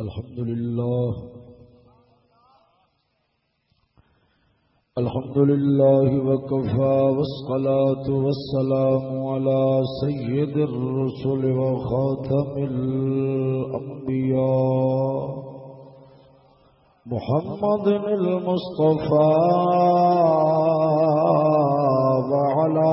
الحمد لله الحمد لله وكفى والصلاة والسلام على سيد الرسل وخاتم الأنبياء محمد المصطفى وعلى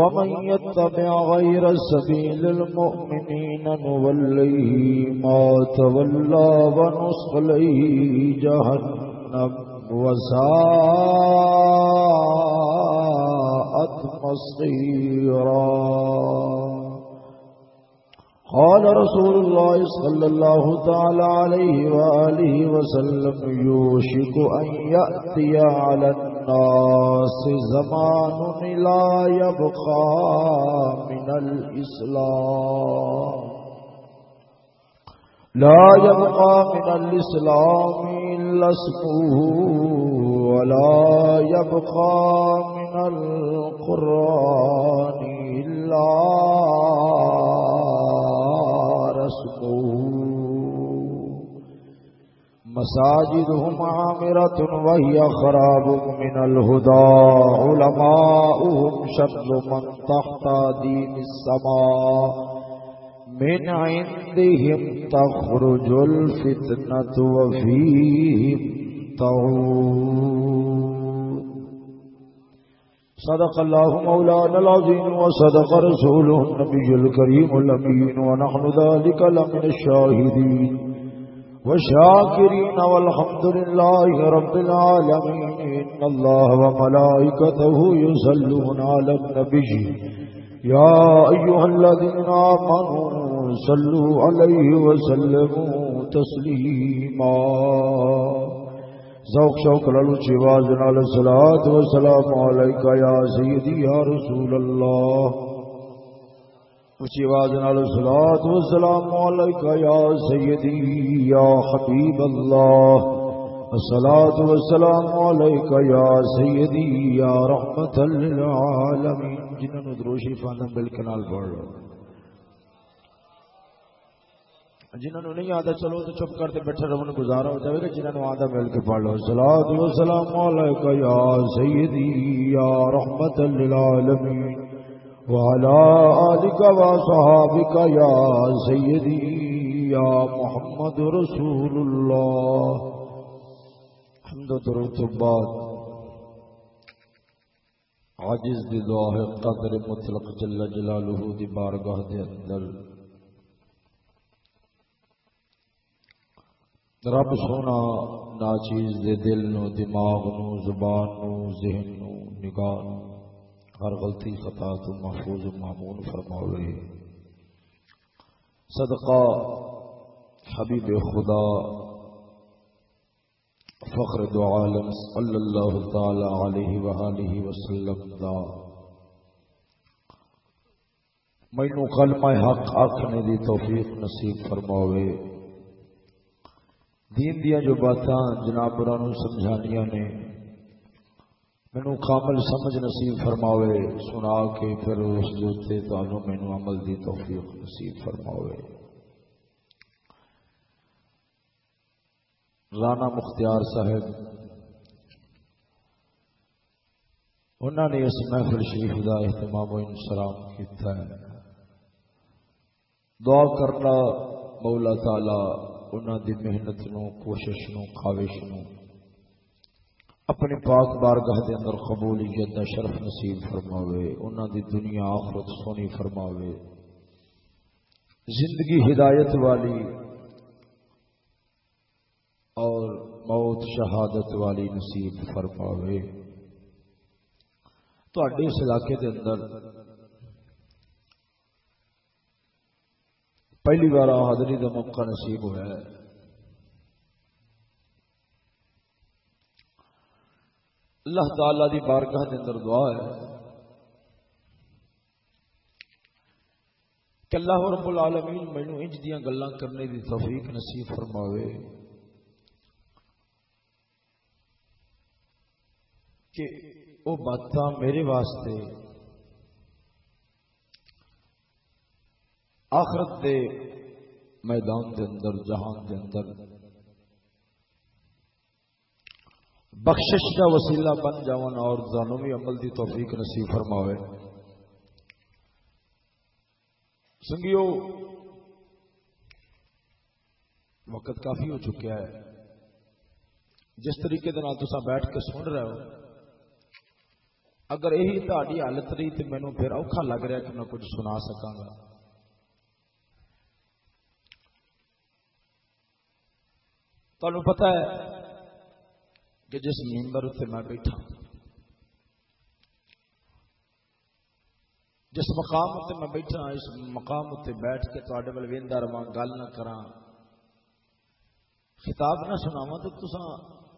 ومن يتبع غير سبيل المؤمنين نوليه ما تولى ونصليه جهنم وساءت مصيرا. قال رسول الله صلى الله تعالى عليه وآله وسلم يوشك أن يأتي على الناس الناس زمان لا يبقى من الإسلام لا يبقى من الإسلام إلا اسمه ولا يبقى من القرآن إلا مساجدهم عامرة وهي خراب من الهدى. علماؤهم شر من تحت دين السماء. من عندهم تخرج الفتنة وفيهم تعود. صدق الله مولانا العظيم وصدق رسوله النبي الكريم الأمين. ونحن ذلك لمن الشاهدين. والشاكرين والحمد لله رب العالمين. إن الله وملائكته يصلون على النبي. يا أيها الذين آمنوا صلوا عليه وسلموا تسليما. ذوق شوق لالو چواز نال الصلاة والسلام عليك يا سيدي يا رسول اللہ الله چواز نال الصلاة والسلام عليك يا سيدي يا حبيب الله الصلاة والسلام عليك يا سيدي يا رحمة للعالمين جنہوں نے دروشی فاندم بالکنال پڑھ لو۔ جنہوں نے نہیں آتا چلو تو چپ کرتے بیٹھے رہو گزارا ہو جائے گا جنہوں نے آتا مل کے پڑھ لو۔ سلام والسلام علیکہ یا سیدی، یا رحمت للعالمین۔ وعلى آلك وصحابك يا سيدي يا محمد رسول الله. حمد درود بعد عاجز دی دعا ہے، قدر مطلق جل جلالہ دی بارگاہ دے اندر. رب سونا ناچیز دے دل نو، دماغ نو، زبان نو، ذہن نو، نگاہ نو ہر غلطی خطا تو محفوظ و معمون فرماوے۔ صدقہ حبیب خدا، فخر دو عالم صلی اللہ تعالی علیہ وآلہ وسلم دا۔ مینو کلمہ حق آکھنے دی توفیق نصیب فرماوے۔ دین دیا جو باتاں جناب سمجھانیاں نے مینو کامل سمجھ نصیب فرماوے، سنا کے پھر اس دوتے تانوں مینو عمل دی توفیق نصیب فرماوے۔ رانا مختار صاحب انہوں نے اس محفل شریف کا اہتمام و انسلام کیتا ہے۔ دعا کرنا مولا تعالی انہوں دی محنت نو کوشش نو خواہش نو اپنے پاک بارگاہ دے اندر قبولیت دا شرف نصیب فرماوے انہوں دی دنیا آخرت سونی فرماوے۔ زندگی ہدایت والی اور موت شہادت والی نصیب فرماوے۔ تھے اس علاقے دے اندر پہلی بار حاضری کا موقع نصیب ہوا ہے۔ اللہ تعالی دی بارگاہ دے اندر دعا ہے کہ اللہ رب العالمین مینو انج دیا گلا کرنے دی توفیق نصیب فرماوے کہ وہ بات میرے واسطے آخرت دے میدان دے اندر، جہان دے اندر بخشش کا وسیلہ بن جان اور ظالمی عمل دی توفیق نصیب فرماوے۔ سنگیو، وقت کافی ہو چکا ہے۔ جس طریقے تصا بیٹھ کے سن رہے ہو، اگر یہی تاری حالت رہی تو مینو پھر اوکھا لگ رہا کہ میں کچھ سنا سکا گا۔ تمہیں پتا ہے کہ جس ممبر اتنے میں بیٹھا۔ جس مقام اتنے میں بیٹھا، اس مقام اتنے بیٹھ کے تے وال وہدا رہا گل نہ کرا خطاب نہ سناوا تو تصا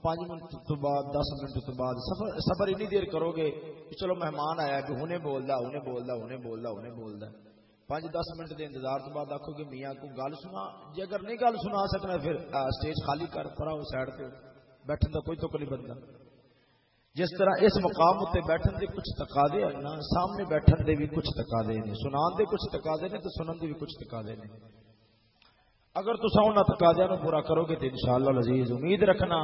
پانچ منٹ تو بعد، دس منٹ تو بعد سفر سفر اینی دیر کرو گے چلو مہمان آیا کہ ہنے بولدا ہنے بولدا ہنے بولدا ہنے بولدا۔ پانچ دس منٹ دے انتظار تو بعد آخو کہ میاں کو گل سنا جی اگر نہیں گل سنا سکنا پھر اسٹیج خالی کر پڑا وہ سائڈ پہ بیٹھن کا کوئی تو نہیں بنتا جس طرح اس مقام اتنے بیٹھن کے کچھ تقاضے ہیں نا، سامنے بیٹھن دے بھی کچھ تقاضے نے سنا دے کچھ تقاضے نے تو سنن دے بھی کچھ تقاضے نے اگر تو ان تقاضے پورا کرو گے تو ان شاء اللہ لذیذ امید رکھنا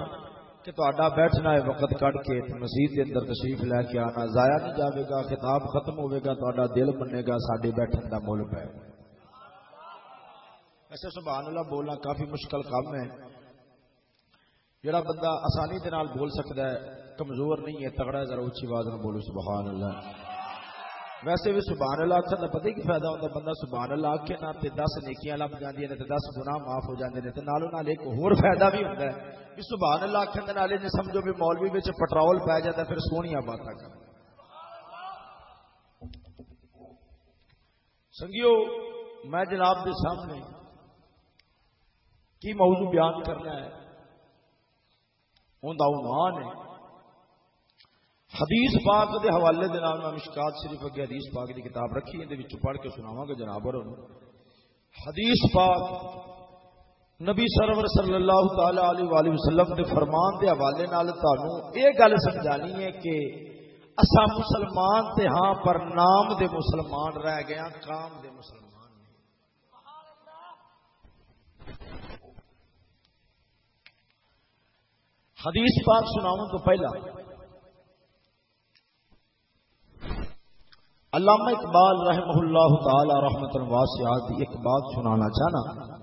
کہ تا بیٹھنا ہے وقت کٹ کے مسیح کے اندر تشریف لے کے آنا، ضائع نہیں جاوے گا، خطاب ختم ہوئے گا تا دل بنے گا سارے بیٹھن کا مل پہ ایسے سبحان اللہ بولنا کافی مشکل کام ہے۔ جڑا بندہ آسانی کے بول سکتا ہے، کمزور نہیں ہے، تگڑا ذرا اچھی آواز میں بولو، سبحان اللہ۔ ویسے بھی سبحان اللہ آخر کا پتہ کی فائدہ ہوتا بندہ سبحان اللہ آخے نہ دس نیکیاں لب جاتی ہیں دس گناہ معاف ہو جاتے ہیں نالوں نال ایک ہور فائدہ بھی ہوتا ہے۔ کہ سبحان اللہ آخر کے نالے نے سمجھو بھی مولوی میں پٹرول پی جاتا ہے، پھر سونی بات کر سنگیو، میں جناب کے سامنے کی موضوع بیان کرنا ہے۔ ان عنوان ہے۔ حدیث پاک دے حوالے دے نال میں مشکات شریف اگے حدیث پاک دی کتاب رکھی ہے وچ پڑھ کے سناواں گا جناب اور حدیث پاک نبی سرور صلی اللہ تعالی علیہ والہ وسلم دے فرمان دے حوالے نال تانوں اے گل سمجھانی ہے کہ اسا مسلمان تے ہاں پر نام دے مسلمان رہ گئے ہاں کام دے مسلمان۔ حدیث پاک سناؤں تو پہلا۔ علامہ اقبال رحمہ اللہ تعالی رحمت الواسعات ایک بات سنانا چاہنا۔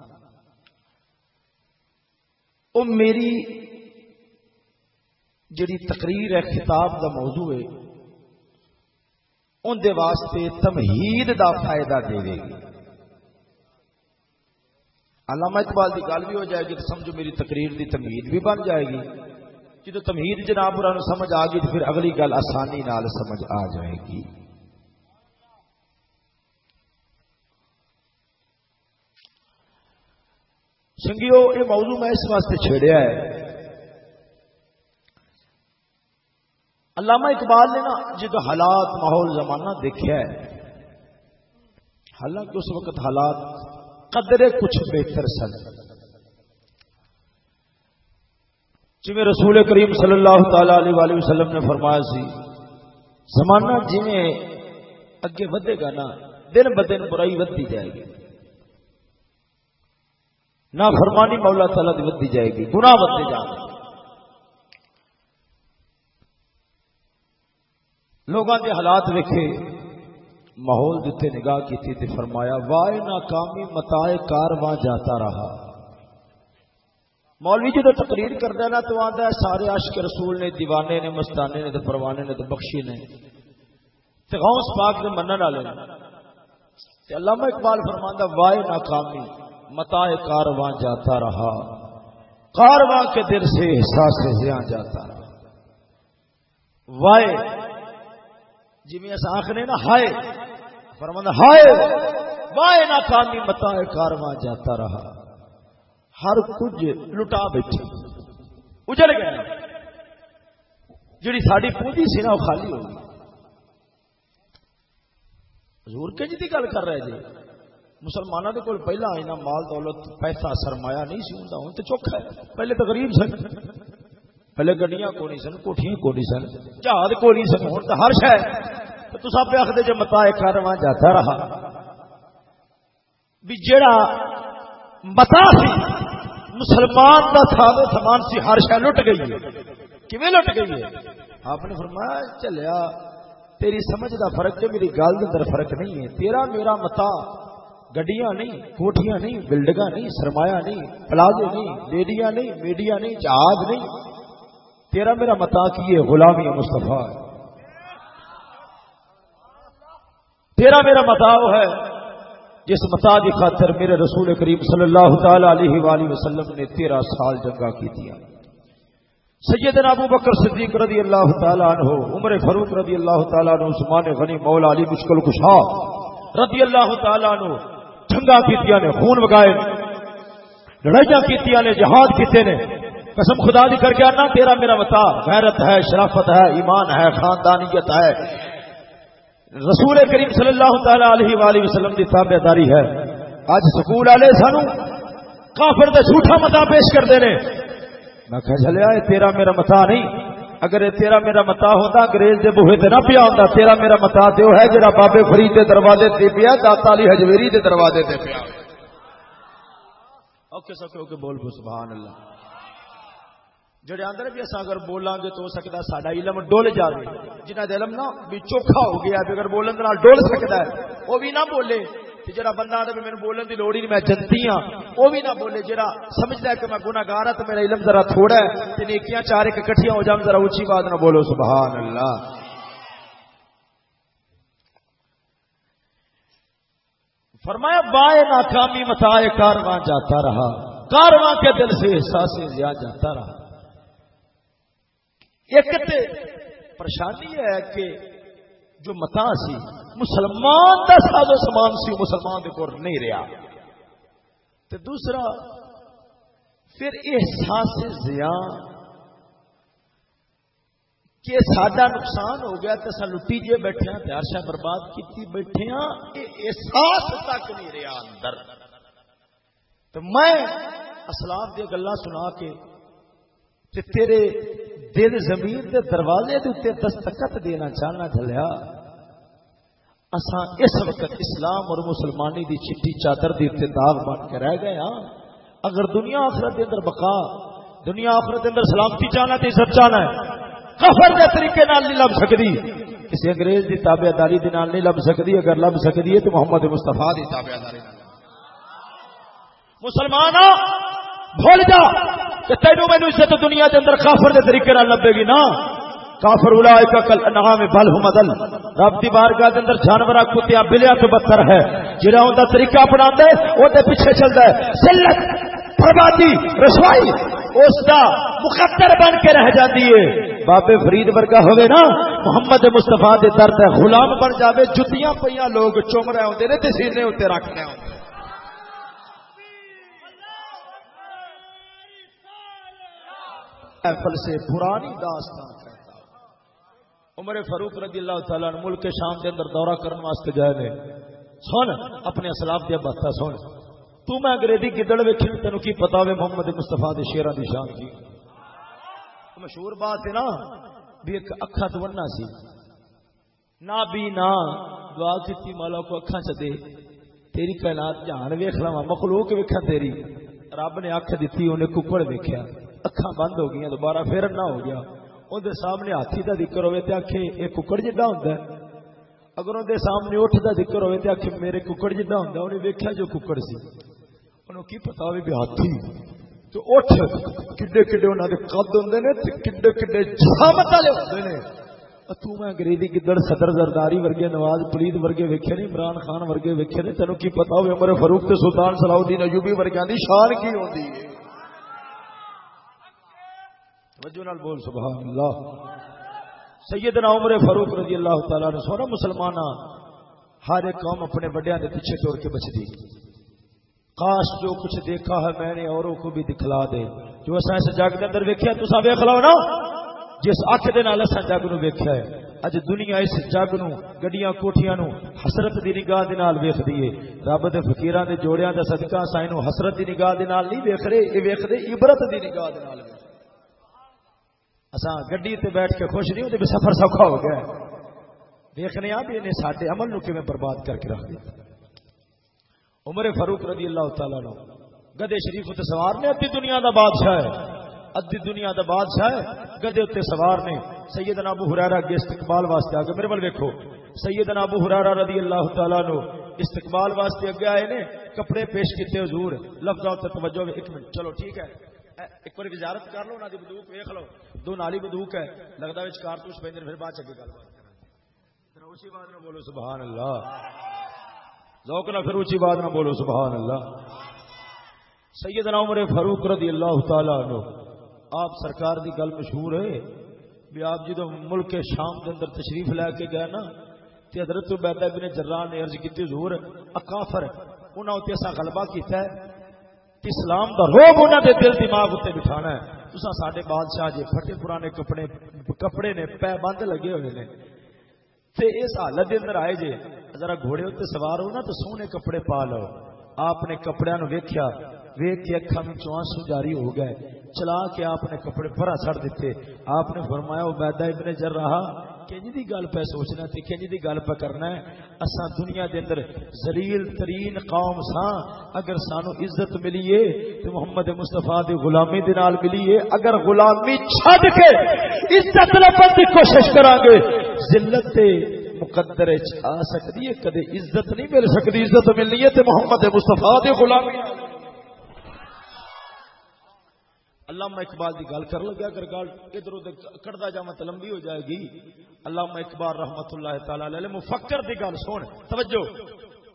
وہ میری جڑی تقریر ہے، خطاب دا موضوع ہے ان دے واسطے تمہید دا فائدہ دے گی۔ علامہ اقبال کی گل بھی ہو جائے گی تو سمجھو میری تقریر دی تمہید بھی بن جائے گی۔ جدو تمہید جناب سمجھ آ گئی تو پھر اگلی گل آسانی نال سمجھ آ جائے گی۔ سنگیو، یہ موضوع میں اس واسطے چھیڑیا ہے۔ علامہ اقبال نے نا جب حالات ماحول زمانہ دیکھا ہے، حالانکہ اس وقت حالات قدرے کچھ بہتر سن۔ جی رسول کریم صلی اللہ تعالی علیہ وسلم نے فرمایا سی، زمانہ جی اگے ودے گا نا، دن بدن برائی ودی جائے گی۔ نہ فرمانی مولا تعالی دی ودی جائے گی، گناہ بدتے جان لوگوں کے حالات ویکھے ماحول دیتے نگاہ کی تھی فرمایا، وائے ناکامی متائے کارواں جاتا رہا۔ مولوی جی تو تقریر کرتا نا تو آتا ہے، سارے عاشق رسول نے، دیوانے نے، مستانے نے تو پروانے نے تو بخشی نے۔ تے غوث پاک نے منن والے تے علامہ اقبال فرماندا، وائے ناکامی متا کارواں جاتا رہا۔ کارواں کے دل سے احساس زیاں جاتا رہا۔ وائے جی میں آخر نا، ہائے فرمانا ہائے، وائے ناکامی متا کارواں جاتا رہا۔ ہر کچھ لٹا بیٹھے۔ اجڑ گئے۔ جڑی ساری پونجی سی نا، وہ خالی ہو گئی۔ حضور کہ جی گل کر رہے جی؟ مسلمانوں کے کول پہلا اینا مال، دولت، پیسہ، سرمایہ نہیں سی ہوں ہوں تو چوکھا ہے۔ پہلے تو غریب سن۔ پہلے گڈیاں کو نہیں سن کوٹیاں کو نہیں سن جہاز کو نہیں سن ہوں تو ہر شہ تو سب پہ آخر جو متا کارواں جاتا رہا۔ بھی جڑا متا سی، مسلمان کا ساز سامان سی، ہر شہ لٹ گئی ہے۔ کیویں لٹ گئی ہے؟ آپ نے فرمایا، چلیا، تیری سمجھ دا فرق ہے، میری گل اندر فرق نہیں ہے۔ تیرا میرا متا گڈیاں نہیں کوٹیاں نہیں بلڈنگا نہیں، سرمایہ نہیں، پلازے نہیں بیڈیاں نہیں، میڈیا نہیں، جہاز نہیں۔ تیرا میرا متا کی ہے؟ غلامی مصطفیٰ۔ تیرا میرا متا ہے، جس متا کی خاطر میرے رسول کریم صلی اللہ تعالی علیہ وآلہ وسلم نے تیرہ سال جنگا کی دیا سیدنا ابو بکر صدیق رضی اللہ تعالیٰ عنہ، عمر فروخ رضی اللہ تعالیٰ عنہ، عثمان غنی، مولا علی مشکل کشا رضی اللہ تعالیٰ عنہ جنگا کیتیا نے خون وگائے، لڑائیاں کیتیا نے جہاد کیتے نے قسم خدا دی کر کے آنا، تیرا میرا متا، غیرت ہے، شرافت ہے، ایمان ہے، خاندانیت ہے رسول کریم صلی اللہ تعالی علیہ وآلہ وسلم دی تابع داری ہے۔ اج سکول والے سانو کافر دے جھوٹا متا پیش کرتے ہیں میں کہ چلیا یہ تیرا میرا متا نہیں۔ اگر یہ تیرا میرا متا ہوتا انگریز کے بوہے تے نہ پیا ہوتا تیرا میرا متا تو ہے جڑا بابے فرید کے دروازے تے پیا، داتا علی حجویری کے دروازے تے پیا۔ اوکے سکے اوکے، بول بو سبحان اللہ۔ جڑے آدھے بھی اصا اگر بولیں گے تو ہو سکتا ہے علم ڈول جائے جنہ علم نا بھی چوکھا ہو گیا اگر بولن ڈول سکتا ہے، وہ بھی نہ بولے۔ جڑا بندہ آتا میرے بولن کی لوڑ ہی نہیں، میں جنتی ہاں وہ بھی نہ بولے۔ جڑا سمجھتا ہے کہ میں گناگار ہوں تو میرا علم ذرا تھوڑا ہے تو نیکیاں چار ایک کٹھیاں ہو جان، ذرا اچھی بات نہ بولو۔ سبحان اللہ۔ فرمایا بائے ناکامی متائے کارواں جاتا رہا، کارواں کے دل سے احساس زیادہ جاتا رہا۔ ایک پریشانی ہے کہ جو متا سی، مسلمان کا ساز و سامان سی، مسلمان کے کول نہیں رہا تو دوسرا، پھر احساس زیاں کہ سڈا نقصان ہو گیا تو اصل لٹی جی بیٹھے ہیں پیار شاہ برباد کی بیٹھے ہیں یہ احساس تک نہیں رہا اندر۔ تو میں اسلام دیا گلا سنا کے تیرے دل زمین کے دروازے کے دستخط دینا چاہنا چلیا، اساں اس وقت اسلام اور مسلمانی دی چٹی چادر دی داغ بن کے رہ گئے ہاں۔ اگر دنیا آخرت دے اندر بقا، دنیا آخرت دے اندر سلامتی چاہنا تو عزت چاہنا ہے، کفر دے طریقے نال نہیں لب سکتی کسی انگریز دی تابع داری دی نال نہیں لب سکتی اگر لب سکتی ہے تو محمد مصطفیٰ دی تابع داری مسلمان بھول جا کہ تینوں مینو عزت دنیا کے اندر کافر دے طریقے نال لبے گی نا۔ کافر اولائک کل انعام بل ہم مدل رب دی بارگاہ دے اندر جانوراں کتیاں بلیا تو بدتر ہے۔ جڑا اوندا طریقہ اپناندا ہے او تے پیچھے چلدا ہے۔ ذلت، بربادی، رسوائی، اس دا مقدر بن کے رہ جاتی ہے۔ بابے فرید ورگا ہوے نا، محمد مصطفی دے در تے غلام بن جاوے، جتیاں پیاں لوگ چوم رہے ہوندے نے، تے سینے اوتے رکھ رہے ہوندے۔ سے پرانی داستان کہتا عمر فاروق رضی اللہ تعالیٰ نے ملک شام کے اندر دورہ کرنے واسطے گئے نے۔ سن، اپنے اسلاف دیا بات سن۔ تو میں انگریزی گدڑ ویکھی تینوں کی پتا ہوے محمد مستفا دے شیرا دی شان کی۔ مشہور بات ہے نا، بھی ایک اکھا تو سی۔ نہ بھی نہ دعا کی مولا کو اکھا چ دے۔ تیری کائنات جہان ویکھ لوا مخلوق ویکھا تیری۔ رب نے اکھ دتی انہیں ککڑ ویکھیا۔ اکھا بند ہو گئی دوبارہ پھر نہ ہو گیا۔ اندر سامنے ہاتھی کا ذکر ہوئے تو آخے یہ ککڑ جا ہوں اگر اندر سامنے اٹھ کا ذکر ہوئے تو آخے میرے ککڑ جا ہوں انہیں ویکیا جو ککڑ سی۔ انہوں کی پتا ہوئے بھی ہاتھی تو اٹھ، کڈے کڈے انہوں کے قد ہوں نے کڈے کڈے جامت والے ہوں نے۔ تو میں انگریزی گدڑ صدر زرداری ورگے، نواز پلید ورگے ویکھے نہیں عمران خان ورگے ویکھے نہیں تینوں کی پتا ہوئے، عمر فاروق تے سلطان صلاح الدین ایوبی ورگیاں دی شان کی ہوندی ہے۔ توجہ نال بول، سبحان اللہ۔ سیدنا عمر فاروق رضی اللہ تعالی نے سونا مسلمان ہر ایک قوم اپنے بڑیاں دے پیچھے توڑ کے بچ دی۔ کاش جو کچھ دیکھا ہے میں نے، اوروں کو بھی دکھلا دے۔ جو اصا اس جگ کے اندر ویکیا تو ویخ لو نا۔ جس اکھ دے نال اسا جگ نو ویکھیا ہے۔ اج دنیا اس جگ نو، گڈیاں، کوٹھیاں نو حسرت دی نگاہ دے نال ویکھدی ہے۔ رب دے فقیراں دے جوڑیاں دا صدقہ سائیں نو حسرت دی نگاہ دے نال نہیں ویکھ رہے اے ویکھ دے، عبرت دی نگاہ دے نال اساں گڈی تے بیٹھ کے خوش نہیں ہوندے بھی سفر سوکھا ہو گیا دیکھنے آ بھی انہیں ساڈے عمل نو کیویں برباد کر کے رکھ دیا عمر فاروق رضی اللہ تعالی عنہ گدے شریف تے سوار نے، ادھی دنیا دا بادشاہ ہے۔ ادھی دنیا دا بادشاہ ہے گدے اتنے سوار نے۔ سیدنا ابو ہرارا اگے استقبال واسطے آگے، میرے بل ویکو سیدنا ابو ہرارا رضی اللہ تعالیٰ نو استقبال واسطے اگے آئے نے، کپڑے پیش کیتے حضور۔ لفظ اور توجہ ایک منٹ، چلو ٹھیک ہے۔ ایک بار وزارت کر لو نہ بدوک ویخ لو۔ دو نالی بدوک ہے لگتا ہے کارتوس پہ پھر بعد چکی گل بات اسی بات نہ بولو، سبحان اللہ۔ ذوق نہ پھر اونچی بات نہ بولو، سبحان اللہ۔ سیدنا عمر فاروق رضی اللہ تعالیٰ عنہ، آپ سرکار دی گل مشہور ہے۔ بھی آپ جدو ملک شام کے اندر تشریف لے کے گئے نا، تے حضرت بیتا ابن جران نے عرض کی حضور اکافر انہوں نے ایسا غلبہ کیتا ہے۔ اسلام دا روب انہوں دے دل دماغ اتنے بٹھانا ہے۔ تسا ساڈے بادشاہ جی پھٹے پرانے کپڑے کپڑے نے پے بند لگے ہوئے نے۔ تے اس حالت دے اندر آئے جے، ذرا گھوڑے اتنے سوار ہو نا تو سونے کپڑے پا لو۔ آپ نے کپڑے نو ویکھیا ویک کے اکھا میں چوانسو جاری ہو گئے۔ چلا کے آپ نے کپڑے بھرا چڑ دیتے۔ آپ نے فرمایا وہ میدا ابن جر رہا کنج دی گل پہ سوچنا تھی کنج دی گل پہ کرنا ہے۔ اسا دنیا دے اندر ذلیل ترین قوم ساں۔ اگر سانو عزت ملیے تو محمد مصطفیٰ دی غلامی دے نال ملیے، اگر غلامی چھڈ کے عزت لبن دی کوشش کران گے، ذلت تے مقدر آ سکتی ہے۔ کدے عزت نہیں مل سکتی عزت ملنی ہے تے محمد مصطفیٰ دی غلامی۔ علامہ اقبال کی گل کر لگا اگر گل ادھر ادھر کٹتا جا مت لمبی ہو جائے گی۔ علامہ اقبال رحمت اللہ تعالی مفکر کی گل سن۔ توجہ۔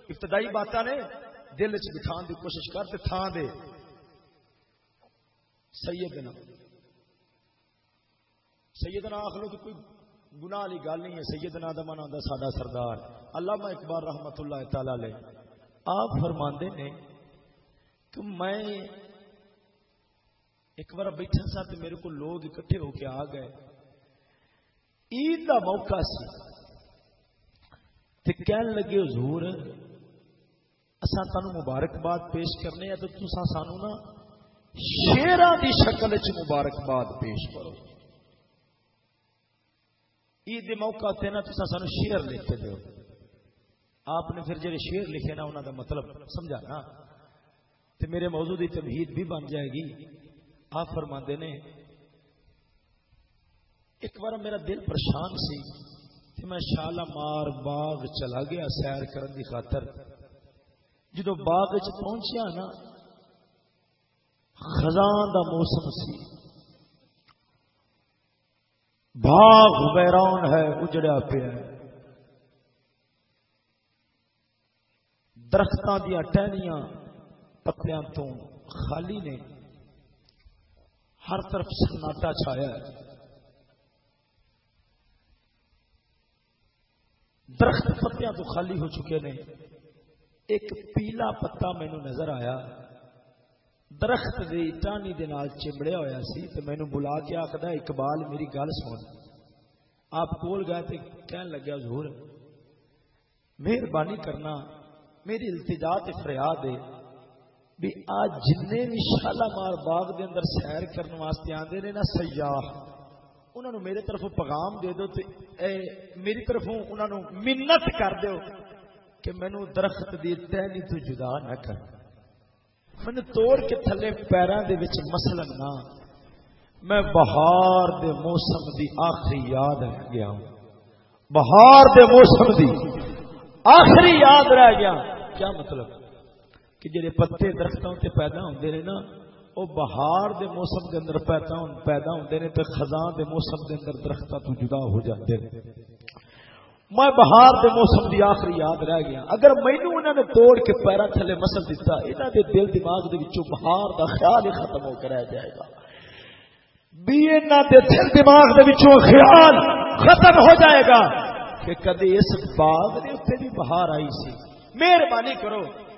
ابتدائی بات نے دل چ بٹھان کی کوشش کر تے تھان دے۔ سیدنا سیدنا آخ لو کہ کوئی گناہ والی گل نہیں ہے۔ سیدنا دا من آتا ساڈا سردار۔ علامہ اقبال رحمت اللہ تعالی آپ فرماندے نے کہ میں ایک بار بیٹھا سا تو میرے کو لوگ اکٹھے ہو کے آ گئے۔ عید کا موقع سی۔ کہن لگے، حضور اسا تن مبارکباد پیش کرنے تو تسا سانو نا شیرا دی شکل چ مبارکباد پیش کرو۔ عید کے موقع تے نا تسا سانو شیر لکھ کے آپ نے پھر جڑے شیر لکھے نا انہوں دا مطلب سمجھا نا تے میرے موضوع دی تمہید بھی بن جائے گی۔ آپ فرما نے، ایک بار میرا دل پریشان سی کہ میں شالا مار باغ چلا گیا سیر کرن دی خاطر۔ جدو باغ پہنچیا نا خزان دا موسم سی۔ باغ ویران ہے، اجڑیا پیا درختوں دیا ٹہنیاں پتیاں تو خالی نے۔ ہر طرف سناٹا چھایا ہے۔ درخت پتیاں تو خالی ہو چکے نے۔ ایک پیلا پتا مینو نظر آیا۔ درخت دی ٹانی دے نال چمڑیا ہوا سی تو مینو بلا کے آخر اقبال میری گل سن۔ آپ کول گئے تھے کہن لگیا ضرور مہربانی کرنا، میری التجا فریاد ہے۔ بھی آج جن بھی شالامار باغ دے اندر سیر کرنے واسطے آتے نے نا سیاح انہوں نے میرے طرف پیغام دے دو تے اے میری طرف انہوں نے منت کر دو کہ مینو درخت دی تہنی تو جدا نہ کر۔ میں توڑ کے تھلے پیروں دے وچ مسل نہ۔ میں بہار دے موسم دی آخری یاد رہ گیا ہوں۔ بہار دے موسم دی آخری یاد رہ گیا۔ کیا مطلب؟ کہ جڑے پتے درختوں سے پیدا ہوتے ہیں نا وہ بہار دے موسم کے اندر پیدا پیدا ہوتے ہیں تو خزاں دے موسم کے اندر درختوں تو جدا ہو جاتے ہیں میں بہار دے موسم دی آخری یاد رہ گیا۔ اگر مینو انہوں نے توڑ کے پیرا تھلے مسل دیتا انہوں دے دل دماغ دے وچوں بہار دا خیال ہی ختم ہو کر رہ جائے گا۔ بھی دے دل دماغ دے وچوں خیال ختم ہو جائے گا کہ کدی اس باغ دے اتنے بھی بہار آئی سی۔ مہربانی کرو۔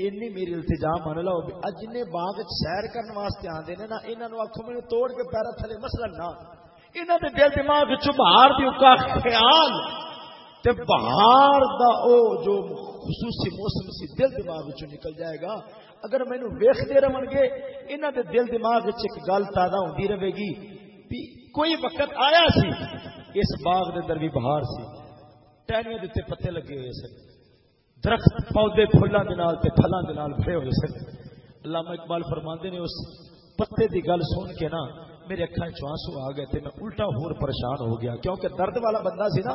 اینی میری التجا من لو اج باغ سیر کرنے واسطے آتے ہیں نا انہوں آخو میرے توڑ کے پیرا تھلے مسل نہ انہوں دے دل دماغ بہار دی کا خیال تے بہار دا او جو خصوصی موسم سی دل دماغ نکل جائے گا اگر مینو ویختے رہن گے انہوں دے دل دماغ ایک گل تازہ ہوتی رہے گی بھی کوئی وقت آیا سی اس باغ دے اندر بھی بہار سی ٹہنیاں دیتے پتے لگے ہوئے سن درخت پودے پھلاں دے نال تے پھلاں دے نال بھرے ہوئے سن۔ علامہ اقبال فرماندے نے اس پتے دی گل سن کے نا میرے اکھا چانسو آ گئے تھے میں الٹا ہور پریشان ہو گیا۔ کیونکہ درد والا بندہ سی نا،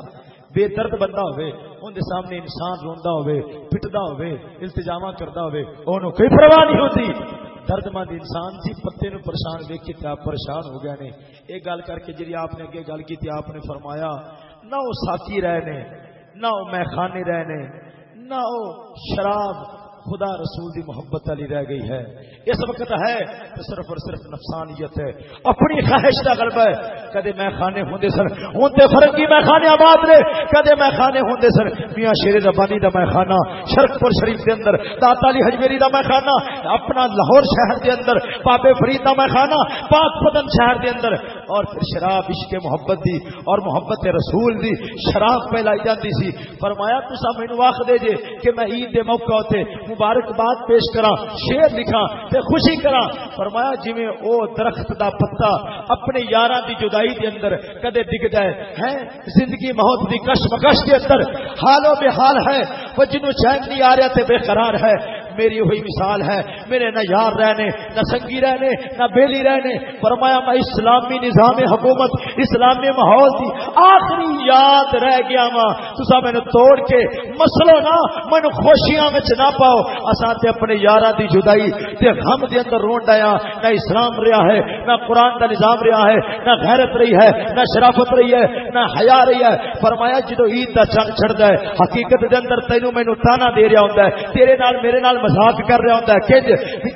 بے درد بندہ ہوئے ان دے سامنے انسان روندا ہوئے، پٹدا ہوئے التجاما کردا ہوئے، اونوں کوئی پرواہ نہیں ہوتی درد مند انسان سی، پتے نو پریشان ویکھ کے آپ پریشان ہو گئے نے۔ ایک گل کر کے جی آپ نے اگے گل کی آپ نے فرمایا، نہ وہ ساتھی رہنے نہ وہ میخانے رہنے نہ وہ شراب خدا رسول دی محبت علی رہ گئی ہے۔ اس وقت ہے تو صرف اور صرف نفسانیت ہے۔ اپنی خواہش کا غلبہ ہے۔ کدے میں خانے ہوندے سن ہوندے فرنگی میں خانے آباد نے۔ کدے میں خانے ہوندے سن، میاں شیر ربانی دا میں خانہ۔ شرک پور شریف دے اندر داتا علی حجمیری دا میں خانہ۔ اپنا لاہور شہر دے اندر، بابے فرید دا میں خانہ۔ پاک پتن شہر دے اندر اور پھر شراب، عشق، محبت دی اور محبت رسول دی، شراب پہلائی جاتی سی۔ فرمایا تسا مینوں واخ دے جے کہ میں عید دے موقع تے مبارکباد پیش کرا شیر لکھا تے خوشی کرا۔ فرمایا جی او درخت دا پتا اپنے یاراں دی جدائی دے اندر کدے ڈگ جائے ہے زندگی موت دی کش مکش کے اندر حال بے حال ہے وہ جنوں چین نہیں آ رہا تے بے قرار ہے۔ میری ہوئی مثال ہے، میرے نہ یار رہنے، نہ سنگی رہنے، نہ بیلی رہنے۔ فرمایا، میں اسلامی نظام حکومت، اسلامی ماحول تھی آخری یاد رہ گیا ماں تسا میں توڑ کے مسلو نہ، من خوشیاں میں نہ پاؤ۔ اساں تے اپنے یاراں دی جدائی تے غم دے اندر رون ڈایا نہ اسلام رہا ہے، نہ قرآن دا نظام رہا ہے، نہ غیرت رہی ہے، نہ شرافت رہی ہے، نہ حیا رہی ہے۔ فرمایا، جدو عید دا چند چڑھدا ہے، حقیقت دے اندر تینوں مینوں تانا دے رہا ہوندا ہے۔ تیرے نال، میرے نال مذاق کر رہا ہوں کنج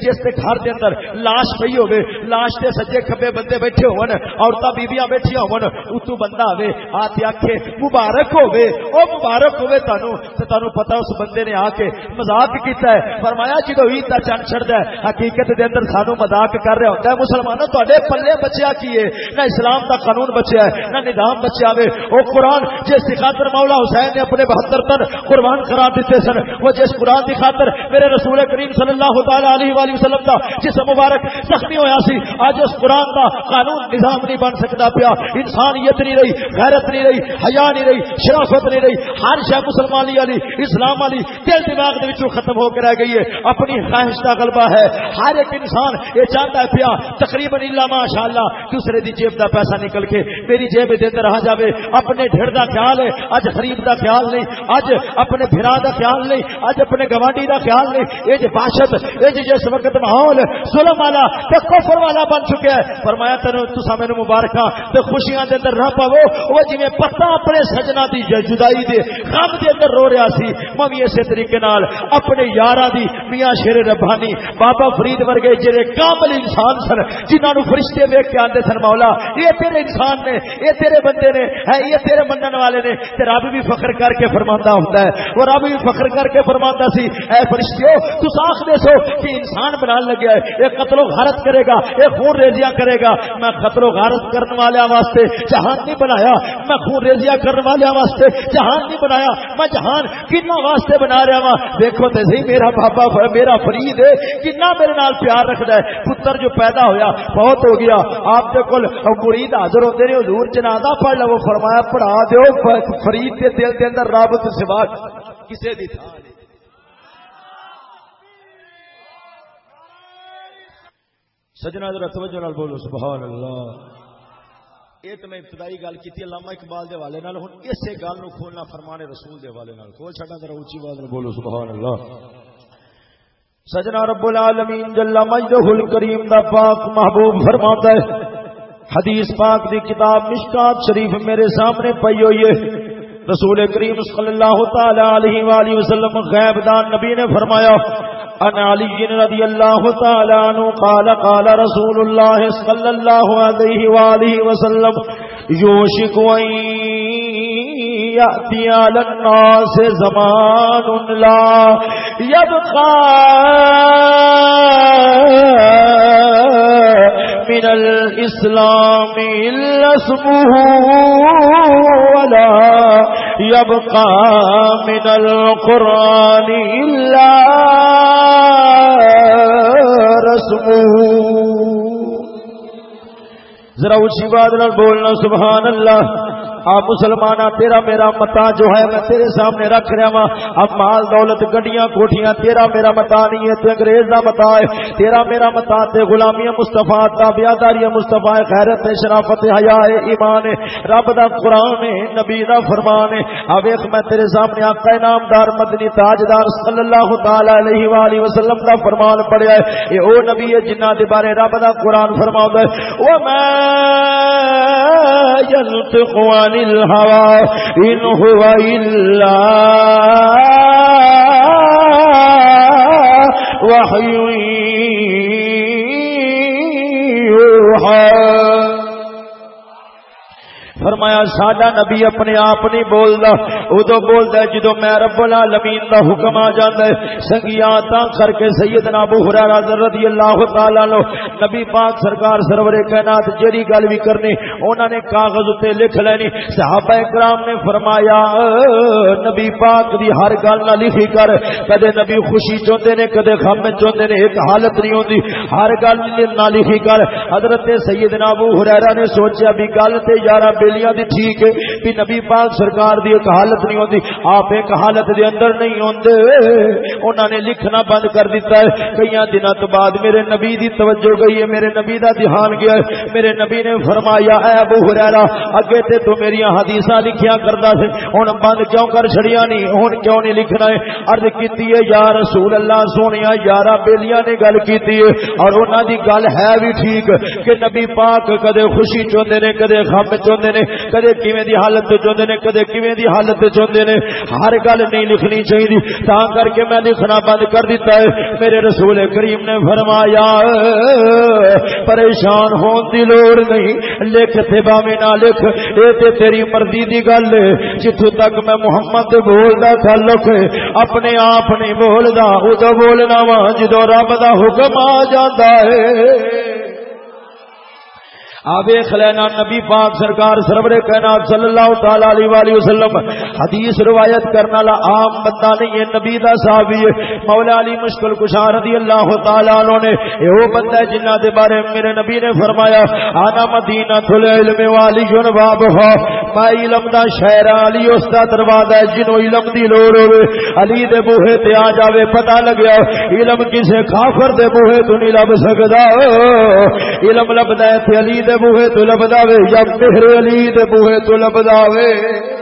جس کے گھر کے اندر لاش پی ہوے لاش کے سجے کبے بندے بیٹھے ہون عورتیں بیبیاں بیٹھی ہون، اتو بندہ آوے، آتے آکھے، مبارک ہوے او مبارک ہوے تانوں، تے تانوں پتہ اس بندے نے آ کے مذاق کیتا ہے۔ فرمایا جدو عید دا چند چڑھدا ہے، حقیقت دے اندر سانو مذاق کر رہا ہوندا ہے۔ مسلمانوں، تواڈے پلے بچیا کی ہے؟ نہ اسلام دا قانون بچیا ہے، نہ نظام بچیا ہوے او قرآن جس کی خاطر مولا حسین نے اپنے بہتر تن قربان کرا دیتے سن، وہ جس قرآن کی خاطر میرے رسول کریم صلی اللہ تعالی علیہ وآلہ وسلم کا جس مبارک زخمی ہویا سی۔ اج اس قرآن کا قانون نظام نہیں بن سکتا پیا۔ انسانیت نہیں رہی، غیرت نہیں رہی، حیا نہیں رہی، شرافت نہیں رہی۔ ہر شہ مسلمانی والی اسلام والی دل دماغ کے ختم ہو کے رہ گئی ہے۔ اپنی خواہش کا غلبہ ہے۔ ہر ایک انسان یہ چاہتا ہے پیا، تقریباً اللہ ماشاء اللہ دوسرے دی جیب کا پیسہ نکل کے میری جیب دے اندر آ جائے اپنے ڈھڑ کا خیال ہے اج خرید کا خیال نہیں اج اپنے بھرا کا خیال نہیں اج اپنے گوانڈی کا خیال نہیں۔ یہ باشد، یہ جس وقت ماحول ظلم والا تے کفر والا بن چکا ہے، فرمایا تینوں تسا مینوں مبارکاں تے خوشیاں دے اندر رہ پاو او جویں پتا اپنے سجنا دی جدائی دے غم دے اندر رو رہا سی، میں بھی اسی طریقے نال اپنے یاراں دی میاں شیر ربانی، بابا فرید ورگے جڑے کامل انسان سن، جنہاں نو فرشتے ویکھ کے آندے سن، مولا، یہ تیرے انسان نے، یہ تیرے بندے نے، ہے، یہ تیرے منن والے نے، تے رب بھی فخر کر کے فرماندا ہوندا ہے، وہ رب بھی فخر کر کے فرماندا سی، اے فرشتیو تو آخ دے سو کہ انسان بنا لگیا ہے یہ قتل و غارت کرے گا یہ خون ریزیاں کرے گا۔ میں قتل و غارت کرنے والے واسطے جہان نہیں بنایا۔ میں خون ریزیاں کرنے والے واسطے جہان نہیں بنایا۔ میں جہان کنا واسطے بنا رہا وا دیکھو تو صحیح، میرا بابا میرا فرید ہے۔ کنا میرے نال پیار رکھتا ہے۔ پتر جو پیدا ہویا، بہت ہو گیا۔ آپ کے کول مرید حاضر ہوتے نے، حضور جنازہ پڑھ لو، فرمایا پڑھا دیو، فرید کے دل کے اندر رب سوا کسے دی تھا سجنا ذرا توجہ نال بولو، سبحان اللہ۔ یہ تو میں ابتدائی گل کی علامہ اقبال دے والے نال۔ ہن اسے گل نو کھولنا فرمان رسول دے والے نال۔ کھول چھڈا ذرا اونچی آواز نال بولو، سبحان اللہ۔ سجنا رب العالمین جل مجدہ الکریم دا پاک محبوب فرماتا ہے۔ حدیث پاک دی کتاب مشکات شریف میرے سامنے پئی ہوئی ہے۔ رسول کریم صلی اللہ تعالی علیہ وآلہ وسلم غیب دان نبی نے فرمایا، ان علی رضی اللہ تعالی عنہ قال قال رسول اللہ صلی اللہ علیہ وآلہ وسلم، یوشک ان یأتی علی الناس زمان لا یبقى من الإسلام إلا اسمه ولا يبقى من القرآن إلا رسمه. ذرا اچھی بات بولنا، سبحان اللہ. آپ مسلمان تیرا میرا متا جو ہے، میں تیرے سامنے رکھ رہا وا اب مال، دولت، گڈیاں، کوٹیاں، تیرا میرا متا نہیں ہے، تو انگریز کا متا ہے۔ تیرا میرا متا تے غلامی مستفا تابیاداری مستفا خیرت شرافت حیا ہے ایمان ہے۔ رب دا قرآن ہے، نبی دا فرمان ہے۔ اب ایک میں تیرے سامنے آقا نامدار، مدنی تاجدار صلی اللہ تعالی علیہ وآلہ وسلم دا فرمان پڑھیا ہے۔ یہ او نبی ہے جنہ دے بارے رب دا قرآن فرماؤں ہے۔ وَمَا يَنْتِقُ عَنِ عن الهوى إن هو إلا وحي يوحى. فرمایا، ساڈا نبی اپنے آپ نہیں بولدا ادو بولدا جدو میں رب العالمین دا حکم آ جاندا ہے سنگیا تا کر کے سیدنا ابو ہریرہ رضی اللہ تعالی عنہ، نبی پاک سرکار سرور کائنات جڑی گل بھی کرنی انہاں نے کاغذ تے لکھ لینی۔ صحابہ کرام نے فرمایا، نبی پاک دی ہر گل نہ لکھی کر، کدے نبی خوشی چوندے نے، کدے غم چوندے نے، ایک حالت نہیں ہوندی۔ ہر گل نہ لکھی کر۔ حضرت سیدنا ابو ہریرہ نے سوچیا بھی گل تے یارا بے ویلیاں دی ٹھیک ہے کہ نبی پاک سرکار دی ایک حالت نہیں ہوندی۔ آپ ایک حالت دے اندر نہیں ہوندے۔ انہاں نے لکھنا بند کر دیتا ہے۔ کئی دنوں تو بعد میرے نبی دی توجہ گئی ہے، میرے نبی دا دھیان گیا ہے۔ میرے نبی نے فرمایا، اے ابو ہریرہ، اگے تے تو میری حدیثاں لکھیا کردا سی۔ ہن بند کیوں کر چھڑیا نہیں ہن کیوں نہیں لکھنا ہے؟ عرض کیتی ہے، یا رسول اللہ، سونیا یارا بیلیاں نے گل کیتی ہے۔ اور انہاں دی گل ہے بھی ٹھیک کہ نبی پاک کدے خوشی چوندے نے، کدے غم چوندے نے۔ کدے کیویں دی حالت چوندے نے، کدے کیویں دی حالت چوندے نے، ہر گل نہیں لکھنی چاہیے تا کر کے میں لکھنا بند کر دیتا ہے۔ میرے رسول کریم نے فرمایا، پریشان ہون دی لوڑ نہیں، لکھ تے باویں نہ لکھ۔ اے تے تیری مرضی دی گل جتھوں تک میں محمد بولدا تعلق اپنے آپ نہیں بولدا، او بولنا وا جدو رب دا حکم آ جاندا ہے۔ آویخ لینا نبی پاک سرکار سرور کائنات صلی اللہ تعالی علیہ والہ وسلم حدیث روایت کرنا لا عام بندہ نہیں ہے، نبی دا صحابی ہے۔ مولا علی مشکل کشا رضی اللہ تعالی عنہ نے اے وہ بندہ ہے جنہ دے بارے میرے نبی نے فرمایا انا مدینہ تھل علم والی جنباب ہو۔ میں علم دا شہر علی اس دا دروازہ ہے جنوں علم دی لوڑ ہوے علی دے بوہے تے آ جاوے، پتہ لگیا علم کسے کافر دے بوہے تو نہیں لب سکدا۔ علم لبدا ہے تے علی دے بوہے تو لبدا وے یا مہر علی دے بوہے تو لبدا وے۔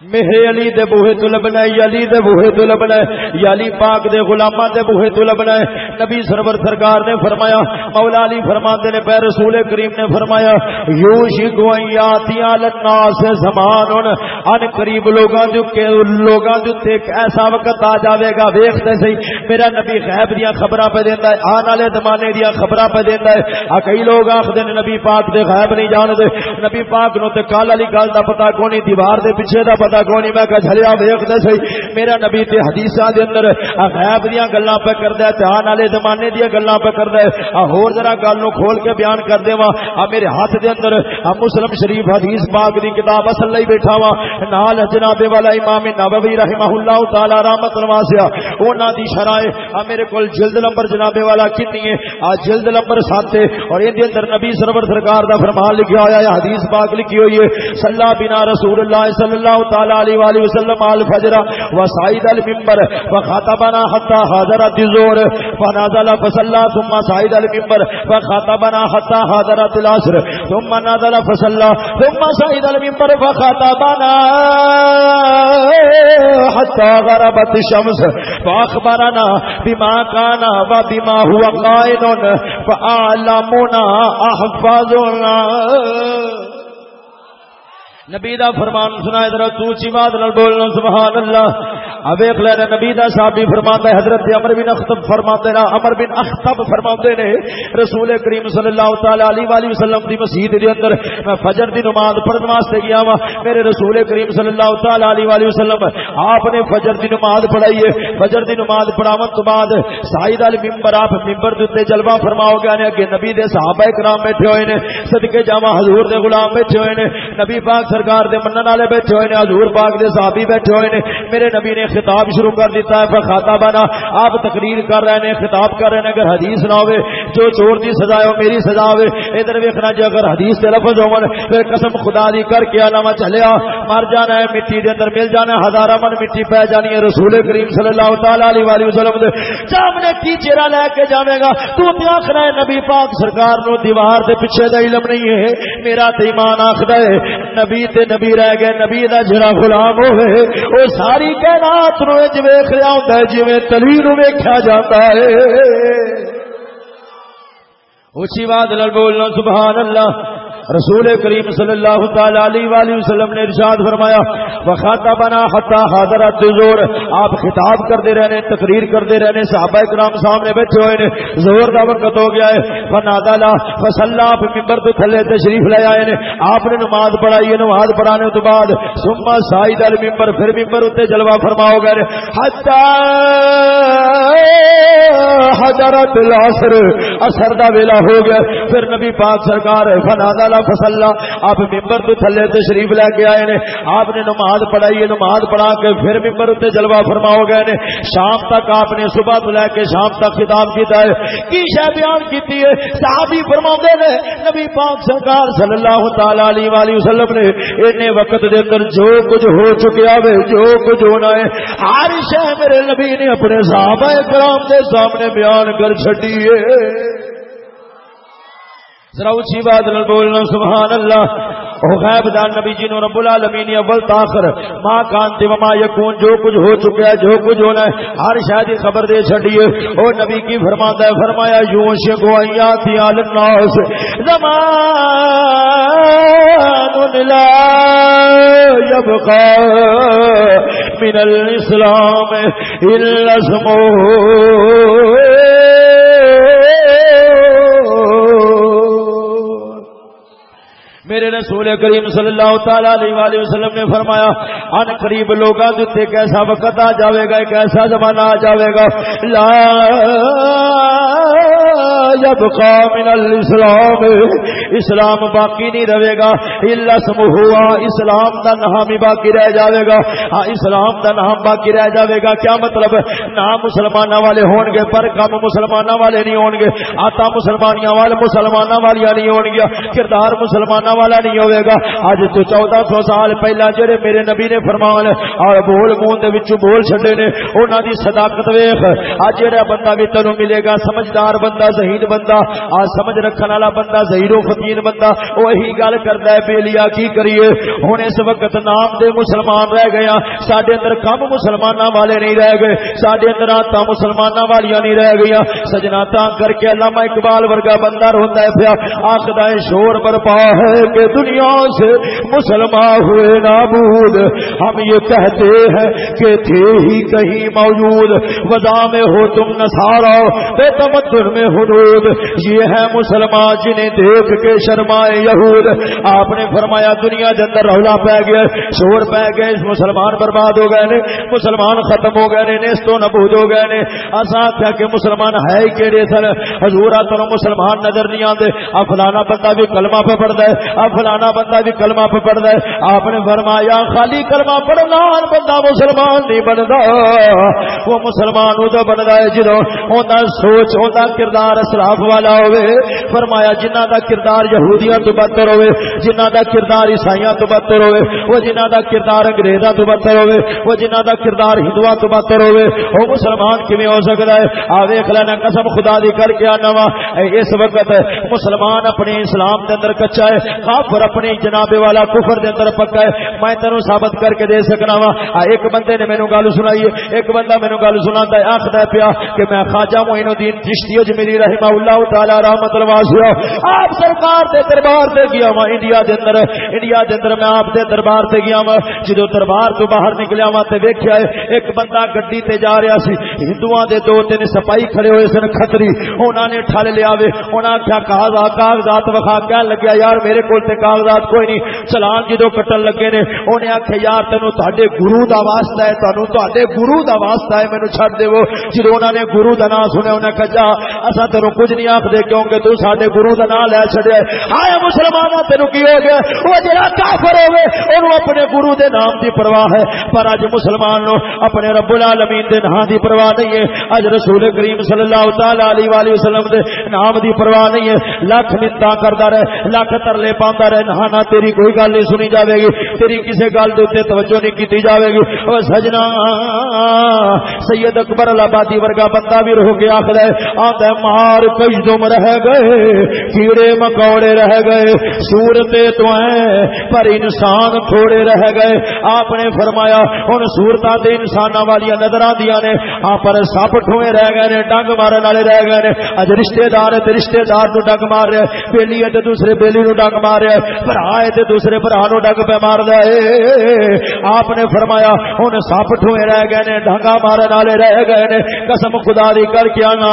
میرے علی دے بوہے تو لبنا ہے علی دے بوہے تو لبنا ہے یا علی پاک دے غلاماں دے بوہے تو لبنا ہے نبی سرور سرکار نے فرمایا، مولا علی فرماتے نے پہ رسول کریم نے فرمایا یوشک یاتی الناس زمان ان قریب لوگاں جو کہ لوگاں جو تے ایسا وقت آ جاوے گا ویکھتے سہی۔ میرا نبی غیب دیاں خبراں پہ دیندا ہے، آن والے زمانے دیاں خبراں پہ دیندا ہے۔ آ کئی لوگ آکھدے نے، نبی پاک دے غیب نہیں جاندے نبی پاک نو تے کال والی گل دا پتہ کونی، دیوار دے پیچھے دا پتہ کونی میں کہ جھلیا ویکھدے سہی۔ میرا نبی تے حدیثاں دے اندر غیب دیاں گلاں پہ کردا ہے تے آن والے زمانے دیا گلا پہ کرتا ہے۔ ہور ذرا گل نو کھول کے بیان کر دے آ میرے ہاتھ دے اندر مسلم شریف حدیث باغ دی کتاب اصل لئی بیٹھا وا نال جناب والا امام نووی رحمہ اللہ تعالی رحمت نوازیا انہاں دی شرائع آ میرے کول جلد نمبر جناب والا کتنی ہے؟ آ جلد نمبر 7 اور ان دے اندر نبی سرور سرکار دا فرمان لکھیا ہوا ہے، حدیث باغ لکھی ہوئی ہے۔ صلی اللہ بنا رسول اللہ صلی اللہ تعالی تعالی علیہ والہ وسلم الفجر وسعید المنبر وخطبنا حتى حضرت الظهر فنزل فصلى ثم صعد المنبر فخطبنا حتى حضرت العصر، ثم نزل فصلى ثم صعد المنبر فخطبنا حتى غربت الشمس، فاخبرنا بما كان وبما هو قائل، فاعلمنا احفظنا نبی دا فرمان سنا ادھر تو چی بات نال بولنا سبحان اللہ۔ اب ایک لینا نبی دا صحابی فرماتا ہے، حضرت عمر بن اختب فرماتے نا عمر بن اختب فرماتے نے رسول کریم صلی اللہ تعالی علیہ والہ وسلم دی مسجد دے اندر میں فجر دی نماز پڑھن واسطے گیا وا میرے رسول کریم صلی اللہ تعالی علیہ والہ وسلم آپ نے فجر دی نماز پڑھائی ہے۔ فجر دی نماز پڑھاون تو بعد سائید ال منبر، آپ منبر دے تے جلوہ فرماؤ گے نے کہ نبی دے صحابہ کرام بیٹھے ہوئے نے، صدقے جاواں حضور دے غلام بیٹھے ہوئے نے، نبی پاک سرکار دے منن والے بیٹھے ہوئے نے، حضور پاک دے صحابی بیٹھے ہوئے نے، میرے نبی نے خطاب شروع کر دیتا ہے، پھر خاتا بنا۔ آپ تقریر کر رہے ہیں، خطاب کر رہے ہیں اگر حدیث نہ ہوئے، جو چور دی سزا ہے میری سزا ہوئے۔ ادھر ویکنا جی اگر حدیث سے لفظ ہو پھر قسم خدا دی کر کے علامہ چلیا مر جانا ہے، مٹی دے اندر مل جانا ہے، ہزارہ من مٹی پہ جانی ہے۔ رسول کریم صلی اللہ تعالی علیہ وسلم دے۔ سامنے کی چہرہ لے کے جاوے گا۔ تو کیا آخر ہے، نبی پاک سرکار نو دیوار دے پیچھے دا علم نہیں ہے۔ میرا تے ایمان آخر ہے، نبی تے نبی رہ گئے، نبی دا جڑا غلام ہوئے، وہ ساری کہنا کائنات نو ویخ رہا ہوں جی تلی نو جاتا ہے۔ اچھی بات بولنا سبحان اللہ۔ رسول کریم صلی اللہ تعالی علیہ وآلہ وسلم نے ارشاد فرمایا، وخاطبنا حتا حاضرت زور آپ خطاب کرتے رہنے، تقریر کرتے رہنے، صحابہ کرام سامنے بیٹھے ہوئے نے زور دا وقت ہو گیا ہے۔ فنادا لا فصلا، آپ منبر تو تھلے تشریف لے آئے نے آپ نے نماز پڑھائی ہے، نماز پڑھانے تو بعد ثم سائد المنبر پھر منبر تے جلوہ فرماؤ گئے حتا حضرت العصر، اثر دا ویلا ہو گیا۔ پھر نبی پاک سرکار فنادا لا فصلہ آپ ممبر تو تھلے تے شریف لے کے آئے نے۔ آپ نے نماز پڑھائی ہے، نماز پڑھا کے پھر ممبر تے جلوہ فرماؤ گئے نے۔ شام تک آپ نے صبح تو لے کے شام تک خطاب کیتا ہے۔ کی شے بیان کیتی ہے؟ صحابی فرماؤندے نے، نبی پاک سرکار صلی اللہ تعالی علیہ والہ وسلم نے اتنے وقت دے اندر جو کچھ ہو چکیا وے، جو کچھ ہونا ہے، ہر شے میرے نبی نے اپنے صحابہ کرام دے سامنے بیان کر چھڈی ہے۔ ذرا اچھی بات نہ بولنا سبحان اللہ او غیب دان نبی جی نو رب العالمین اول تاخر۔ ما کان تے ما یکون، جو کچھ ہو چکا ہے، جو کچھ ہونا ہے، ہر شاید خبر دے چھڈیے او نبی کی فرماتا ہے، فرمایا، یوں شگو ایاتی عل الناس زمان لا يبقى من الاسلام الا اسمه میرے رسول کریم صلی اللہ تعالی علیہ وآلہ وسلم نے فرمایا، ان قریب لوگاں اتنے کیسا وقت آ جاوے گا، ایک ایسا زمانہ آ جاوے گا۔ لا یبقى من الاسلام اسلام باقی نہیں رہے گا. الا سموا اسلام دا نام ہی باقی رہ جاوے گا. ہاں اسلام دا نام باقی رہ جاوے گا. کیا مطلب؟ نام مسلماناں والے ہون گے، پر کم مسلماناں والے نہیں ہون گے. آتا مسلمانیاں والے مسلماناں والی نہیں ہون گے کردار مسلماناں والا نہیں ہوئے گا. اج تو چودہ سو سال پہلا جڑے میرے نبی نے فرمان، اور بول مون دے وچوں بول چھڈے نے، انہاں دی صداقت ویکھ. اج جڑا بندہ بھی تینوں ملے گا، سمجھدار بندہ، ذہین بندہ آ سمجھ رکھن والا بندہ، ظہیر و فقیر بندہ وہی گل کردا ہے بیلیا کی کریے؟ ہن اس وقت نام دے مسلمان رہ گیا ہاں، ساڈے اندر کم مسلماناں والے نہیں رہ گئے، ساڈے اندر آتا مسلماناں والیاں نہیں رہ گئیاں۔ سجنا تا کر کے علامہ اقبال ورگا بندہ روندا ہے پیا آکھدا ہے، شور برپا ہے کہ دنیا سے مسلمان ہوئے نابود۔ ہم یہ کہتے ہیں کہ تھے ہی کہیں موجود وزا میں ہو تم نسارا بے تمدن میں حدود یہ ہے مسلمان جنہیں دیکھ کے شرمائے یہود۔ آپ نے فرمایا دنیا کے اندر رولا پہ گیا، شور پہ گئے، مسلمان برباد ہو گئے نے، مسلمان ختم ہو گئے نے نیس تو نبود ہو گئے نے۔ ایسا کیا کہ مسلمان ہے ہی کہڑے سن؟ حضور تمہیں مسلمان نظر نہیں آتے اب فلانا بندہ بھی کلمہ پہ پڑتا ہے اب فلانا بندہ بھی کلمہ پہ پڑھتا ہے۔ آپ نے فرمایا خالی کلمہ پڑھنا بندہ مسلمان نہیں بنتا وہ مسلمان ادو بنتا ہے جدو ہوتا سوچ ہوتا کردار اسراف والا ہوئے، فرمایا جنہ دا کردار یہودیاں تو بدتر ہوئے جنہ دا کردار عیسائیاں تو بدتر ہوئے، وہ جنہ دا کردار انگریزاں تو بدتر ہوئے، وہ جنہ دا کردار ہندواں تو بدتر ہوئے۔ وہ مسلمان کیویں ہو سکتا ہے؟ آ ویکھ لینا، قسم خدا دی کر کے آنا وا اس وقت مسلمان اپنے اسلام کے اندر کچا ہے، کافر اپنی جناب والا کفر دے اندر پکا ہے۔ میں تینوں ثابت کر کے دے سکنا وا ایک بندے نے مینوں گل سنائی ایک بندہ مینوں گل سناتا ہے آکھدا پیا کہ میں خواجہ معین الدین چشتی اجمیری جی رحمہ رحمہ اللہ تعالی رحمت الواسع. آپ سرکار دے دربار تے گیا وا انڈیا دے اندر. انڈیا دے اندر میں آپ دے دربار تے گیا وا جدو دربار تو باہر نکلیا وا تے ویکھیا ایک بندہ گڈی تے جا رہا سی۔ ہندوؤں دے دو تین سپاہی کھڑے ہوئے سن، کھتری۔ انہاں نے ٹھل لیا وے۔ انہاں آکھیا، کاغذات کاغذات وکھا۔ کے لگیا، یار میرے کول تے کاغذات کوئی نہیں۔ چلان جدو کٹن لگے نے انہیں آکھیا، یار تینو تہاڈے گرو دا واسطہ ہے تانوں تہاڈے گرو دا واسطہ ہے، مینوں چھڈ دیو جدو انہاں نے گرو دا نام سنیا انہیں کہا اسا تینو کچھ نہیں آکھدے کیونکہ تو ساڈے گرو دا نام لے چھڈیا ہائے مسلماناں تینو کی ہو گیا؟ وہ جڑا کافر ہوے اونوں اپنے گرو دے نام دی پرواہ ہے۔ پر اج مسلمان نو اپنے رب العالمین دے نام دی پرواہ نہیں ہے۔ اج رسول کریم صلی اللہ تعالی علیہ والہ وسلم دے نام دی پرواہ نہیں ہے۔ لاکھ منتا کردا رہے لاکھ ترلے پاندا رہے۔ نہ تیری کوئی گل نہیں سنی جاوے گی۔ تیری کسے گل دے اوتے توجہ نہیں کیتی جاوے گی۔ او سجنا، سید اکبر الابادی ورگا بندہ بھی رہ گیا آخر آتا ہے مار کئی دم رہ گئے، کیڑے مکوڑے رہ گئے سورتے تو ہیں، پر انسان تھوڑے رہ گئے۔ آپ نے فرمایا، ان سورتوں سے انسان والی نظر آدی نے ہاں پر سپ ٹوئے رہ گئے نے، ڈنگ مارن والے رہ گئے نے۔ اج رشتے دار ہے رشتے دار نو ڈنگ مار رہے بیلی ہے دوسرے بیلی نو ڈنگ مار رہے برا ہے دوسرے برا نو ڈنگ پہ مار دے آپ نے فرمایا ہن سپ ٹھوئے رہ گئے نے ڈھنگا مارن والے رہ گئے نے۔ قسم خدا دی کر کے آنا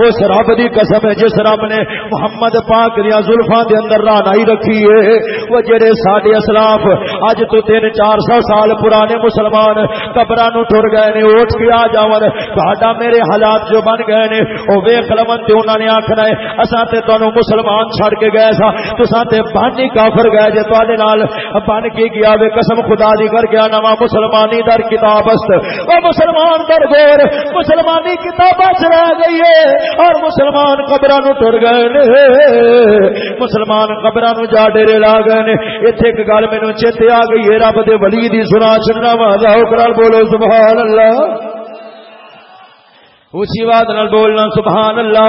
اس رب دی قسم ہے جس رب نے محمد پاک دیا زلفاں دے اندر رانائی رکھی ہے۔ وہ جڑے ساڈے اسلاف اج تو تین چار سو سال پرانے مسلمان قبراں نو ٹر گئے نے، اٹھ کے آ جاون۔ تہاڈا میرے حالات جو بن گئے نے، او ویکھ لون تے انہاں نے آکھنا ہے، اساں تے تانوں مسلمان چھڑ کے گئے سا۔ تساں تے بن کافر گئے جے تواڈے نال بن کے گیا وے۔ قسم خدا دی کر گیا، نواں مسلمانی در کتاب است۔ او مسلمان در گور، مسلمانی کتاب اچ رہ گئی ہے۔ اور مسلمان قبراں نو ٹر گئے نے۔ مسلمان قبراں نو جا ڈیرے لا گئے نے۔ ایتھے ایک گل مینوں چیتے آ گئی ہے رب دے ولی دی سنا چننا وا۔ کرال بولو، سبحان اللہ۔ اسی بات نال بولنا، سبحان اللہ۔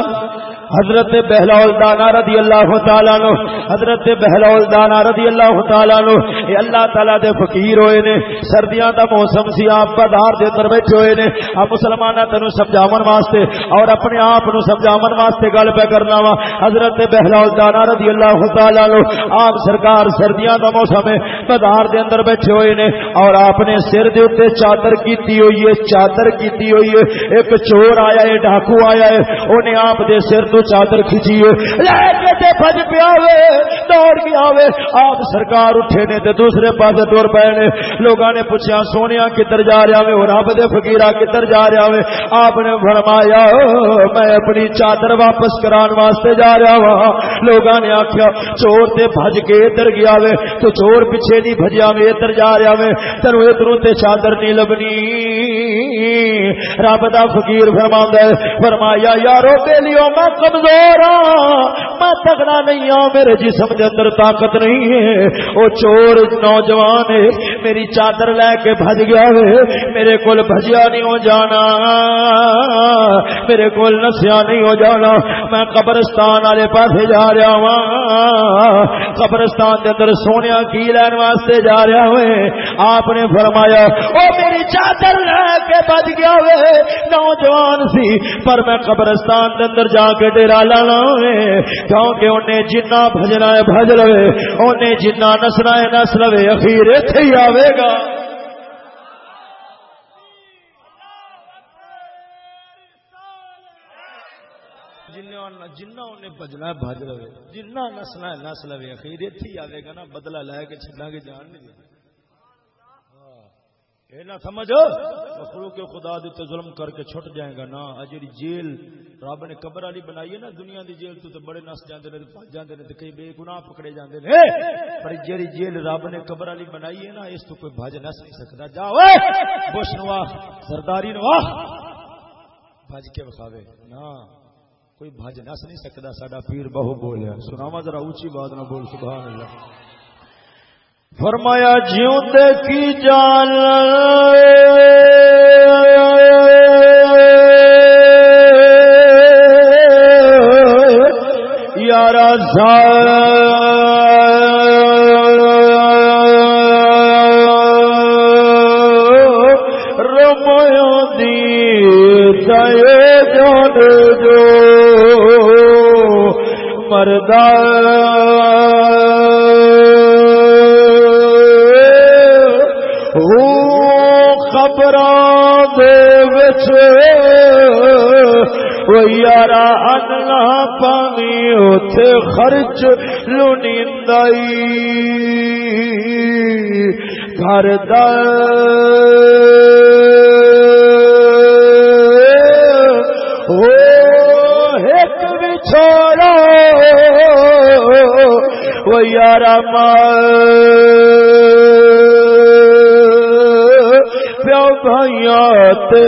حضرت بہلول دانا رضی اللہ تعالیٰ نو حضرت بہلول دانا رضی اللہ تعالیٰ نو اے اللہ تعالیٰ دے فقیر ہوئے نے، سردیاں دا موسم سی، آپ بازار دے اندر بیٹھے ہوئے نے آپ مسلمانہ تینو سمجھاون واسطے اور اپنے آپ نو سمجھاون واسطے گل پہ کرنا وا۔ حضرت بہلول دانا رضی اللہ تعالیٰ نو آپ سرکار سردیاں دا موسم ہے، بازار دے اندر بیٹھے ہوئے نے اور آپ نے سر دے اوتے چادر کیتی ہوئی ہے، چادر کیتی ہوئی ہے، ایک چور آیا ہے، ڈاکو آیا ہے اونے آپ دے سر تو چادر کھچی لے کے تے بج پیا دوڑ گیا وے آپ سرکار اٹھے نے تے دوسرے پاس ٹور پے نے۔ لوگاں نے پوچھا سونیا کدھر جا رہا وے اور رب دے فقیرا کدھر جا رہا وے آپ نے فرمایا، میں اپنی چادر واپس کران واسطے جا رہا وا لوگاں نے آکھیا، چور تے بھج کے ادھر گیا وے۔ تو چور پیچھے نہیں بھجیا وے، ادھر جا رہا وے۔ تینو ادھروں تے چادر نہیں لبنی۔ رب دا فقیر فرماوندا ہے، فرمایا، یارو بیلیو میں کمزور ہاں۔ میں تگڑا نہیں ہوں میرے جسم کے اندر طاقت نہیں ہے۔ وہ چور نوجوان ہے، میری چادر لے کے بج گیا ہے۔ میرے کو بجیا نہیں ہو جانا۔ میرے کو نسیا نہیں ہو جانا۔ میں قبرستان والے پاس جا رہا ہوں قبرستان کے اندر سونے کی لین واسطے جا رہا ہوں آپ نے فرمایا وہ میری چادر لے کے بج گیا ہوئے۔ نوجوان سی، پر میں قبرستان کے اندر جا کے ڈیرا لانا کیونکہ انہیں جنا بجنا ہے بج لو انہیں جنا نسنا ہے نس لو اخیر اتنے ہی آئے گا۔ جنا انہیں بجنا ہے بج لو جنا نسنا ہے نس لو اخیر اتنے ہی آئے گا نا بدلا لے کے چلا کے جان نہیں یہ نہ سمجھو مخلوق کے خدا دیتے ظلم کر کے چھٹ جائے گا نا۔ اجری جیل رب نے قبر والی بنائی ہے نا دنیا دی جیل تو, تو بڑے نس جاندے نے بھج جاندے نے تے کئی بے گناہ پکڑے جاندے نے۔ پر جیڑی جیل رب نے قبر والی بنائی ہے نا اس تو کوئی بھج نس نہیں سکدا جا اوئے بوش نوا سرداری نوا بھج کے وکھاوے نا کوئی بھج نس نہیں سکدا ساڈا پیر بہو بولیا۔ سناواں ذرا اونچی بات نہ بول سبحان اللہ۔ فرمایا جیوں کی جان یار رمیا دی جان جو خبر کوئی یارا اننا پانی اتے خرچ لونی گھر ایک بچھوڑا۔ وہ یارا ماں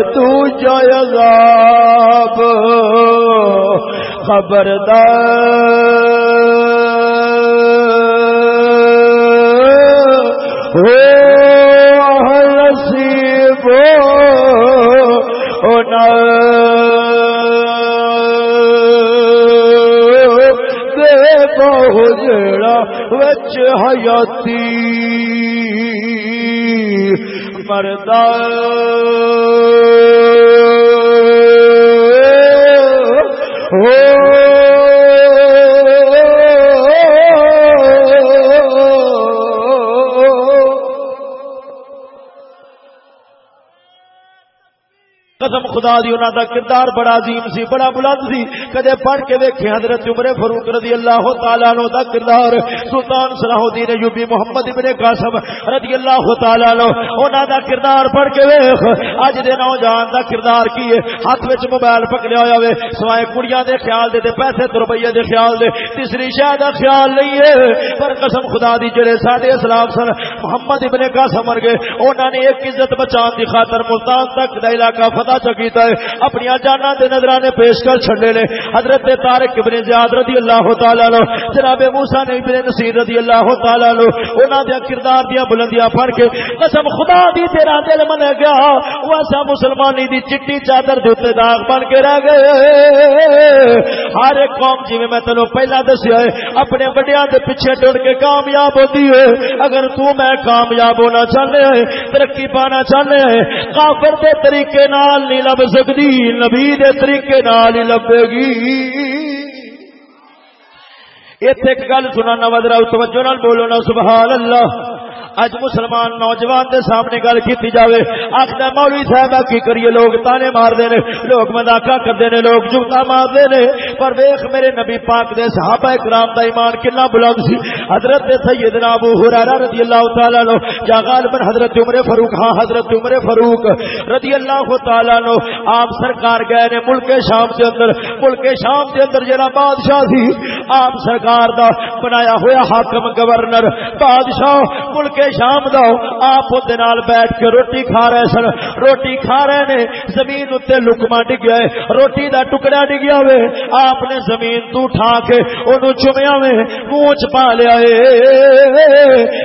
تو جائے عذاب خبردار۔ ہو نصیب ہو دے بہو جڑا وچ حیاتی۔ مردا ہو قسم خدا دی، انہاں دا کردار بڑا عظیم سی، بڑا بلند سی۔ کدے پڑھ کے ویکھے حضرت عمر فاروق رضی اللہ تعالی عنہ دا کردار، سلطان صلاح الدین ایوبی محمد ابن قاسم رضی اللہ تعالی عنہ، انہاں دا کردار پڑھ کے ویکھ۔ اج دے نوجوان دا کردار کی ہے؟ ہاتھ وچ موبائل پکڑیا ہویا وے، سوائے کڑیاں دے خیال دے تے پیسے تے روپیے دے خیال دے۔ تیسری شے دا خیال نہیں ہے، پر قسم خدا دی، جڑے ساڈے اسلام سن محمد ابن قاسم ورگے انہاں نے ایک عزت بچان دی خاطر ملتان تک دا علاقہ فتح اچھا چکیتا ہے۔ اپنی جانا دے نظرانے پیش کر چھڑے نے۔ حضرت تارک ابن زیاد رضی اللہ تعالی لو جناب موسیٰ نے ابن نصیر رضی اللہ تعالی لو انہاں دے کردار دیا بلندیاں پڑھ کے قسم خدا دی تیرا دل من گیا وہ ایسا مسلمانی دی چٹی چادر دے داغ بن کے رہ گئے۔ ہر ایک قوم جی میں تینو پہلا دسیا ہے، اپنے بڑیاں دے پیچھے ٹر کے کامیاب ہوتی ہے۔ اگر تو میں کامیاب ہونا چاہنے ہیں ترقی پانا چاہنے ہیں کافر دے طریقے نال نہیں لب سکتی، نبی دے طریقے نال ہی لبے گی۔ اتنے گل سنانا نوز توجہ نال بولو نا، سبحان اللہ۔ اج مسلمان نوجوان دے سامنے گل کی جاوے۔ آخر مولوی صاحب کی کریے؟ لوگ تانے مار دے نے، لوگ مذاقہ کرتے ہیں لوگ جوتا مار دے نے۔ پر ویخ میرے نبی پاک دے صحابہ کرام دا ایمان کنا بلند سی۔ حضرت سیدنا ابو ہریرہ رضی اللہ تعالی عنہ، یا غالبا حضرت عمر فاروق۔ ہاں حضرت عمر فاروق رضی اللہ تعالی عنہ آپ سرکار گئے نے ملک شام دے اندر۔ ملک شام دے اندر جڑا بادشاہ سی، آپ سرکار دا بنایا ہویا حاکم گورنر، بادشاہ ملک شام دو آپ نال بیٹھ کے روٹی کھا رہے سن۔ روٹی کھا رہے نے، زمین اتنے لکما ڈگیا ہے۔ روٹی دا ٹکڑا ڈگیا ہوئے۔ آپ نے زمین تو اٹھا کے انہوں چمیا میں منہ چ پا لیا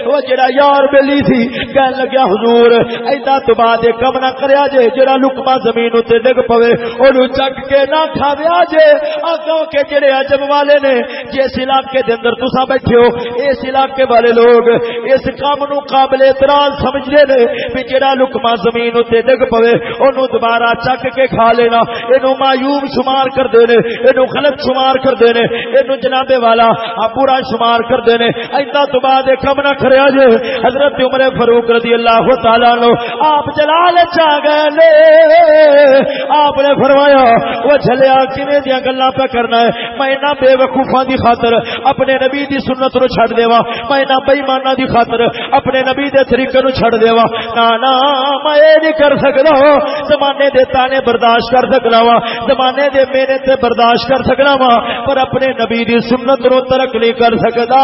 وہ جڑا یار بلی تھی کہنے لگیا، حضور ایدا تو بعد کم نہ کریا جے، جڑا لکما زمین اتنے ڈگ پوے، انہوں چک کے نہ کھاویا جے۔ اگوں کے جڑے عجب والے نے، جس علاقے دے اندر تسا بیٹھے ہو، اس علاقے والے لوگ، اس کا کام نو قابل اعتراض سمجھتے نے بھی جڑا لکما زمین اتنے ڈگ پوے انہوں دوبارہ چک کے کھا لینا۔ یہ مایوب شمار کرتے ہیں یہ غلط شمار کرتے ہیں یہ جناب والا پورا شمار کرتے ہیں ایسا تو بعد کم نہ کریا جے۔ حضرت عمر فروخ رضی اللہ تعالیٰ نو آپ جلال چاہ گئے آپ نے فرمایا، وہ جلیا کنے دیا گلا پہ کرنا ہے؟ میں نہ بے وقوفا دی خاطر اپنے نبی دی سنت نو چھڑ دیوا میں نہ بےمانا دی خاطر اپنے نبی دے طریقے نو چھڑ دیوا نا نا، میں اے نہیں کر سکدا زمانے دے تانے برداشت کر سکنا وا۔ زمانے دے میرے تے برداشت کر سکنا وا۔ پر اپنے نبی دی سنت نو ترک نہیں کر سکدا۔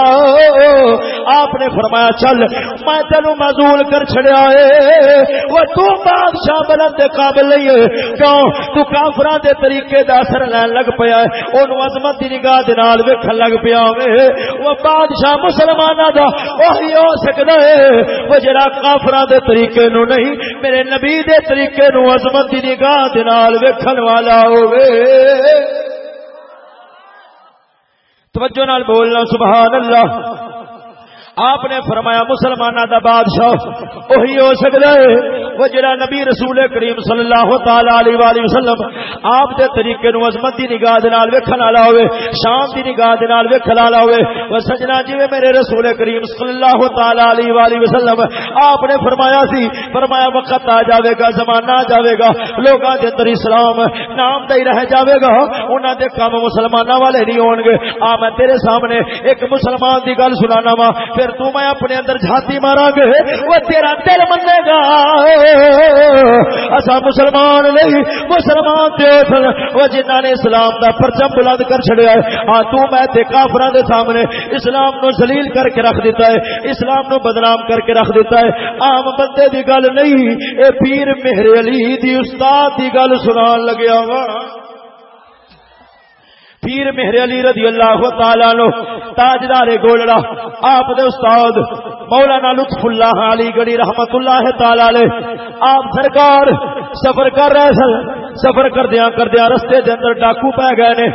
آپ نے فرمایا، چل، میں تینو معذول کر چھڑیا اے وہ تو بادشاہ بلند دے قابل نہیں ہے۔ کیوں؟ تو کافراں دے طریقے دا اثر لین لگ پیا ہے۔ اونوں عظمت دی نگاہ دے نال ویکھن لگ پیا ہوے وہ بادشاہ مسلماناں دا، وہی ہو سکدا۔ ہے، وہ جڑا کافراں دے طریقے نو نہیں، میرے نبی دے طریقے نو عظمت دی نگاہ دے نال ویکھن والا ہوے توجہ نال بولنا، سبحان اللہ۔ آپ نے فرمایا مسلمانہ دا بادشاہ، وہی ہو سکتا ہے۔ وہ جڑا نبی رسول کریم صلی اللہ تعالی علیہ والہ وسلم، آپ دے طریقے نو عظمت دی نگاہ دے نال ویکھن والا ہوے شان دی نگاہ دے نال ویکھن والا ہوے وہ سجنا جی میرے رسول کریم صلی اللہ تعالی علیہ والہ وسلم، آپ نے فرمایا سی، فرمایا وقت آ جاوے گا، زمانہ آ جاوے گا، لوگاں دے اندر اسلام نام دے رہ جاوے گا۔ انہاں دے کام مسلماناں والے نہیں ہون گے۔ آ میں تیرے سامنے ایک مسلمان دی گل سنانا وا، پھر پھر تو میں اپنے اندر جھاتی مارا گے، وہ تیرا دل منے گا۔ اصا مسلمان نہیں، مسلمان تے وہ جنہ نے اسلام دا پرچم بلند کر چھڑیا ہے ہاں تو میں تے کافراں دے سامنے اسلام نو ذلیل کر کے رکھ دیتا ہے، اسلام نو بدنام کر کے رکھ دیتا ہے۔ عام بندے دی گل نہیں، اے پیر مہر علی دی استاد دی گل سنان لگیا وا۔ پیر مہر علی رضی اللہ تعالی نو تاجدار گولڑا، آپ دے استاد مولانا لطف اللہ علی گڑی رحمت اللہ تعالی علیہ، آپ سرکار سفر کر رہے سن، سفر کردیاں کردیاں رستے دے اندر ڈاکو پے گئے نے،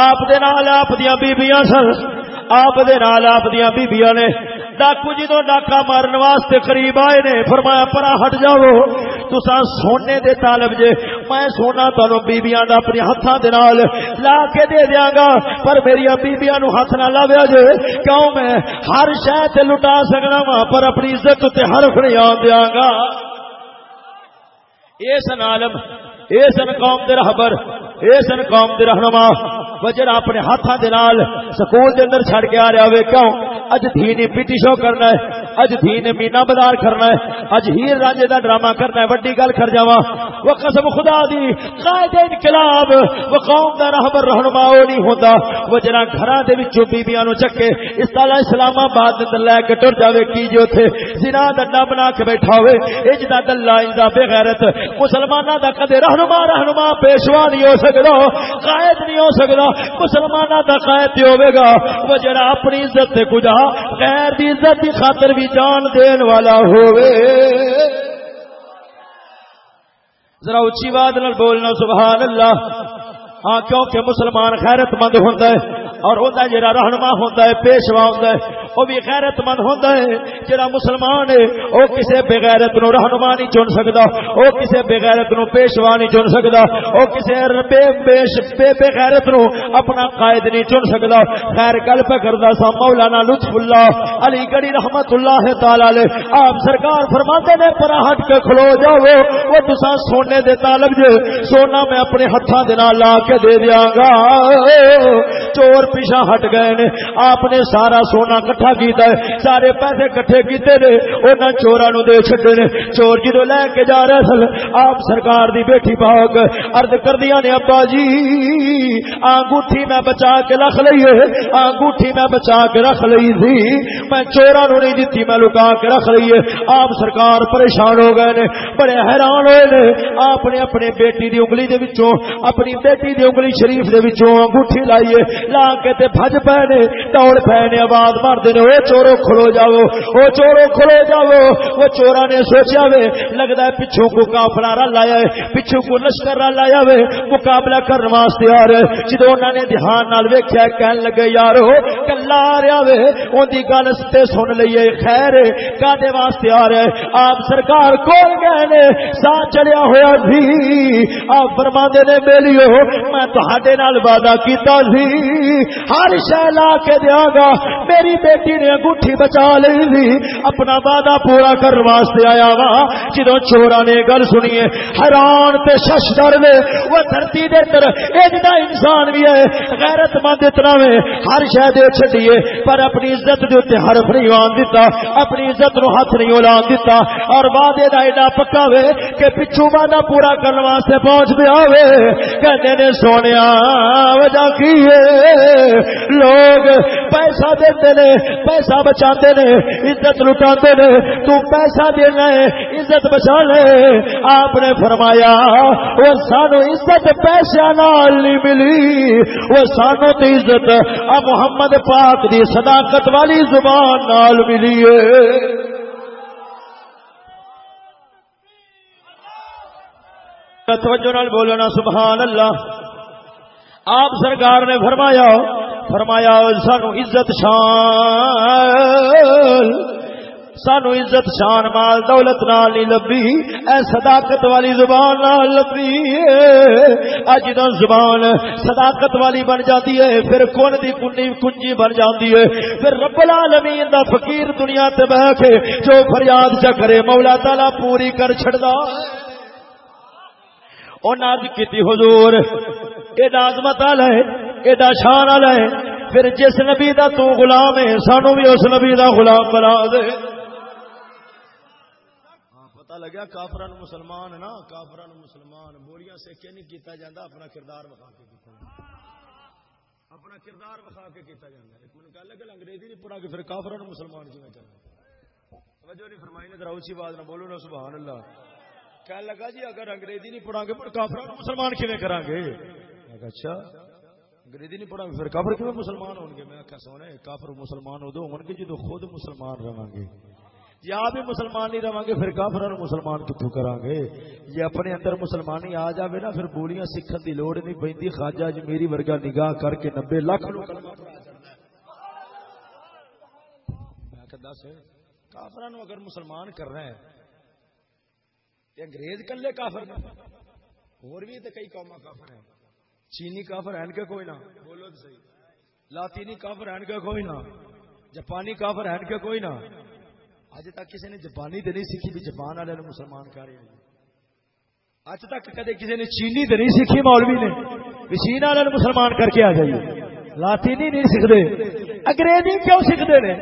آپ دے نال آپ دیاں بیبییاں سن، آپ دے نال آپ دیاں بیبییاں نے ڈاکو جدو ڈاکا مارن واسطے قریب آئے نے فرمایا پرا ہٹ جاؤ تسا سونے دے طالب جے میں سونا تانوں بیبییاں دا اپنے ہتھاں دے نال لا کے دے دیاں گا پر میری بیبییاں نو ہاتھ نہ لاویا جے کیوں میں ہر شے تے لٹا سکنا وا پر اپنی عزت تے حرف نہیں آن دیاں گا اے سن عالم اے سن قوم دے رہبر اے سن قوم دے رہنما وجر اپنے ہاتھاں دے نال سکول دے اندر چھڑ کے آ رہا ہوئے، کیوں؟ اج دھی نے پیٹی شو کرنا ہے، اج دھی نے مینا بازار کرنا ہے، اج ہیر راجے دا ڈرامہ کرنا ہے، وڈی گل کر جاواں۔ وہ قسم خدا دی، قائد انقلاب، وہ قوم دا رہبر، رہنما او نہیں ہوندا۔ وہ جڑا گھراں دے وچوں بیبییاں نو چکے، اس طرح اسلام آباد دے لے کے ٹر جاوے، کی جی جو تھے زنا ڈنڈا بنا کے بیٹھا ہوئے، اج دا دلہ اج دا بے غیرت مسلماناں دا کدے رہنما رہنما، پیشوا نہیں ہو سکدا قائد نہیں ہو سکدا مسلمان دا قائد ہوے گا۔ وہ جڑا اپنی عزت تے کجا غیر دی عزت دی خاطر بھی جان دین والا ہوئے۔ ذرا اچھی بات نال بولنا، سبحان اللہ۔ ہاں کیونکہ مسلمان خیرت مند ہوتا ہے اور ہوتا ہے جڑا رہنما ہوتا ہے، پیشوا ہوتا ہے۔ وہ بھی غیرت مند ہوتا ہے، جڑا مسلمان ہے، وہ کسی بغیرت نو رہنما نہیں چن سکتا وہ کسی بغیرت نو پیشوا نہیں چن سکتا وہ کسی بے بیش بے بغیرت نو اپنا قائد نہیں چن سکتا خیر گل پہ کرتا سا مولانا لطف اللہ، علی گڑھی رحمت اللہ تعالی علیہ، آپ سرکار فرماتے نے، پر ہٹ کے کھلو جاؤ، وہ تسا سونے دے طالب جو سونا میں اپنے ہاتھوں دے نال لا کے دے دیاں گا۔ چور پیچھا ہٹ گئے نے، آپ نے سارا سونا کٹھا کیتا ہے، سارے پیسے کٹھے کیتے نے، انہاں چوراں نو دے چھڈے نے۔ چور جدو لے کے جا رہے سن، آپ سرکار دی بیٹھی پاک، عرض کردیاں نے، ابا جی انگوٹھی میں بچا کے رکھ لئی ہے۔ انگوٹھی میں بچا کے رکھ لئی تھی۔ میں چوراں نو نہیں دتی، میں لکا کے رکھ لئی ہے۔ آپ سرکار پریشان ہو گئے نے، بڑے حیران ہوئے نے۔ آپ نے اپنے بیٹی دی انگلی دے وچوں، اپنی بیٹی دی انگلی شریف دے وچوں انگوٹھی لائیے لا کے تے بھج پے نے دوڑ پے نے، آواز مارتے نے او چورو کھلو جاؤ او چورو کھلو جاؤ وہ چورا نے سوچا وے لگتا ہے پچھوں کو کافلا رل لایا ہے، پچھوں کو لشکر رل لایا وے، مقابلہ کرنے واسطے آ رہے جدو انہوں نے دھیان نال ویکیا کہن لگے یار کلا آ رہا وے، ان کی گل تے سن لیے خیر کادے واسطے آ رہے آپ سرکار کول گئے نے سا چڑیا ہوا سی آپ فرما نے، بیلیو، میں تے وعدہ کیتا سی ہر شہ لا کے دیا گا میری بے بیٹی نے انگوٹھی بچا لی تھی۔ اپنا وعدہ پورا کرنے واسطے آیا وا۔ جدو چورا نے گل سنیے حیران تے شش ڈر دے وہ دھرتی دے اندر ایجنا انسان بھی ہے غیرت مند اتنا میں ہر شہ دے چھڈیے پر اپنی عزت دے اتنے حرف نہیں آن دیتا اپنی عزت نو ہاتھ نہیں اولان دیتا اور وعدے دا ایڈا پکا وے کہ پچھو وعدہ پورا کرنے واسطے پہنچ پیا وے۔ کہتے نے سونے وجہ کی لوگ پیسہ دیتے نے پیسہ بچا نے، عزت لٹا نے، تو پیسہ دینا ہے، عزت بچا لے۔ آپ نے فرمایا، وہ سانو عزت پیسے نال نہیں ملی۔ وہ سانو تو عزت اب محمد پاک دی صداقت والی زبان نال ملی ہے۔ توجہ نال بولنا، سبحان اللہ۔ آپ سرکار نے فرمایا فرمایا، سانو عزت شان سانو عزت شان مال دولت نال نہیں لبھی، اے صداقت والی زبان نال لبھی۔ اج جدوں زبان صداقت والی بن جاتی ہے، پھر کون دی کنی کنجی بن جاتی ہے؟ پھر رب العالمین دا فقیر دنیا تے بیٹھ کے جو فریاد چ کرے، مولا تعالی پوری کر چھڑدا۔ او ناز کیتی حضور، اے عظمت والا ہے۔ اے شان والا ہے۔ پھر جس نبی دا تو غلام ہے، سانو بھی اس نبی دا غلام بنا دے۔ ہاں، پتا لگا کافران مسلمان نا۔ کافران مسلمان بوریاں سے کہ نہیں کیتا جاندہ اپنا کردار بخا کے کیتا اپنا کردار بخا کے کیتا جاندہ ایک من کہا لگا انگریزی نہیں پڑھا کہ پھر کافران مسلمان جو میں چلنا توجہ نہیں فرمائی نے ذرا اونچی بات نہ بولو نا، سبحان اللہ۔ کہنے لگا جی اگر انگریزی نہیں پڑھا گے پھر کافران مسلمان کیویں کران گے؟ اچھا۔ انگریزی نہیں پڑھا، پھر کافر کیوں مسلمان ہوں گے؟ میں آخیا سونے، کافر مسلمان ہو دو ہوں گے، جدو خود مسلمان رہا گے۔ جی آپ بھی مسلمان نہیں رہا گے، پھر کافر مسلمان کتوں کرا گے؟ جی اپنے اندر مسلمانی آ جائے نا، پھر بولیاں سیکھن کی لوڑ نہیں پہ خاجا جی میری ورگا نگاہ کر کے نبے لاکھ دس کافر اگر مسلمان کر رہے ہیں انگریز کلے کافر اور بھی تو کئی قوم کافر ہیں۔ چینی کافر ہیں کے کوئی نہ؟ بولو تو صحیح۔ لاطینی کافر ہیں کے کوئی نہ؟ جاپانی کافر ہیں کے کوئی نہ؟ اج تک کسی نے جاپانی تو نہیں سیکھی بھی جاپان والے مسلمان کر رہے اج تک کدے کسی نے چینی تو نہیں سیکھی مولوی نے۔ بھی چین والے مسلمان کر کے آ جائیے۔ لاطینی نہیں سیکھتے۔ انگریزی کیوں سیکھتے ہیں؟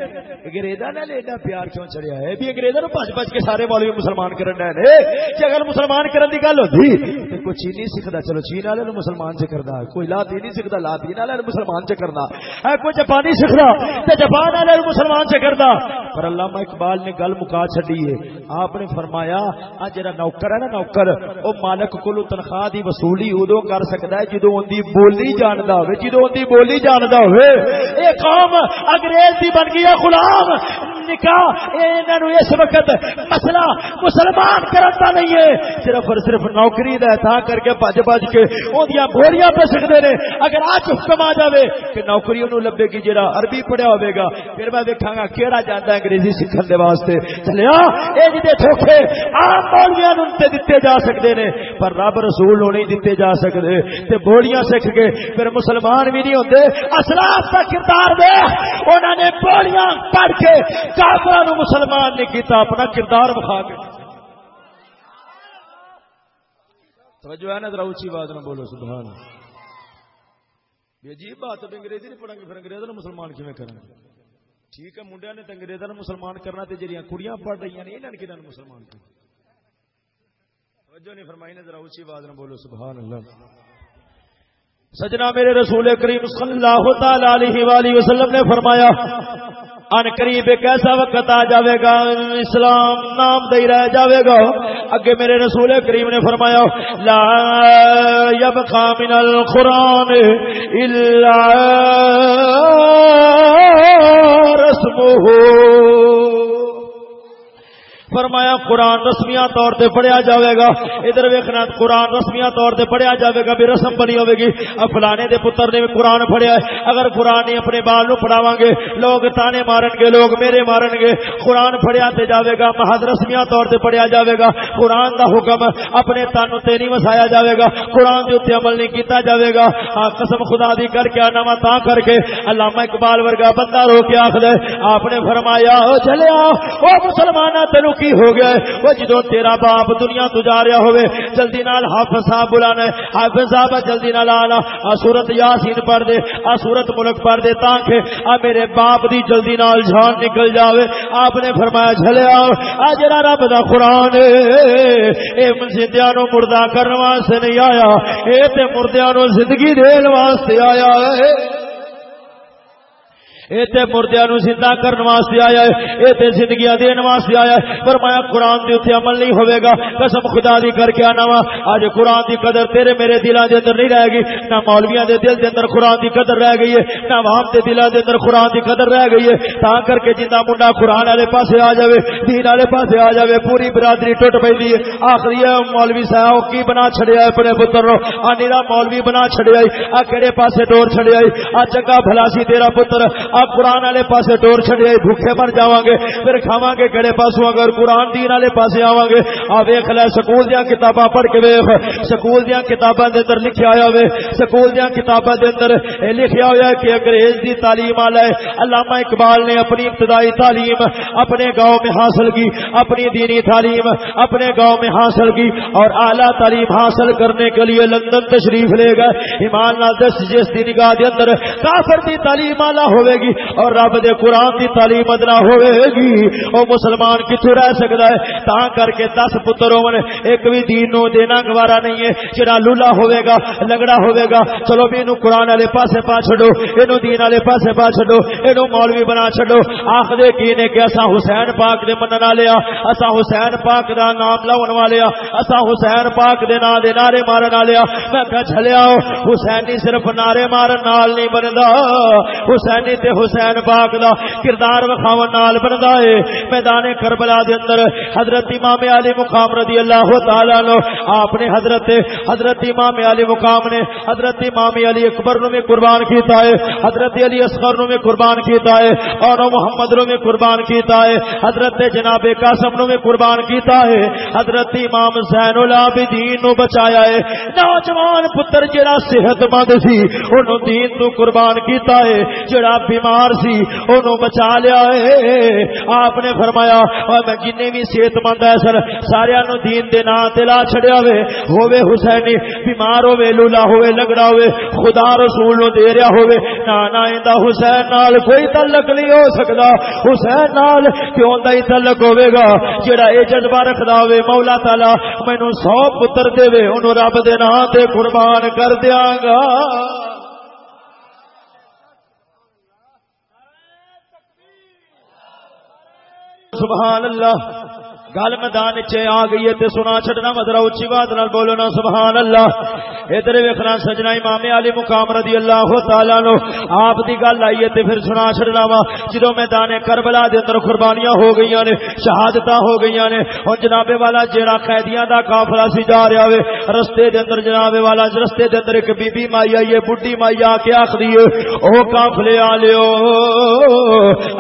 انگریزا نے ایڈا پیار کیوں چڑھیا ہے بھی انگریزا نو بج بج کے سارے مولوی مسلمان کرن ڈے کہ اگر مسلمان کرن دی گل ہوتی تو کوئی چینی سیکھتا چلو چین والے مسلمان سے کرتا کوئی لاطینی سیکھتا لاطین والے مسلمان سے کرتا ہے کوئی جاپانی سیکھتا تو جاپان والے مسلمان سے کرتا پر علامہ اقبال نے گل مکا چڈی ہے۔ آپ نے فرمایا، آ جا نوکر ہے نا نوکر وہ مالک کو تنخواہ دی وصولی ادو کر سکتا ہے جدو ان بولی جانتا ہو جدو ان بولی جانتا ہوئے۔ اے قوم انگریز دی بن گئی غلام۔ نکاح انہوں اس وقت مسئلہ مسلمان کرتا نہیں ہے۔ صرف اور صرف نوکری دا تھا کر کے بج بج کے اودیاں بوریاں پہ سکتے نے۔ اگر آج حکم آ جاوے کہ نوکری انہوں لبے گی، جڑا عربی پڑھیا ہوے گا، پھر میں دیکھاں گا کیڑا جاندا ہے انگریزی سیکھن دے واسطے۔ چلیا، اے جے دھوکے عام مولویاں تے دتے جا سکدے نے، پر رب رسول نہیں دتے جا سکدے۔ تے بوڑیاں سکھ کے پھر مسلمان بھی نہیں ہوندے۔ اسلاف کا کردار دے۔ انہوں نے بولیاں پڑھ کے کافر مسلمان نے کیتا اپنا کردار بخا کے توجہ ہے نا، ذرا اونچی بات نہ بولو، سبحان عجیب بات ہے انگریزی نہیں پڑھیں گے، پھر انگریزوں مسلمان کیون کریں گے؟ ٹھیک ہے منڈیا نے انگریزوں مسلمان کرنا تے جڑیاں کڑیاں پڑھ رہی ہیں انہوں نے کہنا مسلمان کر توجہ نہیں فرمائی نے ذرا اونچی بات نہ بولو، سبحان اللہ۔ سجنا میرے رسول کریم صلی اللہ تعالی علیہ وآلہ وسلم نے فرمایا، ان قریب ایک ایسا وقت آ جاوے گا، اسلام نام دے رہ جاوے گا۔ اگے میرے رسول کریم نے فرمایا، لا یبقى من القران الا رسمه فرمایا قرآن رسمیاں طور تے پڑھیا جاوے گا۔ ادھر ویکھنا قرآن رسمیاں طور تے پڑھیا جاوے گا، بھی رسم بنی ہوے گی۔ فلانے دے پتر نے قرآن پڑھیا ہے۔ اگر قرآن نہیں اپنے بال نو پڑھاواں گے، لوگ تانے مارن گے، لوگ میرے مارن گے۔ قرآن پڑھیا تے جاوے گا، محض رسمیاں طور تے پڑھیا جاوے گا۔ قرآن دا حکم اپنے تن تے نہیں وسایا جاوے گا۔ قرآن دے اوتے عمل نہیں کیتا جاوے گا۔ ہاں قسم خدا دی کر کے انا تا کر کے۔ علامہ اقبال ورگا بندہ رو کے آکھ دے آپ نے فرمایا او چلیا او مسلماناں تینو کی ہو گیا ہے۔ وہ جدو تیرا باپ دنیا تو جا رہا ہوئے، جلدی نال حافظ صاحب بلانا ہے حافظ صاحب جلدی نال آنا سورت یاسین پڑھ دے، آ سورت ملک پڑھ دے تاکہ آ میرے باپ دی جلدی نال جان نکل جاوے۔ آپ نے فرمایا، جھلے آؤ، آ جرا رب دا قرآن اے زندیاں نو مردہ کرنے واسطے نہیں آیا، اے تے مردیاں نو زندگی دین واسطے آیا ہے۔ ایتے مردیا نو زندہ کرنے واسطے آیا ہے ایتے زندگیاں دین واسطے آیا ہے۔ فرمایا، قرآن دے اوتے عمل نہیں ہوے گا۔ قسم خدا دی کر کے آنا وا۔ اج قرآن دی قدر تیرے میرے دلاں دے اندر نہیں رہ گئی، نہ مولویاں دے دل دے اندر قرآن دی قدر رہ گئی ہے، نہ عوام دے دلاں دے اندر قرآن دی قدر رہ گئی ہے۔ تا کر کے جندا منڈا قرآن والے پاسے آ جاوے، دین والے پاسے آ جاوے، پوری برادری ٹوٹ پیندی ہے۔ آخری ہے، مولوی صاحب کی بنا چھڑیا ہے اپنے پتر نو؟ آ نیرا مولوی بنا چھڑیا ہے، آ کیڑے پاسے ڈور چھڑیا ہے؟ آ چنگا بھلا سی تیرا پتر۔ اب قرآن والے پاس ٹور چڑے بھوکے مر جا گے پھر کھاوا گے کہڑے پاسوں؟ اگر قرآن دین والے پاس آوا گے آ ویخ لے، سکول دیا کتاباں پڑھ کے ویخ سکول دیا کتاباں دے اندر لکھا ہوا وے، سکول دیا کتاباں دے اندر لکھا ہوا کہ انگریز دی تعلیم والا ہے، علامہ اقبال نے اپنی ابتدائی تعلیم اپنے گاؤں میں حاصل کی، اپنی دینی تعلیم اپنے گاؤں میں حاصل کی، اور اعلیٰ تعلیم حاصل کرنے کے لیے لندن تشریف لے گئے۔ ایمان دس، جس دی نگاہ دے اندر کافر دی تعلیم آلہ ہوئے گی گی اور رب دے قرآن دی تعلیم ادنا ہوئے گی۔ او مسلمان کتوں رہ سکتا ہے؟ تا کر کے دس پتر ہون۔ ایک بھی دین نو دینا گوارا نہیں ہے۔ جڑا لولا ہوئے گا لگڑا ہوئے گا۔ چلو بھی انہوں قرآن والے پاسے پا چھڈو۔ اینو دین والے پاسے پا چھڈو۔ اینو مولوی بنا چھڈو۔ آخدے کی نے کہ اسا حسین پاک دے منن والے اسا حسین پاک دا نام لاون والے اسا حسین پاک دے نام دے نعرے مارن والے میں کہ چلیا حسینی صرف نعرے مارن نال نہیں بندا۔ حسینی تے حسین پاک دا کردار وکھاون نال بندا ہے میدان کربلا دے اندر حضرت امام علی مقام رضی اللہ تعالی عنہ، آپ نے حضرت حضرت امام علی مقام نے حضرت امام علی اکبر نو میں قربان کیتا ہے حضرت علی اصغر نو میں قربان کیتا ہے اور محمد نو میں قربان کیتا ہے حضرت جناب قاسم نو میں قربان کیتا ہے حضرت امام زین العابدین نو بچایا ہے نوجوان پتر جڑا صحت مند سی اونوں دین تو قربان کیتا ہے جڑا بیمار سی، اونوں بچا لیا ہے آپ نے فرمایا میں جنے بھی صحت مند ہے سر، سارے نو دین دے نام تے لا چھڑیا ہوے ہوے حسینی، بیمار ہوے لولا ہوے لگڑا ہوے خدا رسول نو دے رہا ہوے نا نا ایندا حسین نال کوئی تعلق نہیں ہو سکدا۔ حسین نال کیوں دا ہی تعلق ہوے گا؟ جڑا اے جذبہ رکھدا ہوے مولا تعالی مینوں 100 پتر دے اونوں رب دے نام تے قربان کر دیاں گا۔ سبحان اللہ گل میدان چ آ گئی ہے سنا چڈنا مدرا اچھی بات نال بولو نا سبحان اللہ ادھر ویکنا سجنا امام علی مقام رضی اللہ تعالی نو آپ دی گل آئی ہے پھر سنا چڈنا وا۔ جدو میدان کربلا دے اندر قربانیاں ہو گئی نے شہادت ہو گئی نے ہوں جناب والا جیڑا قیدیاں دا قافلہ سی جا رہا ہوئے رستے دے اندر جناب والا، رستے دے اندر ایک بی بی مائی آئی ہے، بڈھی مائی آ کے آخری او قافلے آ لیو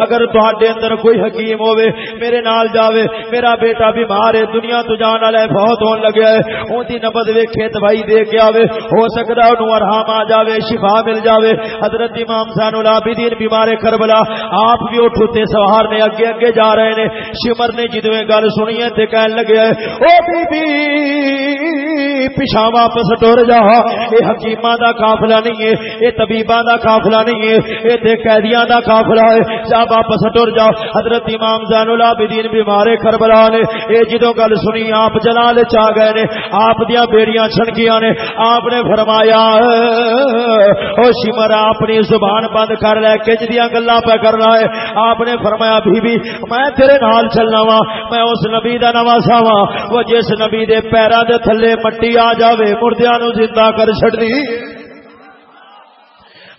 اگر تہاڈے اندر کوئی حکیم ہوے میرے نال جاوے، میرا بیٹا بیمار ہے، دنیا تو جان والا ہے بہت ہون لگا ہے اون دی نبض ویکھے، دوائی دے کے آوے۔ ہو سکدا اونوں آرام آ جاوے، شفا مل جاوے۔ حضرت امام زین العابدین بیمار کربلا، آپ بھی اٹھتے سوار نے اگے اگے جا رہے نے۔ شمر نے جدویں گل سنی ہے تے کہن لگے او بی بی پیچھا واپس ٹر جا۔ اے حکیماں دا قافلہ نہیں ہے، اے طبیباں دا قافلہ نہیں ہے، اے تے قیدیاں دا قافلہ ہے۔ جا واپس ٹر جا۔ حضرت امام زین العابدین بیمار کربلا نے اے جدو گل سنی، آپ جلال چا گئے نے، آپ دیا بیڑیاں چھنکیاں نے۔ آپ نے فرمایا، او شمر اپنی زبان بند کر لے، کج دیا گلا پہ کرنا ہے۔ آپ نے فرمایا بی بی میں تیرے نال چلنا وا، میں اس نبی دا نواسا وا۔ وہ جس نبی دے پیرا دے تھلے مٹی آ جاوے مردیاں نو زندہ کر چھڑ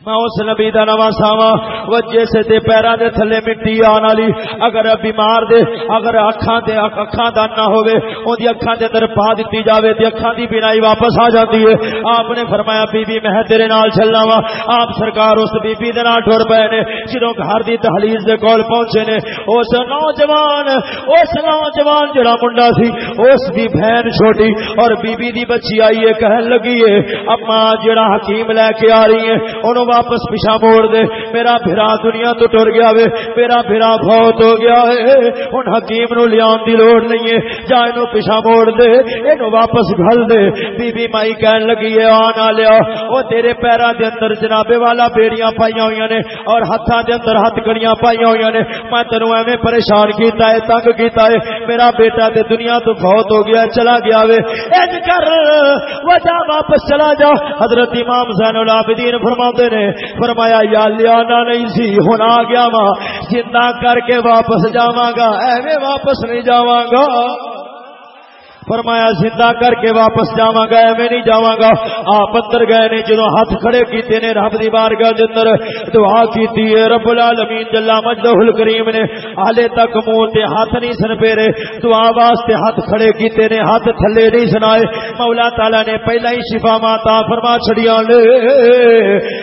میں اس نبی دا نواں ساواں وہ جیسے تے پیراں دے تھلے مٹی آن والی۔ اگر بیمار دے، اگر اکھاں دے، اکھاں دا نہ ہوے اون دی اکھاں دے اندر پا دتی جاوے تے اکھاں دی بینائی واپس آ جاندی ہے۔ آپ نے فرمایا، بی بی، میں تیرے نال چلنا وا۔ آپ سرکار اس بی بی دے نال ٹر پے نے، جدوں گھر دی دہلیز دے کول پہنچے نے۔ اس نوجوان اس نوجوان جڑا منڈا سی، اس دی بہن چھوٹی اور بی بی دی بچی آئی ہے، کہن لگی ہے اما جڑا حکیم لے کے آ رہی ہے انہوں واپس پیچھا موڑ دے۔ میرا بھرا دنیا تو ٹر گیا وے۔ میرا بھرا بہت ہو گیا ہے۔ ہن حکیم نو لیان دی لوڑ نہیں ہے۔ جا اینو پیچھا موڑ دے۔ اینو واپس گھل دے۔ بی بی مائی کہن لگی ہے، آ لیا۔ او تیرے پیراں دے اندر جنابے والا بیڑیاں پائیاں ہویاں نے اور ہتھاں دے اندر ہتھ کڑیاں پائیاں ہویاں نے۔ میں تینو ایویں پریشان کیتا ہے، تنگ کیتا ہے۔ میرا بیٹا تے دنیا تو بہت ہو گیا چلا گیا وے۔ اج جی کر، وجہ واپس چلا جا۔ حضرت امام زین العابدین فرماتے نے فرمایا، یا لیانا نہیں سی ہوں آ گیا وا زندہ کر کے واپس جاواں گا، ایویں واپس نہیں جاواں گا۔ فرمایا، زندہ کر کے واپس جاواں گا میں نہیں جاواں گا آپ اندر گئے نے جدو ہاتھ کھڑے کیتے نے رب دی بارگاہ دے اندر. دعا کیتی ہے رب العالمین جل مجدہ الکریم نے. حالے تک منہ تے ہاتھ نہیں سن پیرے دعا واسطے ہاتھ کھڑے کیتے نے، ہاتھ تھلے نہیں سنائے. مولا تعالی نے پہلا ہی شفا ماتا فرما چھڑیاں لے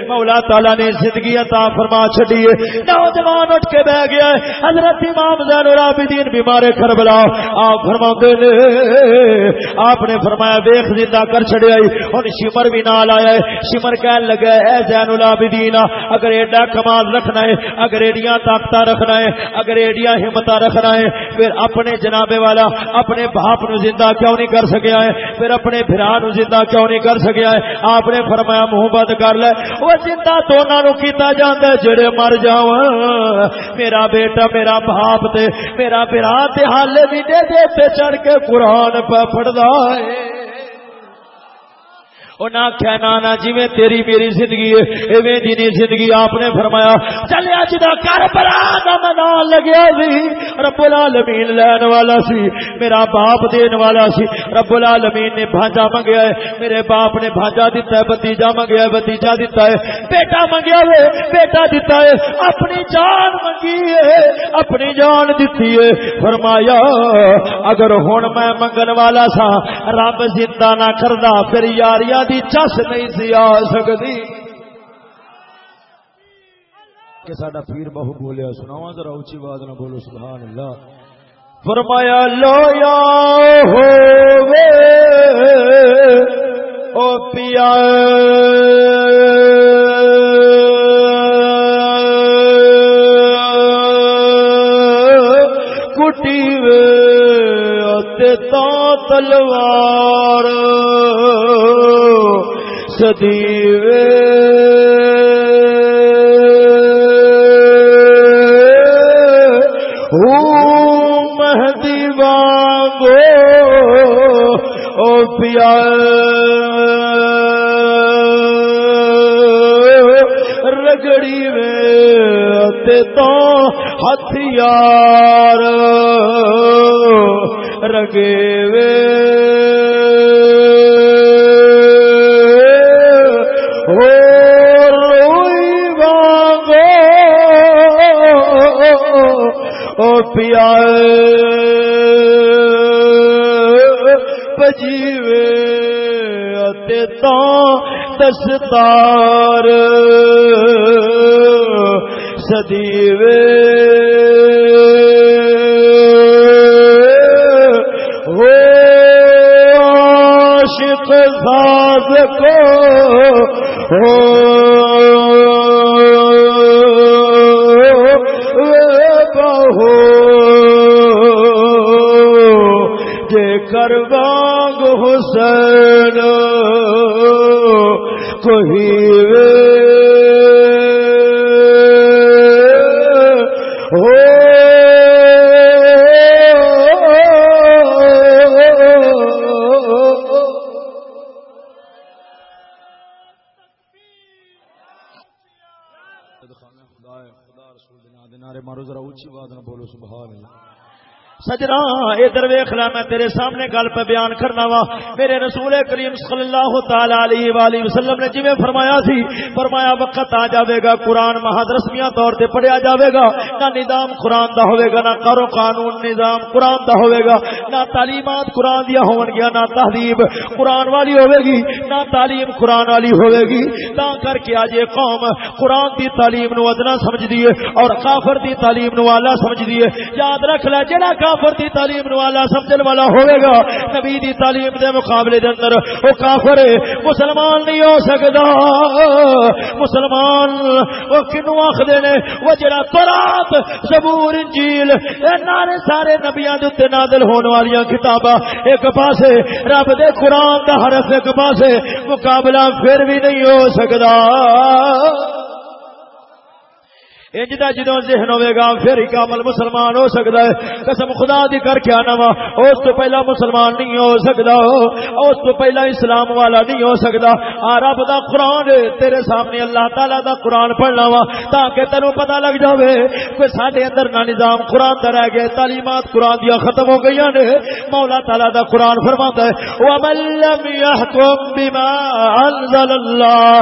مولا تعالی نے زندگی عطا فرما چھڑی ہے. نوجوان اٹھ کے بیٹھ گیا ہے. حضرت امام زین العابدین بیمار کربلا. آپ فرماتے نے آپ نے فرمایا ویخ زندہ کر چڑیا ہوں شمر بھی نال آیا ہے۔ شمر کہن لگا ہے زین العابدین، اگر ایڈا کمال رکھنا ہے، اگر ایڈیاں طاقت رکھنا ہے، اگر ایڈیاں ہمت رکھنا ہے، پھر اپنے جناب والا، اپنے باپ نو زندہ کیوں نہیں کر سکیا ہے؟ پھر اپنے بھرا نو زندہ کیوں نہیں کر سکیا ہے؟ آپ نے فرمایا محبت کر لے. وہ زندہ دونوں نو کیتا جاندا ہے، جڑے مر جاواں، میرا بیٹا، میرا باپ تے، میرا بھرا تے حالے بھی دے دے تے چڑھ کے قرآن پڑھدا ہے۔ وہ نہ کہنا نہ جی تیری میری زندگی ہے، ایویں دی زندگی آپ نے فرمایا۔ چل اج دا کر بلا دا میدان لگیا سی، رب العالمین لین والا سی، میرا باپ دین والا سی۔ رب العالمین نے بھانجا منگیا ہے، میرے باپ نے بھانجا دیتا ہے بتیجا منگیا ہے بتیجا دیتا ہے۔ بیٹا منگیا ہے بیٹا دیتا ہے، اپنی جان منگی ہے، اپنی جان دیتی ہے۔ فرمایا، اگر ہن میں منگن والا سا رب زندہ نہ کردا پھر یاریاں دی چس نہیں سی آ سکتی۔ کہ ساڈا پیر بہو بولیا سناوا ذرا اچھی بات نہ بولو سبحان اللہ فرمایا لو یا ہو او پیا۔ کٹی وے تا تلوار۔ سدیوے مہدی وانگو او پیا۔ رگڑی میں تو ہتھیار۔ رگے وے پیا پجیوے تا دستار سدیوے ہو عاشق ساز کو ہو حسین کوئی سجنا، ادھر ویخ لا، میں تیرے سامنے گل پہ بیان کرنا وا۔ میرے رسول کریم صلی اللہ تعالی علیہ وآلہ وسلم نے جویں فرمایا سی، فرمایا وقت آ جاوے گا، قرآن مہد رسمیاں طور تے پڑھیا جاوے گا۔ نہ نظام قرآن دا ہوے گا، نہ قرو قانون نظام قرآن دا ہوے گا۔ نہ تعلیمات قرآن دیا ہون گیا، نہ تہذیب قرآن والی ہوے گی، نہ تعلیم قرآن والی ہوے گی۔ تا کر کے اج قوم قرآن دی تعلیم نو ادنا سمجھ دیے اور کافر دی تعلیم نو اعلی سمجھ دیے یاد رکھ لے، جڑا کافر دی تعلیم نو والا سمجھن والا ہوئے گا۔ نبی دی تعلیم دے مقابلے دے اندر او کافر مسلمان نہیں ہو سکدا۔ مسلمان او کینو آکھدے نے؟ او جڑا تورات زبور، انجیل، اے نارے سارے نبیاں دے تے نازل ہون والیاں کتاباں۔ ایک پاسے رب دے قران دا حرف، ایک پاسے مقابلہ پھر بھی نہیں ہو سکدا۔ انج دا جدوں ذہن ہوے گا، پھر ہی کامل مسلمان ہو سکدا ہے۔ قسم خدا دی کر کے آنا وا۔ اس تو پہلا مسلمان نہیں ہو سکدا۔ اس تو پہلا اسلام والا نہیں ہو سکدا۔ آ رب دا قرآن، تیرے سامنے اللہ تعالی دا قرآن پڑھنا وا۔ تاکہ تینو پتہ لگ جاوے کہ ساڈے اندر نہ نظام قرآن دا رہ گئے، تعلیمات قرآن دیا ختم ہو گئی نے۔ مولا تعالی دا قرآن فرماتا ہے، ومن لم يحكم بما انزل الله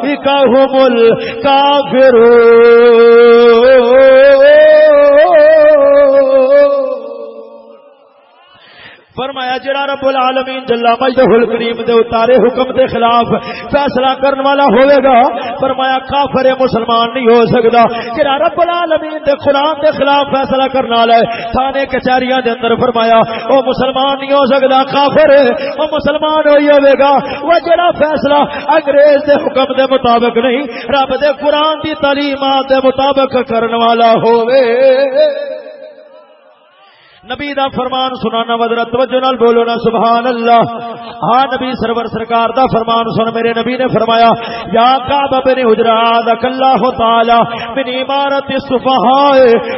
فاولئك هم الكافرون فرمایا جڑا رب العالمین جل مجدہ الکریم دے اتارے حکم دے خلاف فیصلہ کرن والا ہوے گا، فرمایا کافر مسلمان نہیں ہو سکدا جڑا رب العالمین دے قران دے خلاف فیصلہ کرن والا ہے، تھانے کچہریاں دے اندر فرمایا، او مسلمان نہیں ہو سکدا کافر، او مسلمان ہوئی ہوے گا۔ وہ جڑا فیصلہ انگریز دے حکم دے مطابق نہیں، رب دے قران دی تعلیمات دے مطابق کرن والا ہوے نبی دا فرمان سنانا ودر توجہ نال بولو نا سبحان اللہ ہاں نبی سرور سرکار دا فرمان سن، میرے نبی نے فرمایا، یا کعب بن حجرات اللہ تعالی، من عمارت الصفهاء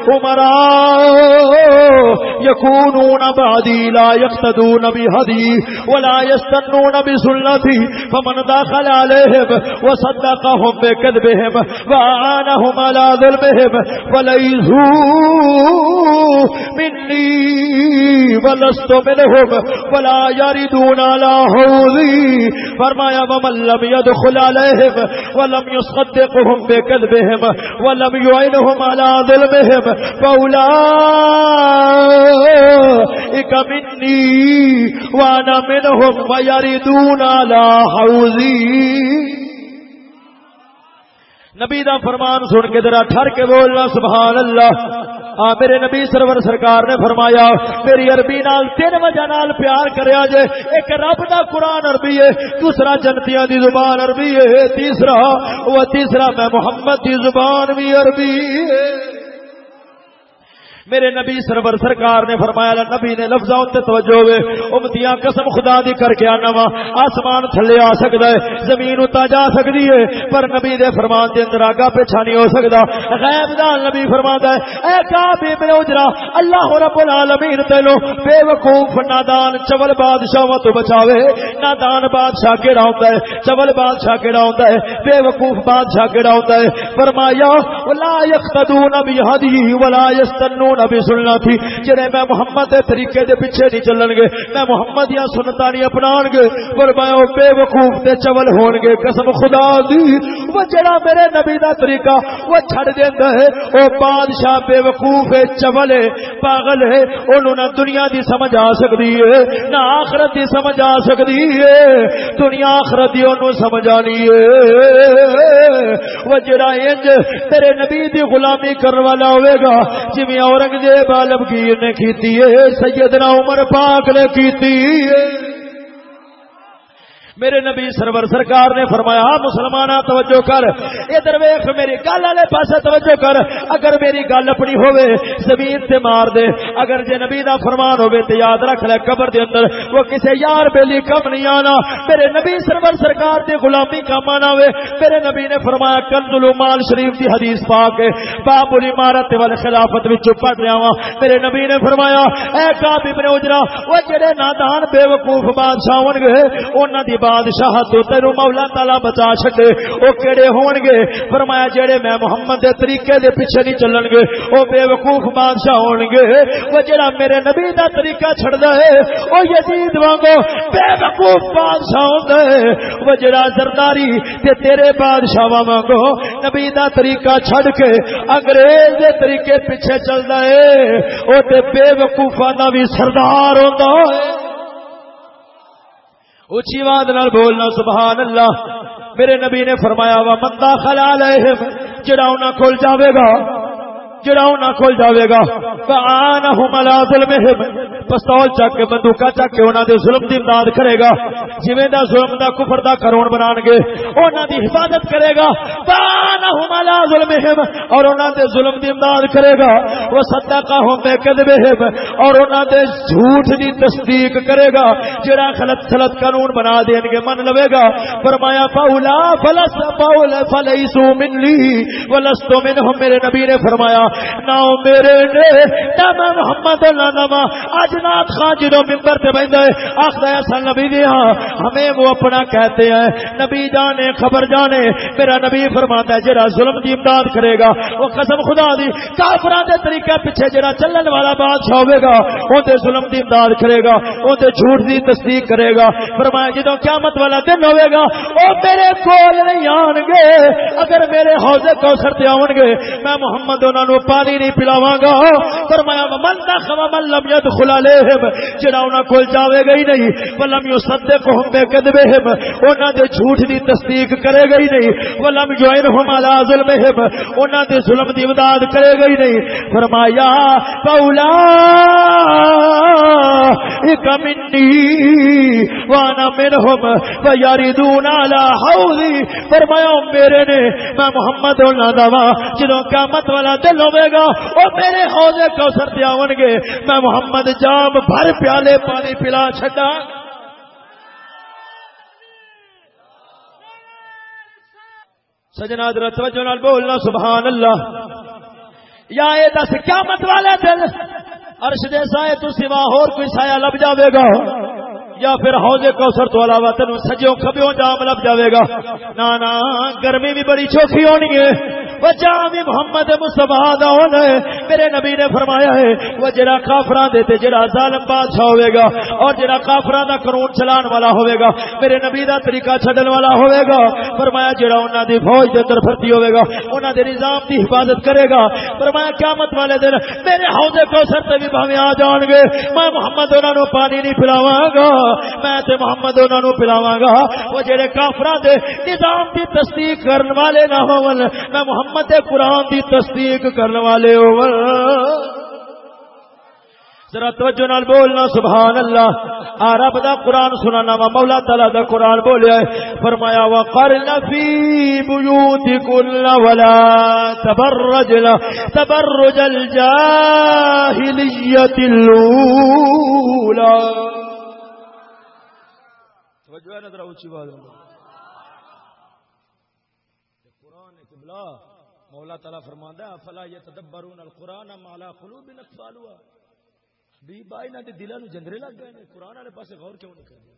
عمراء يكونون بعدي لا يقتدون بهدي ولا يستنون بسنتي فمن دخل عليهم وصدقهم بكذبهم وعانهم على ظلمهم فليسوا مني ولست منهم ولا يردون على حوضي فرمایا ومن لم يدخل عليهم ولم يصدقهم بكذبهم ولم يعينهم على ظلمهم فأولئك مني وانا منهم ويردون على حوضي نبی دا فرمان سن کے ذرا ٹھر کے بولنا، سبحان اللہ۔ ہاں، میرے نبی سرور سرکار نے فرمایا، میری عربی نال تین وجہ نال پیار کریا جے، ایک رب دا قرآن عربی ہے، دوسرا جنتیاں دی زبان عربی ہے، تیسرا، وہ تیسرا میں محمد دی زبان بھی عربی ہے۔ میرے نبی سرور سرکار نے فرمایا نبی نے لفظ توجہ ہوئے، امتیاں قسم خدا دی کر کے آنا وا، آسمان تھلے آ سکتا ہے، زمین اتا جا سکتی ہے، پر نبی دے فرمان دے اندر آگا پیچھا نہیں ہو سکتا غیب دان نبی فرماتا ہے، اے کعبے ابن اجرا، اللہ رب العالمین تینو بے وقوف نادان چول بادشاہ تو بچاوے۔ نادان بادشاہ کیڑا ہوندا ہے؟ چول بادشاہ کیڑا ہوندا ہے؟ بے وقوف بادشاہ کیڑا ہوندا ہے؟ فرمایا، ولا یقتدون بهدی ولا یستنون نبی سننا تھی جنہیں میں محمد دے طریقے دے پیچھے نہیں چلن گے میں محمد یا سنتا نہیں اپنان گے فرمایا وہ بے وقوف تے چول ہون گے قسم خدا دی وہ جڑا میرے نبی دا طریقہ وہ چھڑ دیندا ہے او بادشاہ بے وقوف ہے چول ہے پاگل ہے انہوں نہ دنیا دی سمجھ آ سکتی ہے نہ آخرت دی سمجھ آ سکتی ہے دنیا آخرت دی انہوں سمجھ آنی ہے وہ جڑا انج تیرے نبی دی غلامی کرنے والا ہوئے گا جویں اور اورنگزیب عالمگیر نے کیتی ہے سیدنا عمر پاک نے کیتی ہے۔ میرے نبی سرور سرکار نے فرمایا ہاں مسلمان توجہ کر۔ ادھر ویخ میری گل والے پاس توجہ کر۔ اگر میری گل اپنی ہوئے زمین سے مار دے۔ اگر جے نبی دا فرمان ہوئے تو یاد رکھ لے قبر دے اندر، وہ کسے یار بیلی کم نہیں آنا۔ میرے نبی سرور سرکار دے غلامی کم آنا ہوئے میرے نبی نے فرمایا، کنزل مال شریف دی حدیث پاک ہے۔ باب الامارت والخلافت وچ پڑھ رہا ہوں میرے نبی نے فرمایا، اے کعب ابن اجرا، وہ جڑے نادان بے وقوف بادشاہ ہون گے، انہاں دی بادشاہ تو تیرو مولا تعالی بچا چھڈے۔ او کیڑے ہون گے فرمایا جڑے میں محمد دے طریقے دے پیچھے نہیں چلن گے او بے وقوف بادشاہ ہون گے او جڑا میرے نبی دا طریقہ چھڑدا ہے، او یزید وانگو بے وقوف بادشاہ ہوندا ہے۔ او جڑا زرداری تے تیرے بادشاہ وانگو نبی دا طریقہ چھڑ کے انگریز دے طریقے پیچھے چلدا ہے۔ او تے بے وقوفاں دا بھی سردار ہوندا ہے۔ اچھی آواز نال بولنا سبحان اللہ میرے نبی نے فرمایا وا متا خلا لے جڑا انہاں کول جاوے گا جڑا انہاں کول جاوے گا فانہم لا ظلمہم پستول چک کے بندوقا چک کے انہاں دے ظلم دی امداد کرے گا۔ جویں دا ظلم دا کفر دا کرون بنان گے، انہاں دی حفاظت کرے گا۔ فانہم لا ظلمہم اور انہاں دے ظلم دی امداد کرے گا۔ وہ صدقہم بے اور انہاں دے جھوٹ دی تصدیق کرے گا۔ جڑا غلط غلط قانون بنا دین گے، من لوے گا۔ فرمایا فاولا فلس فاولا فلیسو من لی ولستو منہم میرے نبی نے فرمایا نہ میرے نے نہ میں محمد اللہ نما اج نات خان جدو ممبر تے بہندا ہے آکھدا ہے سن نبی دی ہاں ہمیں وہ اپنا کہتے ہیں، نبی جانے، خبر جانے، میرا نبی فرماتا ہے جڑا ظلم دی امداد کرے گا، وہ قسم خدا دی، کافراں دے طریقے پیچھے جڑا چلن والا بادشاہ ہوے گا اون تے ظلم دی امداد کرے گا اون تے جھوٹ دی تصدیق کرے گا۔ فرمایا، جدوں قیامت والا دن ہوے گا او میرے کول نہیں آن گے اگر میرے حوض کوثر تے آون گے میں محمد انہاں نو پانی نہیں پلاواں گا۔ فرمایا من دخل من لم يدخل عليهم جڑا انہاں کول جاوے گا ہی نہیں، ولم يصدقهم بكذبهم انہاں دے جھوٹ دی تصدیق کرے گا ہی نہیں۔ ولم يعينهم على ظلمهم، انہاں دے ظلم دی امداد کرے گا ہی نہیں۔ فرمایا قولا ایک منی وانا منهم، فيردون على حوضي فرمایا، میرے نے، میں محمد اللہ دا جدوں قیامت والا دل ہوے گا او میرے حوض کوثر تے آون گے۔ میں محمد جام بھر پیالے پانی پلا چھڈا۔ سجنا حضرت توجہ نال بولنا، سبحان اللہ۔ یا اے دس، قیامت والے دل عرش دے سائے تو سوا اور کوئی سایہ لب جاوے گا۔ یا پھر حوض کوثر تو علاوہ تینوں سجیوں کھبیوں جام لب جاوے گا۔ نا نا، گرمی بھی بڑی چوکھی ہونی ہے۔ وجہ بھی محمد مصطفیٰ دا ہونا ہے۔ میرے نبی نے فرمایا ہے، وہ جڑا کافراں دے تے جڑا ظالم بادشاہ ہوے گا اور جڑا کافراں دا قانون چلان والا ہوے گا، میرے نبی دا طریقہ چھڈن والا ہوے گا۔ فرمایا جڑا انہاں دی فوج دے اندر بھرتی ہوے گا، انہاں دے نظام دی حفاظت کرے گا۔ فرمایا، قیامت والے دن میرے حوض کوثر تے بھی بھاویں آ جان گے۔ میں محمد انہاں نو پانی نہیں پلاواں گا۔ میں تے محمد انہاں نو پلاواں گا۔ وہ جڑے کافراں دے نظام دی تصدیق کرن والے نہ ہون، میں محمد محمد قرآن دی تصدیق کرنے والے ہو ذرا توجہ نال بولنا، سبحان اللہ۔ آ رب دا قرآن سنانا، وا مولا تعالی دا قرآن بولیا ہے۔ فرمایا، وقرن فی بیوتکن ولا تبرجن، تبرج الجاہلیت الاولا توجہ ہے نظر اونچی بات قرآن قبلہ مولا تعالی فرماندا ہے فلا یتدبرون القران ام علی قلوب اقفالوا بی بائی نہ تے دلاں نو جندرے لگ گئے نے۔ قران والے پاسے غور کیوں نہیں کرتے؟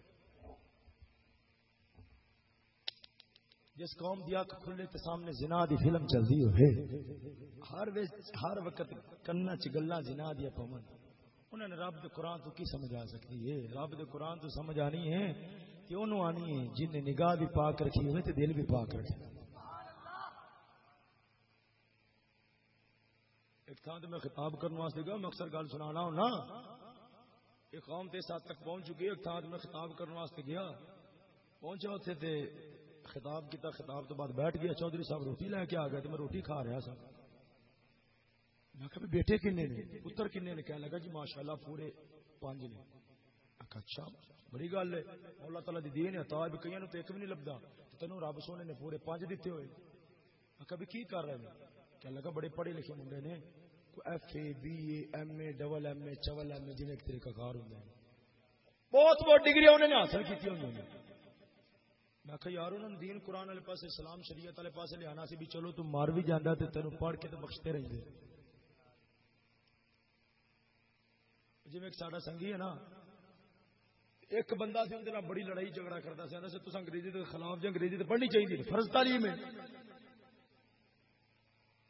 جس قوم دی اکھ کھلے تے سامنے زنا دی فلم چلدی ہوئے، ہر ہر وقت کنا چ گلاں زنا دی پون انہوں نے رب دے قرآن تو کی سمجھ آ سکتی ہے؟ رب دے قرآن تو سمجھ آنی ہے۔ کہ انہوں آنی ہے؟ جن نے نگاہ بھی پاک رکھی ہوئے تے دل بھی پاک رکھے ایک تھان میں خطاب کرنے واسطے گیا، میں اکثر گل سنا ہوں نا ایک قوم تے ساتھ تک پہنچ چکی ایک تھان میں خطاب کرنے واسطے گیا۔ پہنچا اتنے تے خطاب کیتا، خطاب تو بعد بیٹھ گیا، چودھری صاحب روٹی لے کے آ گئے تو میں روٹی کھا رہا سا۔ میں کہ بیٹے کنے نے؟ پتر کنے نے؟ کہنے لگا جی ماشاء اللہ پورے پانچ نے۔ اچھا بڑی گل ہے۔ اللہ تعالیٰ دی دین ہے تو کئی تو ایک بھی نہیں لبدا۔ تینوں رب سونے نے پورے پانچ دیتے ہوئے۔ میں کبھی کی کر رہے ہیں؟ کہنے لگا بڑے پڑھے لکھے منڈے نے۔ F A, B A, M A, double M A, Chola M A جن ایک طریقہ کار ہوں بہت بہت ڈگری انہوں نے حاصل کی ہوں میں کہ یار، انہوں نے دین قرآن والے پاس اسلام شریعت والے پاس لے سی بھی چلو تم مار بھی جانا تو تینوں پڑھ کے تو بخشتے رہتے جی ایک ساڈا سنگھی ہے نا ایک بندہ سی اندر بڑی لڑائی جھگڑا کرتا سی تو انگریزی کے خلاف جو انگریزی تو پڑھنی چاہیے فرض تعلیم ہے۔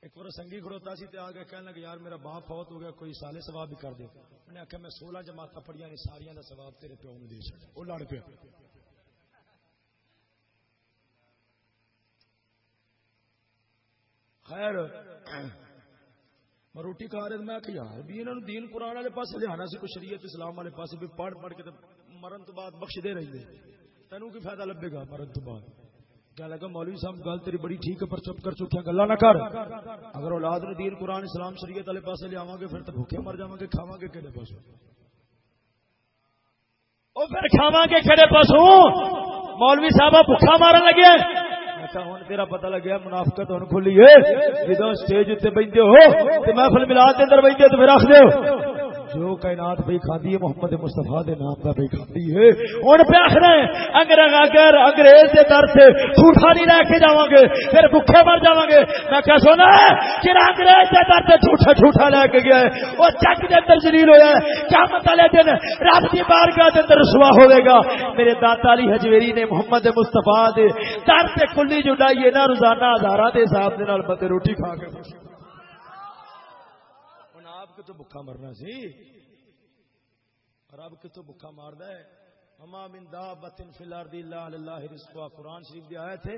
ایک بار سنگھی کھڑوتا سی تے آگے کہنے لگا یار میرا باپ فوت ہو گیا، کوئی سالے ثواب بھی کر دے۔ انہیں آخیا میں سولہ جماعت پڑھیا نے ساریا کا ثواب تیرے پیو نے دے چڑیا وہ لڑ پیا۔ خیر، میں روٹی کھا رہا میں کہ یار بھی انہوں نے دین قرآن والے پاس لیا سی، کوئی شریعت اسلام والے پاس بھی پڑھ پڑھ کے مرن تو بعد بخش دے رہی ہے۔ تینوں کی فائدہ لبے گا مرن تو بعد۔ کیا لگا، مولوی صاحب، گل تیری بڑی ٹھیک ہے، پر چپ کر چکیا گلا نہ کر۔ اگر اولاد نے دین قرآن اسلام شریعت والے پاس لے آواں گے، پھر تو بھوکے مر جاواں گے، کھاواں گے کہڑے پاسوں؟ او پھر کھاواں گے کہڑے پاسوں؟ مولوی صاحب بھوکا مارن لگے۔ ہوں تیرا پتہ لگیا منافقت ہوں کھلی ہے۔ جدو اسٹیج اتنے بہتے ہو تو محفل ملاد کے اندر بہتے تو پھر رکھ دو جو کائنات بھائی کھاتی ہے، محمد مصطفیٰ دے نام کا بھائی کھاتی ہے۔ ہوں پہ آخر انگریز اگر انگریز کے در سے جھوٹا نہیں رہ کے جاؤں گے پھر بھوکے مر جاؤں گے میں کیا سونا ہے کہ انگریز کے در سے جھوٹا جھوٹا لے کے گیا ہے، وہ چک کے اندر شریل ہوا ہے۔ کیا مطلب دن رب کی بارگاہ کے اندر رسوا ہوئے گا۔ میرے داتا علی حجویری نے محمد مصطفیٰ دے در سے کھلی جٹائی ہے نا روزانہ ہزار کے حساب کے بندے روٹی کھا کے تو بکھا مرنا سی؟ رب کتو بکھا مارد ہے؟ ہما من دابتن فی الارض اللہ اللہ رزقها قرآن شریف دی آیت ہے۔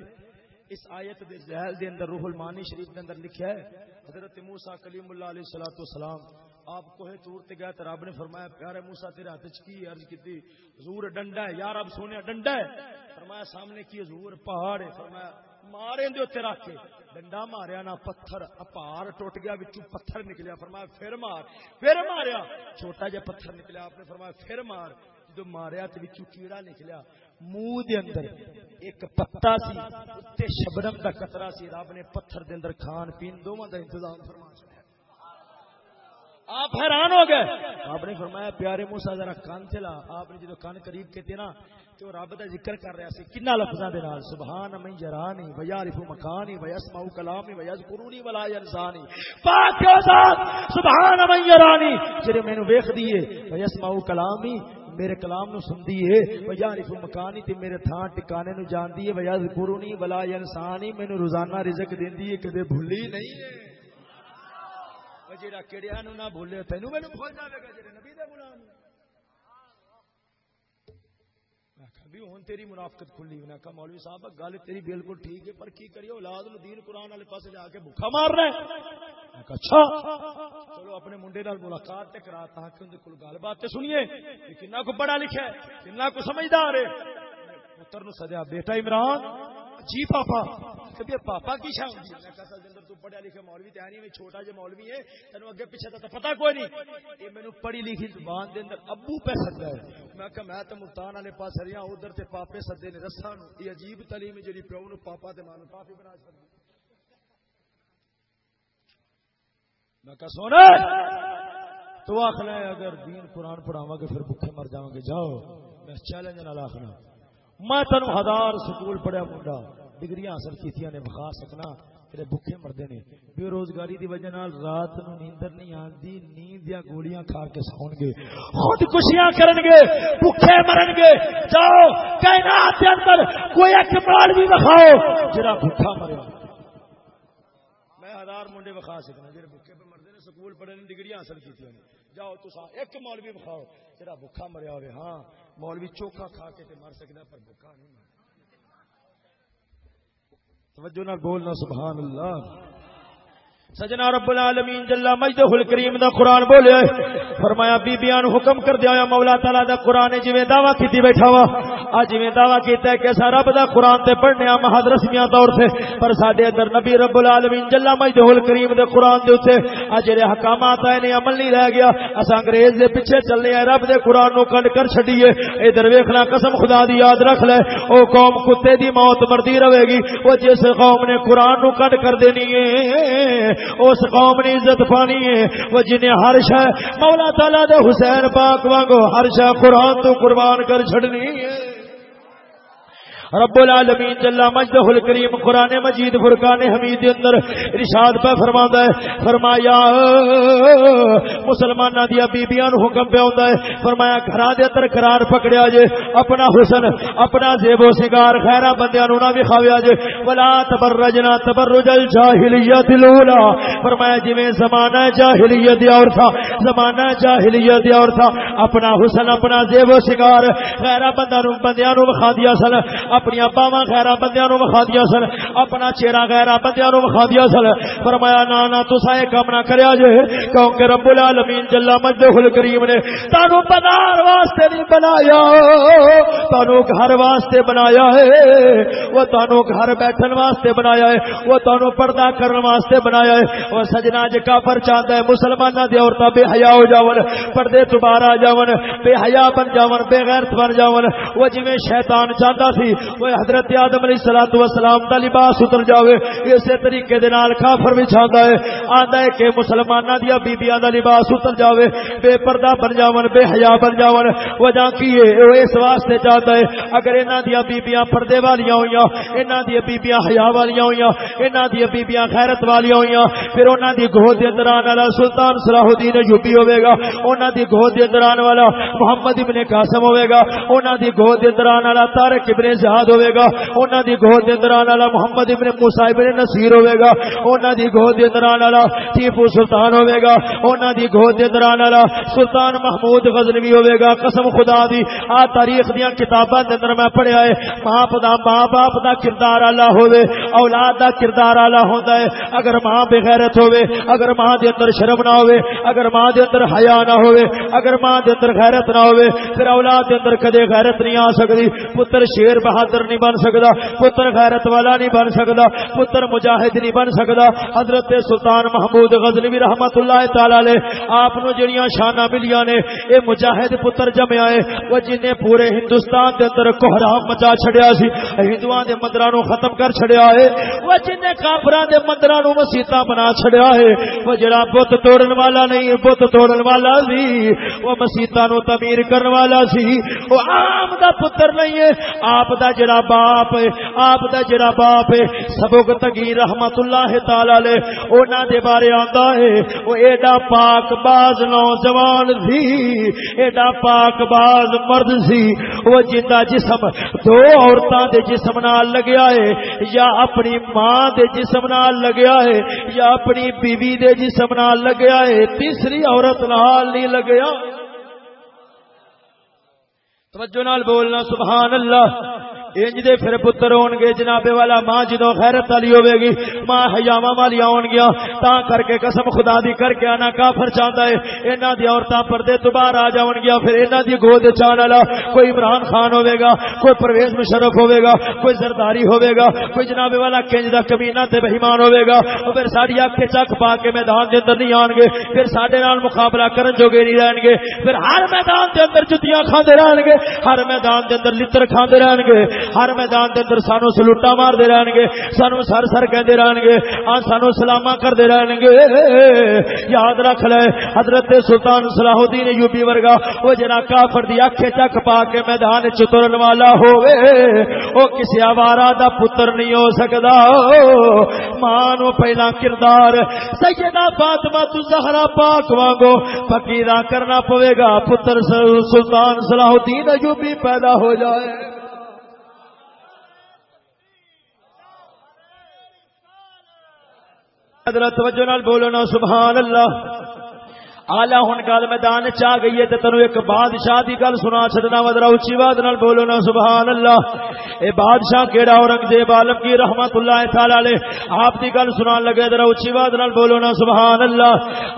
اس آیت دے زہل دے اندر روح المانی شریف دے اندر لکھا ہے۔ حضرت موسی کلیم اللہ علیہ الصلوۃ والسلام، آپ کوہ تور تے گئے تے رب نے فرمایا، پیارے موسی، تیرے ہاتھ وچ کی عرض کیتی؟ حضور ڈنڈا ہے، یا رب سونے، ڈنڈا ہے۔ فرمایا، سامنے کی حضور پہاڑ ہے۔ فرمایا مارے دے اتنے رکھ کے۔ ڈنڈا ماریا نہ، پتھر اپار ٹوٹ گیا پتھر نکلیا۔ فرمایا، پھر مار، پھر ماریا۔ چھوٹا جا پتھر نکلیا آپ نے، فرمایا، پھر مار۔ جدو ماریا تو کیڑا نکلیا، منہ دے اندر ایک پتا سی اتنے شبنم کا قطرہ سی، رب نے پتھر دے اندر کھان پین، دونوں کا انتظام فرمایا آپ حیران ہو گئے۔ آپ نے فرمایا، پیارے موسا ذرا کان چلا۔ آپ نے جدو کان قریب کہتے نا، تو رب کا ذکر کر رہا سی۔ کنا لفظاں دے نال؟ سبحان من جرانی و یعرف مکانی و یسمع کلامی و یذکرونی ولا ینسانی۔ پاک ذات سبحان من جرانی۔ جڑے مینوں ویکھ دیے و یسمع کلامی، میرے کلام نو سندی ہے۔ و یعرف مکانی تے میرے تھاں ٹکانے نو جاندی ہے۔ و یذکرونی ولا ینسانی، مینوں روزانہ رزق دیندی ہے، کدے بھولی نہیں ہے۔ جڑا کڑیا نو نہ بھولے تینوں مینوں بھول جاوے گا جڑے نبی دے غلام بھی ہوں تیری منافقت کھلی میں کہا مولوی صاحب گل تیری بالکل ٹھیک ہے پر کی کریے اولاد نو دین قرآن والے پاس جا کے بھوکا مار رہے اچھا چلو اپنے منڈے نال ملاقات تے کرا تاکہ ان کو گل بات تے سنیے کہ کنا کو پڑھا لکھا ہے کنا کو سمجھدار ہے پتر نو سدیا بیٹا عمران جی پاپا کبھی پاپا کی شاہ ہوندی میں کہا تو پڑھیا لکھا مولوی تے نہیں میں چھوٹا جے مولوی ہے، تینوں اگے پیچھے تو پتہ کوئی نہیں۔ یہ مینوں پڑھی لکھی زبان دے اندر ابو پہ سدا ہے میں کہ میں تے ملتان والے پاس رہیا ادھر تے پاپے سدے نے رسا نو یہ عجیب تعلیم جڑی پیو نو پاپا تے ماں نو کافی بنا چھڈی میں کہ سونا، تو آخنا اگر دین قرآن پڑھاوا گے، پھر بھوکے مر جاؤں گے۔ جاؤ، میں چیلنج نال آخنا۔ میں تینوں ہزار سکول پڑھیا، منڈا۔ ڈگریاں حاصل کیتیاں نے بخا سکنا تیرے بھوکے مردے نے۔ بے روزگاری دی وجہ نال رات نو نیندر نہیں آندی، نیند دیا گولیاں کھا کے سون گے۔ خود کشیاں کرن گے بھوکے مرن گے۔ جاؤ، کائنات دے اندر کوئی ایک مال بھی دکھاؤ جڑا بھوکا مرے۔ میں ہزار منڈے بخا سکنا، جڑے بھوکے پہ مردے نے سکول پڑھے نے، ڈگریاں حاصل کیتیاں نے۔ جاؤ تسا ایک مولوی بخاؤ جڑا بھوکا مریا ہوئے ہاں مولوی چوکھا کھا کے تے مر سکدا، پر بھوکا نہیں مر توجہ نہ بولنا سبحان اللہ۔ سجنا رب العالمین جل مجدہ الکریم دا قرآن بولیا فرمایا بی بیان حکم کر دیا مولا تعالی دا قرآن جویں دعویٰ کیتی بیٹھا وا۔ اج جویں دعویٰ کیتا ہے کہ سا رب دا قرآن تے پڑھنے ا محض رسمیاں طور سے پر ساڈے اندر نبی رب العالمین جل مجدہ الکریم دے قرآن دے اوتے اج جڑے احکامات آئے نے، عمل نہیں رہ گیا۔ اس انگریز دے پیچھے چلنے ہیں رب دے قرآن نو کڈ کر چھڈیے۔ ادھر ویکھنا، قسم خدا دی، یاد رکھ لے۔ او قوم کتے دی موت مردی رہے گی۔ او جس قوم نے قرآن نو کڈ کر دینی ہے اس قوم نے عزت پانی ہے۔ وہ جنہیں ہر شہ مولا تعالی دے حسین پاک وانگو ہر شہ قرآن تو قربان کر چھڑنی ہے۔ رب العالمین جل مجدہ الکریم قرآن مجید فرقان حمید دے اندر ارشاد پہ فرماندا ہے، فرمایا، مسلماناں دی بیبییاں نو حکم پہ ہوندا ہے۔ فرمایا، گھراں دے اندر قرار پکڑیا جے، اپنا حسن، اپنا زیب و سنگار خیراں بندیاں نو نہ وکھاویا جے۔ ولا تبرجنا تبرج الجاہلیت الاولى فرمایا، جویں زمانہ جاہلیت دی اور تھا زمانہ جاہلیت دی اور تھا اپنا حسن، اپنا زیب و سنگار خیراں بندیاں نو بندیاں نو وکھا دیا سن۔ اپنی باواں غیر بندیاں نو وکھا دیا سن، اپنا چہرہ غیر بندیاں نو وکھا دیا سن۔ فرمایا نا نا تسا اے کام نہ کریا جے، کیونکہ رب العالمین جل مجدہ الکریم نے تانوں بازار واسطے نہیں بنایا۔ تانوں گھر واسطے بنایا ہے، وہ تانوں گھر بیٹھن واسطے بنایا ہے، وہ تانوں پردہ کرن واسطے بنایا ہے۔ وہ سجنا جے کافر چاہندا ہے، مسلماناں دی عورتاں بے حیا ہو جاون، پردے دوبارہ آ جاون، بے حیا بن جاون، بے غیرت بن جاون۔ وہ جویں شیطان چاہندا سی وہ حضرت آدم علیہ الصلوۃ والسلام دا لباس اتر جاوے اسی طریقے دے نال کافر بھی ہے آندا ہے کہ مسلماناں دی بیبییاں دا لباس اتر جاوے بے پردہ بن جاون بے حیا بن جاون وجہ کی ہے او اس واسطے چاہتا ہے اگر انہاں دی بیبییاں پردے والیاں ہویاں انہاں دی بیبییاں حیا والیاں ہویاں انہاں دی بیبییاں غیرت والیاں ہویاں پھر انہاں دی گود دے اندر آنے والا سلطان صلاح الدین ایوبی ہوے گا انہاں دی گود دے اندر آنے والا محمد ابن قاسم ہوے گا انہاں دی گود دے اندر آنے والا طارق ابن زہاد ہوے گا، انہاں دی گود دے اندر آنے والا محمد ابن موسی ابن نصیر ہوے گا، انہاں دی گود دے اندر آنے والا ٹیپو سلطان ہوے گا، انہاں دی گود دے اندر آنے والا سلطان محمود غزنوی ہوے گا، قسم خدا دی، آ تاریخ دیاں کتاباں دے اندر میں پڑھیا ہے ماں دا ماں باپ دا کردار اعلی ہوے اولاد دا کردار اعلی ہوندا ہے، اگر ماں بے غیرت ہوے اگر ماں دے اندر شرم نہ ہوے اگر ماں دے اندر حیا نہ ہوے اگر ماں دے اندر غیرت نہ ہوے پھر اولاد دے اندر کدے غیرت نہیں آ سکدی پتر شیر بہادر بہادر نہیں بن سکدا، پتر غیرت والا نہیں بن سکدا، پتر مجاہد نہیں بن سکدا۔ حضرت سلطان محمود غزنوی رحمت اللہ تعالی علیہ، آپ نو جڑیاں شاناں ملیاں نے، اے مجاہد پتر جمیا ہے وہ جن پورے ہندوستان دے اندر کوہرام مچا چھڑیا سی، ہندوؤں دے مندراں نو ختم کر چھڑیا ہے۔ وہ جن کافراں دے مندراں نو مسیتاں بنا چھڑیا ہے، وہ جڑا بت توڑن والا نہیں، بت توڑن والا سی، وہ مسیتاں نو تعمیر کرن والا سی۔ وہ عام دا پتر نہیں ہے، آپ دا جڑا باپ ہے، آپ دا جڑا باپ ہے سبق تگی رحمت اللہ تعالی علیہ انہاں دے بارے آندا ہے۔ وہ ایڈا پاک باز نوجوان سی، ایڈا پاک باز مرد سی۔ وہ جندا جسم، دو عورتاں دے جسم نال لگیا ہے۔ یا اپنی ماں دے جسم نال لگیا ہے، یا اپنی بیوی دے جسم نال لگیا ہے۔ تیسری عورت نال نہیں لگیا۔ توجہ نال بولنا، سبحان اللہ۔ انج دے پھر پتر ہون گے جناب والا، ماں جدو خیرت والی ہوے گی، ماں حیاواں والی ہون گیا تا کر کے قسم خدا دی کر کے انا کافر چاہندا ہے۔ انہاں دی عورتاں پردے تو باہر آ جاون گیا پھر انہاں دی گود چان والا، کوئی عمران خان ہوے گا، کوئی پرویز مشرف ہوے گا، کوئی زرداری ہوے گا، کوئی جناب والا کنج دا کمینہ تے بے ایمان ہوے گا۔ او پھر ساڈی اکھ چک پا کے میدان دے اندر نہیں آن گے، پھر ساڈے نال مقابلہ کرن جوگے نہیں رہن گے۔ پھر ہر میدان دے اندر جتیاں کھاندے رہن گے، ہر میدان دے اندر لتر کھاندے رہن گے۔ ہر میدان دے اندر سانو سلوٹا مار دے رہن گے سانو سر سر کہندے رہن گے آ سانو سلاما کر دے رہن گے یاد رکھ لے، حضرت سلطان صلاح الدین ایوبی ورگا، او جڑا کافر دی اکھ چک پا کے میدان چ ترن والا ہوے او کسی آوارا دا پتر نہیں ہو سکدا۔ ماں نو پہلا کردار، سیدہ فاطمہ تو زہرا پاک وانگو، فقیرہ کرنا پوے گا۔ پتر سلطان صلاح الدین ایوبی پیدا ہو جائے۔ حضرت توجہ نال بولو نا سبحان اللہ۔ آلہ ہن گل میدان چ گئی ہے تے تینو ایک بادشاہ دی گل سنا چھڈنا ودرا اونچی آواز نال بولو نا سبحان اللہ اے بادشاہ کیڑا اورنگزیب عالم کی رحمت اللہ تعالی علیہ۔ آپ دی گل سنان لگے ذرا اونچی آواز نال بولو نا سبحان اللہ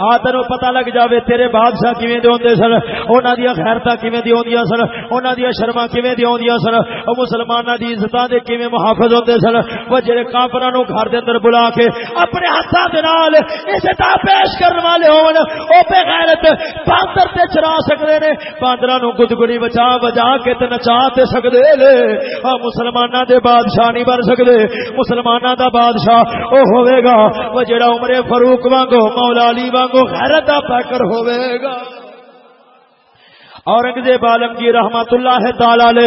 آ تینو پتہ لگ جاوے تیرے بادشاہ کیویں دے ہوندے سن انہاں دی غیرتاں کیویں دی ہوندیاں سن انہاں دی شرماں کیویں دی ہوندیاں سن۔ او مسلماناں دی عزتاں دے کیویں محافظ ہوندے سن۔ او جڑے کافراں نو گھر دے اندر بلا کے اپنے ہتھاں دے نال عزت پیش کرن والے ہون، او غیرت باندر تے چرا سکدے نے باندراں نو گدگڑی بچا بجا کے تے نچا تے سکدے لے آ مسلماناں دے بادشاہ نہیں بن سکدے۔ مسلماناں دا بادشاہ او ہوے گا۔ او جڑا عمر فاروق وانگو، مولا علی وانگو، غیرت دا پیکر ہوے گا۔ اورنگزیب عالم کی رحمت اللہ تعالی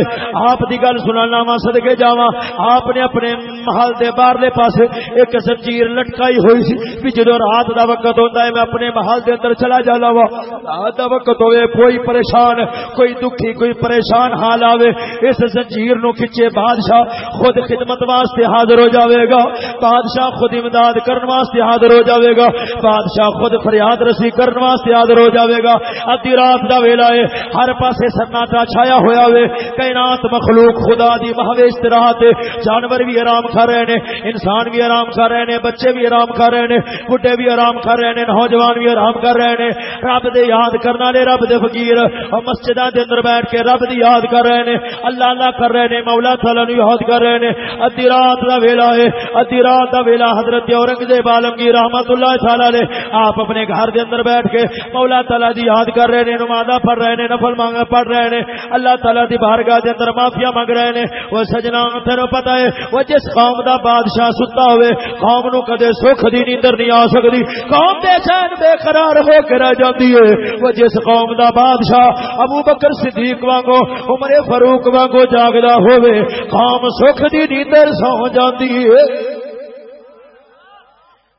آپ دی گل سنانا وا، صدقے جاواں۔ آپ نے اپنے محل دے باہرلے پاسے ایک زنجیر لٹکائی ہوئی سی کہ جدوں رات دا وقت ہوندا ہے، میں اپنے محل دے اندر چلا جانا وا۔ رات دا وقت ہوے کوئی پریشان، کوئی دکھی، کوئی پریشان حال آوے۔ اس زنجیر نو کھچے بادشاہ خود خدمت واسطے حاضر ہو جاوے گا۔ بادشاہ خود امداد کرن واسطے حاضر ہو جاوے گا۔ بادشاہ خود فریاد رسی کرن واسطے حاضر ہو جاوے گا۔ ادھی رات دا ویلا ہے ہر پاسے سناٹا چھایا ہوا ہوئے۔ کائنات مخلوق خدا دی محو استراحت جانور بھی آرام کر رہے نے، انسان بھی آرام کر رہے نے، بچے بھی آرام کر رہے نے بڈے بھی آرام کر رہے نے، نوجوان بھی آرام کر رہے نے۔ رب دے یاد کرنا نے رب دے فقیر۔ اور مسجداں دے اندر بیٹھ کے رب دی یاد کر رہے نے۔ اللہ اللہ کر رہے نے، مولا تعالی نو یاد کر رہے نے۔ ادھی رات دا ویلا ہے، ادھی رات دا ویلا حضرت اورنگزیب عالم کی رحمت اللہ تعالی علیہ۔ آپ اپنے گھر دے اندر بیٹھ کے مولا تعالی دی یاد کر رہے نے، نمازاں پڑھ رہے نے نفل مانگ پڑھ رہے نے۔ اللہ تعالی دی بارگاہ دے اندر معافیا مانگ رہے نے۔ وہ سجنا تینوں پتہ ہے، وہ جس قوم دا بادشاہ ستا ہوئے، قوم نو کدے سکھ دی نیندر نہیں آ سکتی۔ قوم بے چین بے قرار ہو کے رہ جاتی ہے۔ وہ جس قوم دا بادشاہ ابو بکر صدیق وانگو، عمر فاروق وانگو جاگدا ہوئے، قوم سکھ دی نیندر سو جاتی ہے۔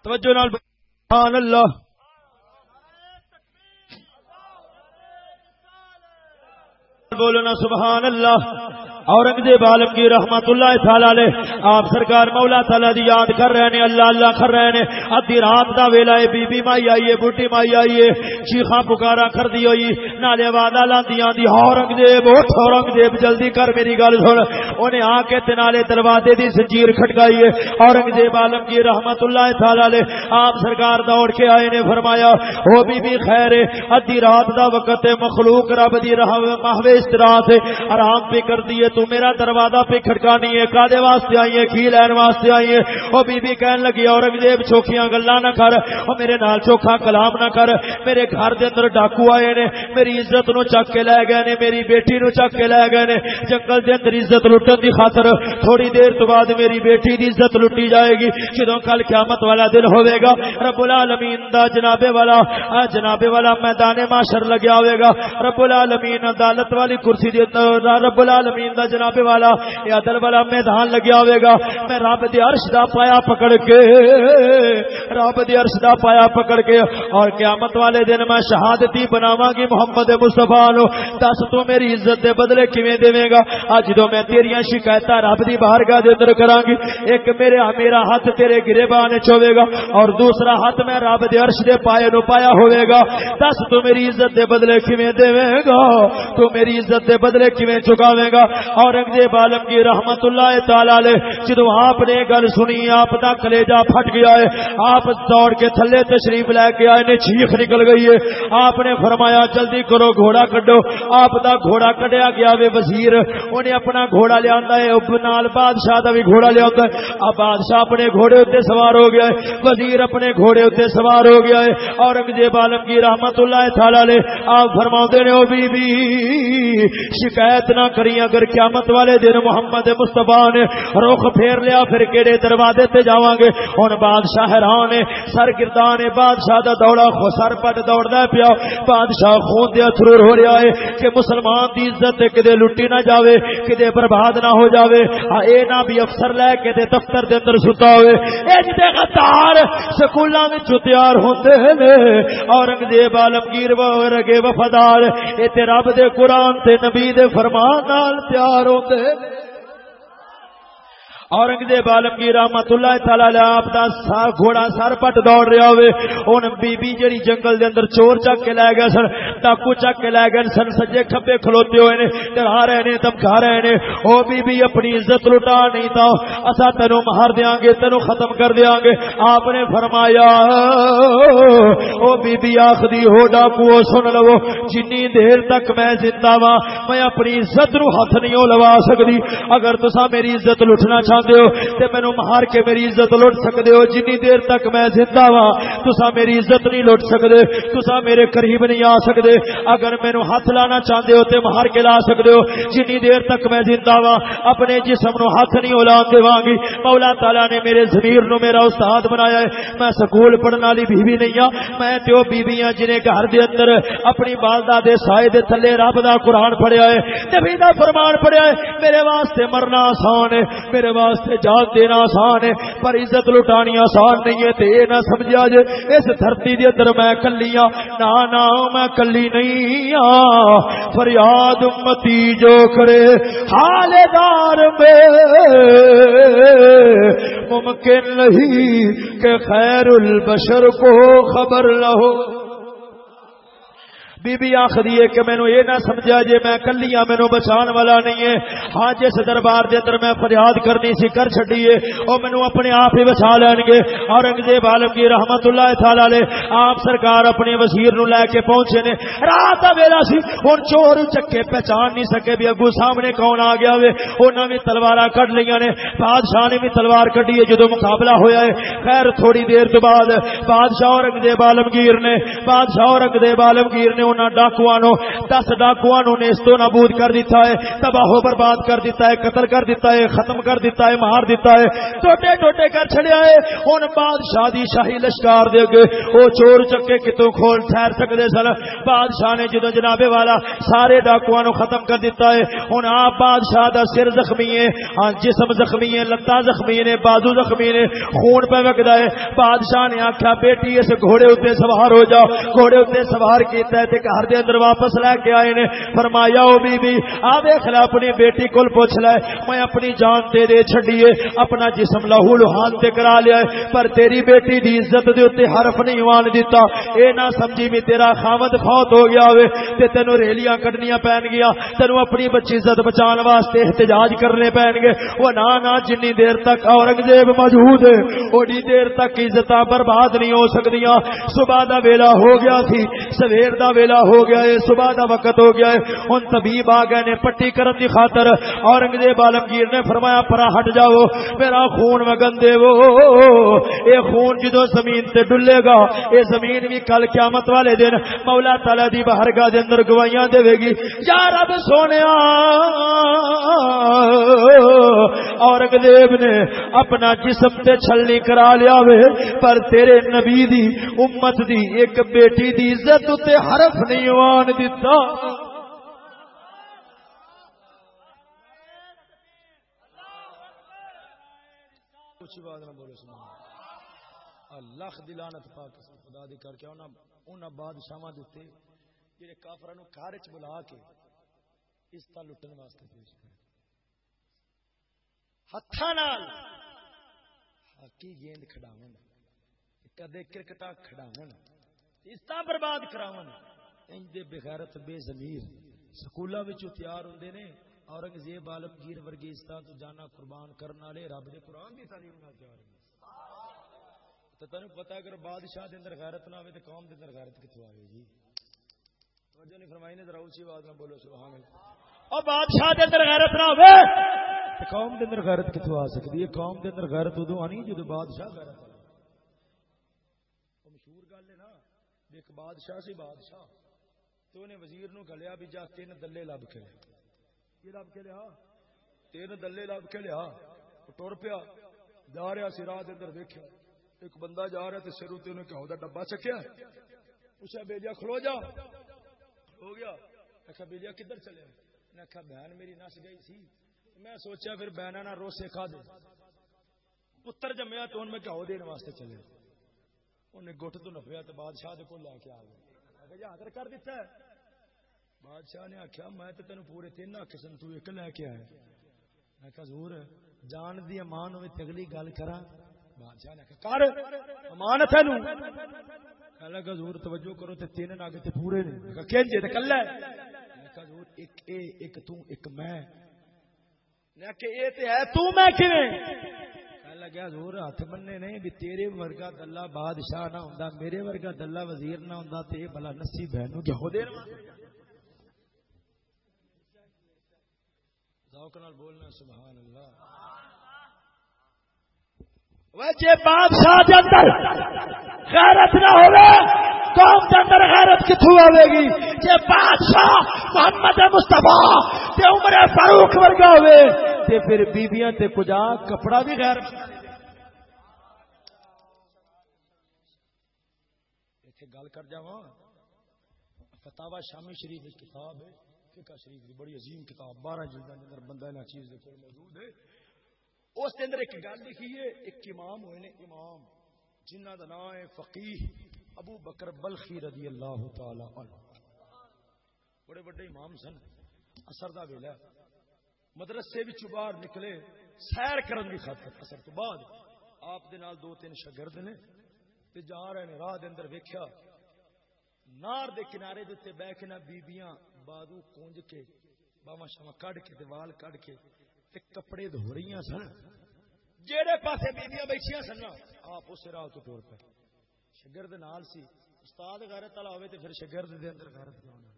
توجہ نال سبحان اللہ۔ بولنا سبحان اللہ۔ اورنگزیب عالم کی رحمت اللہ تعالی علیہ، آپ سرکار مولا تعالی دی یاد کر رہے ہیں، اللہ اللہ کر رہے ہیں۔ ادھی رات دا ویلا ہے، بی بی مائی آئیے بوٹی مائی آئیے چیخا پکارا کر دی ہوئی، نالے وادا لاندیاں دی۔ ہاں اورنگزیب، اٹھ اورنگزیب، جلدی کر میری گل سن۔ انہیں آ کے تنالے دروازے دی زنجیر کھٹکائی ہے۔ اورنگزیب عالم کی رحمت اللہ تعالی علیہ، آپ سرکار دوڑ کے آئے نے فرمایا، ہو بی بی خیر ادھی رات دا وقت مخلوق رب دی رحم محوے استراحت آرام پہ کر دیے تو میرا دروازہ پہ کھڑکانی ہے، کادے واسطے آئی ہے کی لین واسطے آئی ہے وہ بی بی کہن لگی اورنگزیب چوکھیاں گلا نہ کر وہ میرے نال چوکھا کلام نہ کر۔ میرے گھر دے اندر ڈاکو آئے نے، میری عزت نو چک کے لے گئے نے، میری بیٹی نو چک کے لے گئے نے۔ جنگل دے اندر عزت لٹن دی خاطر تھوڑی دیر تو بعد میری بیٹی دی عزت لٹی جائے گی۔ جدوں کل قیامت والا دن ہوے گا، رب العالمین دا جناب والا جناب والا میدان معاشر لگیا ہوے گا۔ رب العالمین عدالت والی کرسی دے رب العالمین دا جناب والا یا دل والا میدان لگیا ہوئے گا۔ میں رب دی عرش دا پایا پکڑ کے، رب دی عرش دا پایا پکڑ کے، اور قیامت والے دن میں شہادتی بناواں گی محمد مصطفی نو۔ دس تو میری عزت دے بدلے کیویں دیویں گا؟ اج جو میں تیریاں شکایتاں رب دی بارگاہ دے اندر کراں گی، ایک میرے میرا ہاتھ تیرے گریبان چوے گا، اور دوسرا ہاتھ میں رب دے عرش دے پائے نو پایا ہوے گا۔ دس تو میری عزت دے بدلے کیویں دیویں گا؟ تو میری عزت دے بدلے کیویں چکاویں گا؟ اورنگزیب عالم کی رحمت اللہ تعالی علیہ، جدو آپ نے گل سنی، آپ دا کلیجا پھٹ گیا ہے، آپ دوڑ کے تھلے تشریف لے کے آئے نے چیخ نکل گئی ہے۔ آپ نے فرمایا، جلدی کرو، گھوڑا کڈو۔ آپ دا گھوڑا کڈیا گیا وے وزیر، انہیں اپنا گھوڑا لیا ہے۔ نال بادشاہ دا بھی گھوڑا لیا ہے۔ اب بادشاہ اپنے گھوڑے اتنے سوار ہو گیا ہے۔ وزیر اپنے گھوڑے اتنے سوار ہو گیا ہے۔ اورنگزیب عالم کی رحمت اللہ تعالی علیہ، آپ فرما نے، او بی بی، شکایت نہ کری اگر قیامت والے دن محمد مصطفیٰ نے رخ پھیر لیا، پھر کہڑے دروازے تے جاواں گے؟ ہن بادشاہ حیران ہے سر گردان ہے، بادشاہ دا دوڑا خو سر پٹ دوڑدا پیا۔ بادشاہ خون دے تھرور ہو رہا ہے کہ مسلمان دی عزت کدے لٹی نہ جاوے، کدے برباد نہ ہو جاوے۔ ہاں، اے نہ بھی افسر لے کے دے دفتر دے اندر ستا ہوئے۔ اے جے غدار سکولاں وچ تیار ہوندے نے اورنگزیب عالمگیر و وفادار، اے تے رب دے قران تے نبی دے فرمان نال تیار ہوندے اورنگزیب عالم کی رحمت اللہ تعالی آپ دا سا گھوڑا سر پٹ دوڑ رہا ہوئے، ہن بی بی جڑی جنگل دے اندر چور چک کے لے گئے سن ڈاکو چک کے لے گئے سن، سجے کھبے کھلوتے ہوئے نے ڈرا رہے نے دمکا رہے نے۔ او بی بی اپنی عزت لٹا نہیں تا، اسا تینو مار دیاں گے تینو ختم کر دیاں گے آپ نے فرمایا، او بی بی آخدی ہو، ڈاکو سن لو، جنی دیر تک میں زندہ وا میں اپنی عزت نو ہاتھ نہیں لوا سکدی۔ اگر تسا میری عزت لٹنا چاہ چاہتے ہو تے مینو مار کے میری عزت لٹ سکتے ہو، جنی دیر تک میں زندہ وا تسا میری عزت نہیں لٹ سکتے تسا میرے قریب نہیں آ سکتے اگر مینو ہاتھ لانا چاہتے ہو تے مار کے لا سکتے ہو، جنی دیر تک میں زندہ وا اپنے جسم نو ہاتھ نہیں الا دے گی۔ مولا تعالی نے میرے ضمیر نو میرا استاد بنایا ہے۔ میں سکول پڑھنے والی بیوی نہیں ہاں میں تو بیویاں جنہیں گھر دے اندر اپنی والدہ دے سائے دے تھلے رب دا قرآن پڑھیا ہے، نبی دا فرمان پڑھیا ہے۔ میرے واسطے مرنا آسان ہے، میرے واسطے واسطے جان دینا آسان ہے، پر عزت لٹانی آسان نہیں ہے، تے نہ سمجھا جے، اس دھرتی دے اندر میں کلی ہاں نا نا میں کلی نہیں ہاں فریاد امتی جو کرے، حال دار میں ممکن نہیں کہ خیر البشر کو خبر نہ ہو۔ بی بی آخری ہے کہ مینو یہ نہ سمجھا جے میں کلیاں مینو بچان والا نہیں ہے۔ ہاں جس دربار دے اندر میں فریاد کرنی سی، کر چھڈیے۔ او مینو اپنے آپ ہی بچا لین گے۔ اورنگزیب عالم کی رحمت اللہ تعالی علیہ، آپ سرکار اپنے وزیر نو لے کے پہنچے نے۔ رات دا ویلا سی، ہن چور چکے پہچان نہیں سکے بھی اگو سامنے کون آ گیا وے انہاں وی تلواراں کڈ لیاں نے۔ بادشاہ نے بھی تلوار کڈی ہے جدوں مقابلہ ہویا ہے۔ خیر تھوڑی دیر تو بعد بادشاہ اورنگزیب عالمگیر نے، بادشاہ اورنگزیب عالمگیر نے انہاں ڈاکوانو دس ڈاکوانو نے اس تو نابود کر دیتا ہے تباہ و برباد کر دیتا ہے، قتل کر دیتا ہے، ختم کر دیتا ہے، مار دیتا ہے۔ ٹوٹے ٹوٹے کر چھڑیا ہے۔ ہن بادشاہ دی شاہی لشکار دے گے او چور چکے کتوں کھول ٹھہر سکدے سن۔ بادشاہ نے جدو جناب والا سارے ڈاکوانو ختم کر دیتا ہے، ہن آپ بادشاہ دا سر زخمی ہے ہاں جسم زخمی ہے لتاں زخمی نے بازو زخمی نے خون پہ وگدا ہے۔ بادشاہ نے آکھیا، بیٹی، اس گھوڑے اوتے سوار ہو جاؤ۔ گھوڑے اوتے سوار کیتا ہے تے گھر دے اندر واپس لے کے آئے نے، فرمایا، او بی بی آ دیکھ لے، اپنی بیٹی کول پوچھ لے، میں اپنی جان تے دے چھڈیے، اپنا جسم لہو لہان تے کرا لیا پر تیری بیٹی دی عزت دے اوتے حرف نہیں وان دیتا اے نہ سمجھی بھی تیرا خاوند فوت ہو گیا ہوئے، تے تینو ریلیاں کڈنیاں پین گیا تینو اپنی بچی عزت بچان واسطے احتجاج کرنے پین گے، وہ نا نا جنی دیر تک اورنگزیب موجود ہے، اوڈی دیر تک عزتاں برباد نہیں ہو سکدیاں، صبح دا ویلا ہو گیا تھی سویر دا ویلا ویلا ہو گیا ہے، صبح دا وقت ہو گیا ہے۔ ہن طبیب آ گئے نے پٹی کرن دی خاطر۔ اورنگزیب عالمگیر نے فرمایا، پرا ہٹ جاؤ میرا خون وگن دے وہ اے خون جدو زمین تے ڈلے گا، اے زمین بھی کل قیامت والے دن مولا تعالی دی بارگاہ دے اندر گواہیاں دے گی۔ یا رب سونیا اورنگزیب نے اپنا جسم تے چھلنی کرا لیا وے، پر تیرے نبی دی، امت دی، ایک بیٹی دی عزت تے حرف نہیں وان دیتا کچھ بات نہ بولو، سبحان لکھ دلانت پاک خدا دی کر کے انہاں انہاں بادشاہاں دتے جڑے کافراں نو گھر وچ بلا کے اس تا لٹن واسطے پیش کر ہتھاں نال ہاکی گیند کھڈاون کدے کرکٹا کھڈاون استا برباد کراون۔ انج دے بغیرت بے ضمیر سکولاں وچ تیار ہوندے نے۔ اورنگزیب عالمگیر ورگی استا تو جانا قربان کرن والے رب دے قرآن دی تعلیم نال تیار ہوندے تے تانوں پتہ ہے اگر بادشاہ دے اندر غیرت نہ ہوے تے قوم دے اندر غیرت کتھوں آوے جی؟ توجہ نہیں فرمائی نے، ذرا اونچی آواز نہ بولو، سبحان اللہ۔ او بادشاہ دے اندر غیرت نہ ہوے تے قوم دے اندر غیرت کتھوں آ سکدی ہے؟ قوم دے اندر غیرت اودوں آنی جدوں بادشاہ غیرت مشہور گل ہے نا ایک بادشاہ سی بادشاہ۔ تو انہیں وزیر نو گلیا بھی جا تین دلے لب کے لیا یہ لب کے لیا تین دلے لب کے لیا ٹر پیا جا رہا سی راہ اندر دیکھا ایک بندہ جا رہا تو سر اتنے انہیں کہو ڈبا چکیا اسے بیلیا کھلو جا۔ ہو گیا۔ آخا بیلیا کدھر چلے؟ میں آخا بہن میری نس گئی سی۔ میں سوچا پھر بہن نہ روسے کھا دے۔ پتر جمیا تو میں کہو دینے واسطے چلے۔ انہیں گٹ تو نفیا تو بادشاہ کو لے کے آ گیا حاضر کر دیتا ہے۔ بادشاہ نے آخیا میں تو تین پورے تین آخ سن، تو ایک لے کے آیا۔ میں کہا زور جان دی امان ہوئے اگلی گل کرا بادشاہ نے کر، امان تین کہ زور توجہ کرو، تے تین ناگ تے پورے نے۔ کہ جی، تے کلا ہے۔ زور ایک اے، ایک تو، ایک میں۔ نے کہ اے تے ہے، تو میں کیویں؟ لگیا زور ہاتھ بننے نہیں، بھی تیرے ورگا دلہ بادشاہ نہ ہوں میرے ورگا دلہ وزیر نہ ہوں تے بلا نسی بہنوں کے ہو دے بولنا سبحان اللہ وجہ بادشاہ کے اندر غیرت نہ ہوگا قوم کے اندر غیرت کتوں آئے گی؟ جی بادشاہ محمد مستفا عمر فاروق ورگا ہوئے تے پھر بیبیاں تے کجا کپڑا بھی غیر گل کر جا فتوا شامی شریف ایک کتاب ہے، فقہ شریف کی بڑی عظیم کتاب، بارہ جلدوں کے اندر بندہ نہ چیز دیکھو موجود ہے۔ اس کے اندر ایک گل لکھی ہے، ایک امام ہوئے نے، امام جنہ کا نام ہے فقیح ابو بکر بلخی رضی اللہ تعالی عنہ۔ بڑے بڑے امام سن، اثر دا ویلا مدرسے بھی باہر نکلے، سیر کرن کی خاطر اثر تو بعد آپ دے نال دو تین شاگرد نے تے جا رہے نے راہ دے اندر ویکھیا، نار دے کنارے دیتے بہ کے نہ بیبیاں بادو کونج کے باوا شاوا کڈ کے تے وال کڈ کے تے کپڑے دھو رہی سن۔ جہے پاسے بیبیاں بیٹھیاں سن آپ اس راہ تو ٹور پہ شگرد نال سی، استاد غیرت والا ہوئے تے پھر شگرد دے اندر غیرت کیوں نہ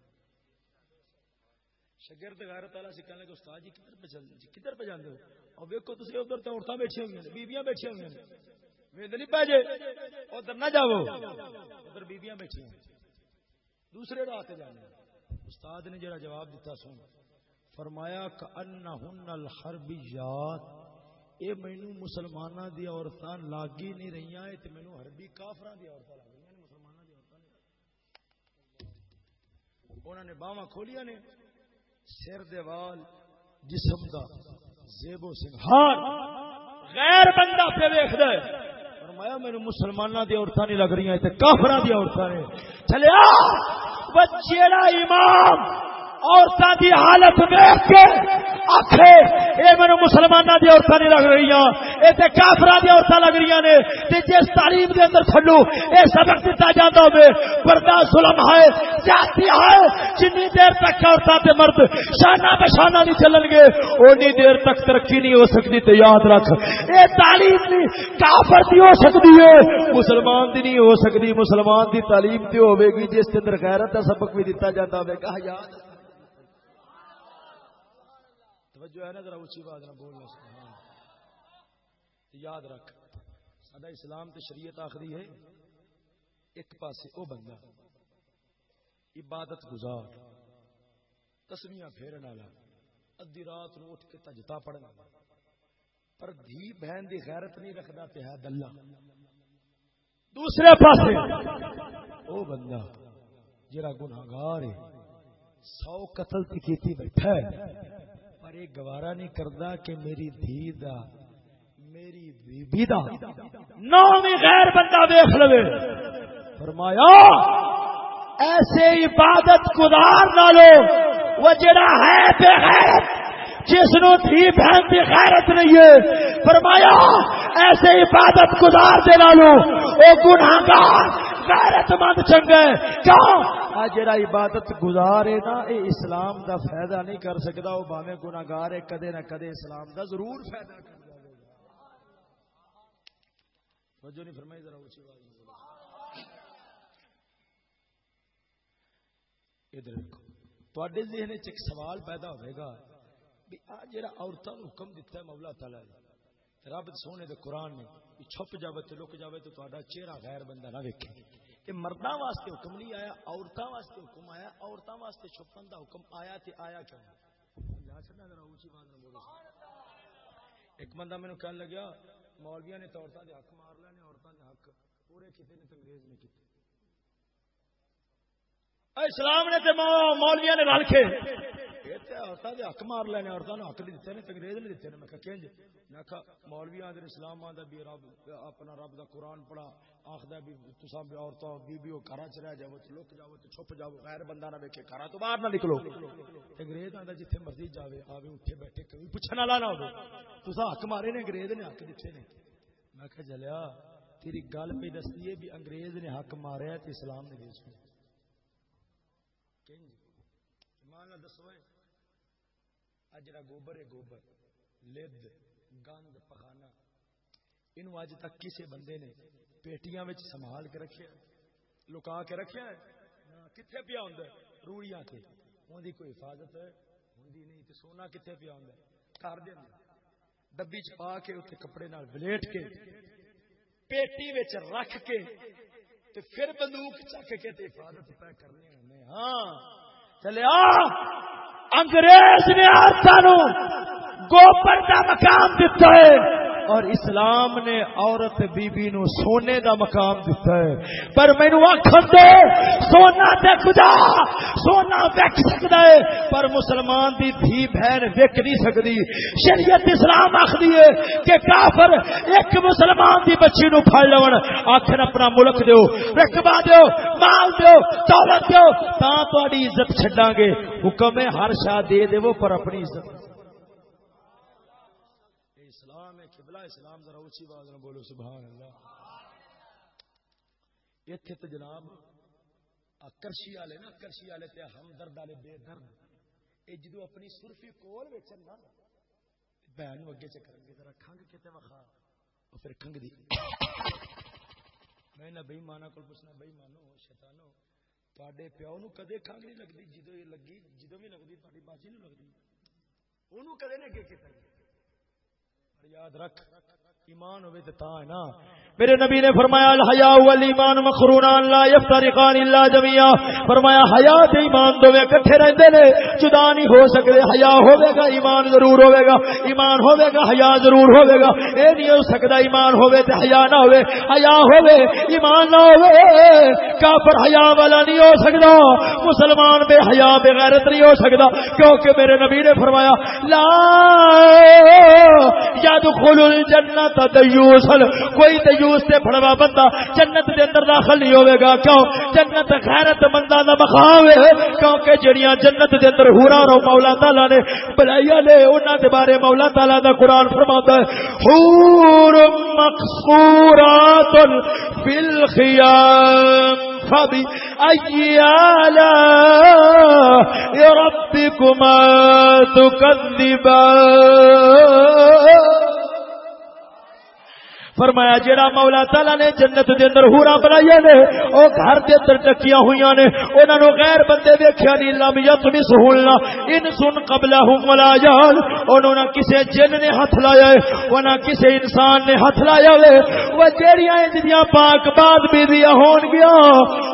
شگرد غیرت والا سکھنے لگے، استاد جی کدھر پہ چل جی کدھر پہ جاندے ہو؟ اور ویکھو تسی ادھر تے عورتاں بیٹھی ہوئی ہیں بیبیاں بیٹھی ہوئی ہیں۔ ویند نہیں پہ جے، ادھر نہ جاؤ ادھر بیبیاں بیٹھی ہیں دوسرے راہ تے جانے استاد نے جڑا جواب دیتا سن۔ فرمایا، کانہن الحربیات اے مینوں مسلماناں دی عورتاں لاگی نہیں رہیاں، اے تے مینوں حربی کافراں دی عورتاں لگ رہیاں۔ یعنی مسلماناں دی عورتاں انہوں نے باواں کھولیاں نے۔ سر دے وال جسم دا زیب و سنگھار غیر بندہ پہ ویکھدا ہے۔ فرمایا میرے مسلماناں دی عورتاں نہیں لگ رہی تے کافراں دی عورتاں نے چلیا بچیڑا امام! عورتاں دی حالت دیکھ کے آخے اے میرے مسلمانوں دی عورتیں نہیں لگ رہی ہاں، اے تے کافراں دی عورتیں لگ رہی ہاں نے، تے جس تعلیم دے اندر تھلو اے سبق دتا جاندا ہوے پردہ ظلم ہے، جاتی ہے، جنی دیر تک عورتاں تے مرد شانہ بشانہ نہیں چلن گے، اونی دیر تک ترقی نہیں ہو سکتی تے یاد رکھ۔ اے تعلیم نہیں کافر دی ہو سکتی ہے، مسلمان دی نہیں ہو سکتی مسلمان دی تعلیم تے ہوے گی، جس دے اندر غیرت دا سبق بھی دتا جاندا ہوے کہا یاد توجہ ہے نا ذرا اچھی بات نہ بولنا، سبحان یاد رکھ سدا اسلام تے شریعت آخری ہے، ایک پاسے او بندہ، عبادت گزار تسمیاں پھیرن والا ادی رات نو اٹھ کے تجتا پڑھنا پر دھی بہن دی غیرت نہیں رکھدا تے ہے دلہ۔ دوسرے پاسے او بندہ جڑا گناہگار ہے، سو قتل تی کیتی بیٹھا ہے۔ پر یہ گوارا نہیں کرتا کہ میری دھی دا، میری بیبی دا۔ نام غیر بندہ دیکھ لو فرمایا، ایسے عبادت گزار نہ لو۔ وہ جڑا ہے بے غیرت جس نو تھی بہن کی غیرت نہیں ہے۔ فرمایا، ایسے عبادت گزار دے لو۔ وہ گناہگار غیرت مند چنگا ہے کیوں؟ آ جڑا عبادت گزار ہے نا اے اسلام دا فائدہ نہیں کر سکتا وہ باویں گناہگار ہے، کدے نہ کدے اسلام دا ضرور فائدہ کر توجہ نہیں فرمائی، ذرا اونچی آواز ادھر دیکھو، تواڈے ذہن وچ ایک سوال پیدا ہوے گا بھی آ جڑا عورتاں نو حکم دتا ہے، مولا تعالی نے۔ رب سونے دے قرآن نے چھپ جاوے تو لک جاوے تو تہاڈا چہرہ غیر بندہ نہ ویکھے۔ یہ مرداں واسطے حکم نہیں آیا، عورتاں واسطے حکم آیا، عورتاں واسطے چھپن دا حکم آیا تے آیا کیوں؟ ایک بندہ مینوں کہن لگیا، مولویاں نے تو عورتاں دے حق مار لینے، عورتاں دے حق پورے کیتے نے انگریز نے کیتے۔ اسلام نے تے مولویاں نے رل کے حق مار لینے عورتوں نے حق دیتے نے انگریز نے دیتے میں کہ میں مولوی آدھے اسلام آدھا بھی رب اپنا رب دا قرآن پڑھا آخر بھی تصا بھی عورتوں بیبیو گھر چ رہ جاؤ لک جاؤ تو چھپ جاؤ، غیر بندہ نہ ویکے گھر تو باہر نہ نکلو۔ انگریز آدھا جتھے مرضی جاوے، آوے، اٹھے بیٹھے کبھی پوچھنے والا نہ ہو تصا حق مارے نے، انگریز نے حق دیتے نے۔ میں کہ جلیا، تیری گل پہ دستی ہے بھی انگریز نے حق ماریا تو اسلام نے دیش میں دسو جڑا گوبر ہے گوبر لد گند پخانا ان اج تک کسی بندے نے پیٹیاں سنبھال کے رکھیا لکا کے رکھیا ہے کتنے پیا ہوں روڑیاں سے ان کوئی حفاظت ہوں نہیں تو سونا کتنے پیا ہوں کر دیں ڈبی چ پا کے اتنے کپڑے نال بلیٹ کے، پیٹی رکھ کے، تے پھر بندوق چک کے تے حفاظت پہ کرنے ہاں۔ چلے آ انگریز نے آسان گوبر کا مقام دیتا ہے۔ اور اسلام نے عورت بی بی نو سونے دا مقام دیتا ہے۔ پر مینو آخر دے، سونا تے خدا، سونا ویک سکتا ہے۔ پر مسلمان دی دھی بہن ویک نہیں سکتی شریعت اسلام آخری ہے کہ کافر ایک مسلمان دی بچی نو پھڑ لون۔ آخر اپنا ملک دیو، رقبہ دیو، مال دیو، دولت دیو۔ تا تہاڈی عزت چھڈاں گے۔ حکم ہے ہر شاہ دے دیو، پر اپنی عزت۔ اسلام ذرا اچھی بات نہ بولو، سبحان اللہ۔ اتنے تو جناب کرشی والے نا کرشی والے تے ہمدرد والے بے درد۔ یہ جدو اپنی سرفی کول ویچن نا، بہن اگے چ کریں گے ذرا کھنگ کتے وکھا اور پھر کھنگ دی۔ میں نہ بئی مانا کول پوچھنا بئی مانو، شیطانو، تواڈے پیو نو کدے کھنگ نہیں لگدی؟ جدو یہ لگی، جدو بھی لگدی، تواڈی باجی نو لگدی۔ اونوں کدے نہیں اگے کیتا پر یاد رکھ ایمان ہوے تے تا ہے نا۔ میرے نبی نے فرمایا، الحیا والایمان مخرونان لا یفترقان الا جميعا فرمایا، حیا تے ایمان دوے اکٹھے رہندے نے۔ جدا نہیں ہو سکدے، حیا ہوے گا، ایمان ضرور ہوے گا۔ ایمان ہوے گا، حیا ضرور ہوے گا۔ اے نہیں ہو سکدا ایمان ہوے تے حیا نہ ہوے حیا ہوے ایمان نہ ہوے کافر حیا والا نہیں ہو سکدا۔ مسلمان بے حیا، بے غیرت نہیں ہو سکدا۔ کیونکہ میرے نبی نے فرمایا، لا يدخل الجنت دیوسن کوئی دیوس تے پھڑوا بندہ جنت دے اندر داخل نہیں ہوے گا، کیوں؟ جنت غیرت بندہ دا مقام ہے کیونکہ جڑیاں جنت دے اندر ہورا رو مولا تعالی نے بلایا نے، انہاں دے بارے مولا تعالی دا قران فرماتا ہے، حور مقصورات فی الخیام، فبی ای آلاء ربکما تکذبان۔ فرمایا جیڑا مولا تعالی نے جنت دے اندر ہورا بنایا نے، او گھر دے اندر ٹکیاں ہویاں نے، انہاں نو غیر بندے ویکھیا نہیں لم یتمی سہولنا، ان سن قبلہم ولا جان انہوں نہ کسے جن نے ہاتھ لایا ہے او نہ کسے انسان نے ہاتھ لایا ہے وہ جیڑیاں اندیاں پاک بعد بھی دیا ہون گیا،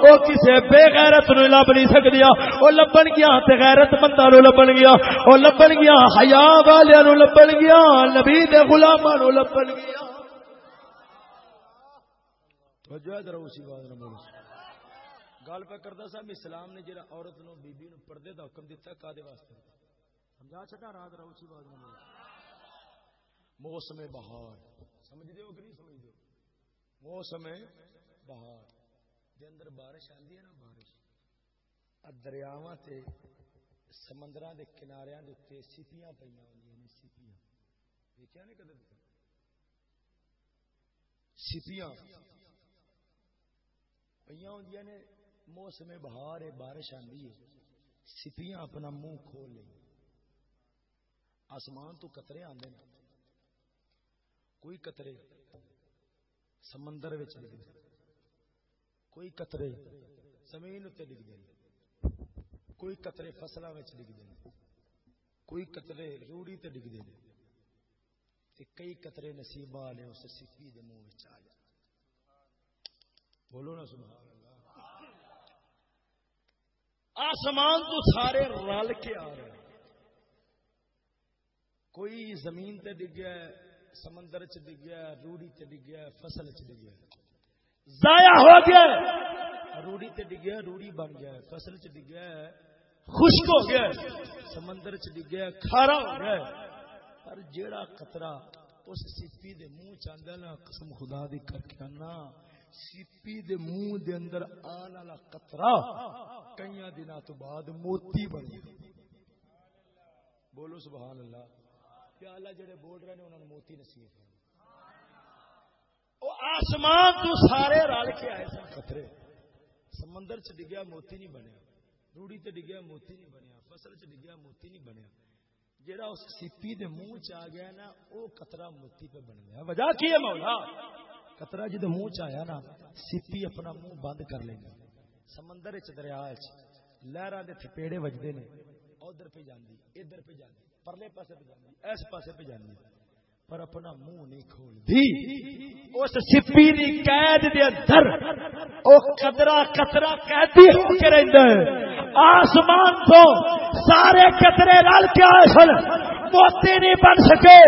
او کسے بے غیرت نو لب نہیں سکدیا، او لبن گیا تے غیرت بندہ نو لبن گیا، او لبن گیا حیا والے نو لبن گیا، نبی دے غلاماں نو لبن گیا۔ توجہ ہے ذرا اسی بات نہ بولو۔ گل پہ کردا صاحب اسلام نے جڑا عورت نو بی بی نو پردے دا حکم دیتا کادے واسطے؟ سمجھا چھٹا؟ رات رہو اسی بات نہ بولو۔ موسم بہار۔ سمجھ دے ہو کہ نہیں سمجھ دے موسم بہار۔ دے اندر بارش آندی ہے نا؟ بارش۔ دریاواں تے سمندراں دے کناریاں دے اوتے سیپیاں پئیاں ہوندیاں نے سیپیاں۔ دیکھیا نہیں کدے سیپیاں۔ پہ نے موسم بہار بارش آتی ہے۔ سپیاں اپنا منہ کھول لیں۔ آسمان تو قطرے آتے ہیں۔ کوئی قطرے سمندر کوئی قطرے زمین اتنے ڈگتے ہیں کوئی قطرے فصلوں میں ڈگتے ہیں کوئی قطرے روڑی تے ڈگتے ہیں کئی قطرے نصیب والے اس سپی کے منہ آ جائے۔ بولو نا سبحان اللہ۔ آسمان تو سارے رل کے آ رہے کوئی زمین تے ڈگیا سمندر چ ڈگیا روڑی تے ڈگیا فصل چ ڈگیا ضائع ہو گیا روڑی تے ڈگیا روڑی بن گیا فصل چ ڈگیا خشک ہو گیا سمندر چ ڈگیا کھارا ہو گیا پر جیڑا قطرہ اس سپی دے منہ چاہتا نا، قسم خدا دی کر کے نا سیپی دے منہ دے اندر آن والا قطرہ کئی دن تو بعد موتی بنی بولو سبحان اللہ۔ پیالہ جڑے بول رہے ہیں انہوں نے موتی نصیب ہے۔ وہ آسمان تو سارے رل کے آئے سن قطرے۔ سمندر چ ڈگیا موتی نہیں بنیا۔ روڑی تے ڈگیا موتی نہیں بنیا۔ فصل چ ڈگیا موتی نہیں بنیا۔ جڑا اس سیپی دے منہ چ آ گیا نا وہ قطرہ موتی پہ بن گیا۔ وجہ کی ہے مولا؟ کترا جد منہ چیا نا، سیپی اپنا منہ بند کر لیں گے سمندر دریا لہرا کے تھپیڑے وجدے نے، ادھر پہ جاندی، ادھر پہ جاندی، پرلے پاسے پہ جاندی اس پاسے پہ جاندی، پر اپنا منہ نہیں کھول دی اس سپی دی قید دے اندر او قطرہ قطرہ قیدی ہو کے رہندا ہے آسمان تو سارے قطرے رل کے آئے سن۔ موتی نہیں بن سکے۔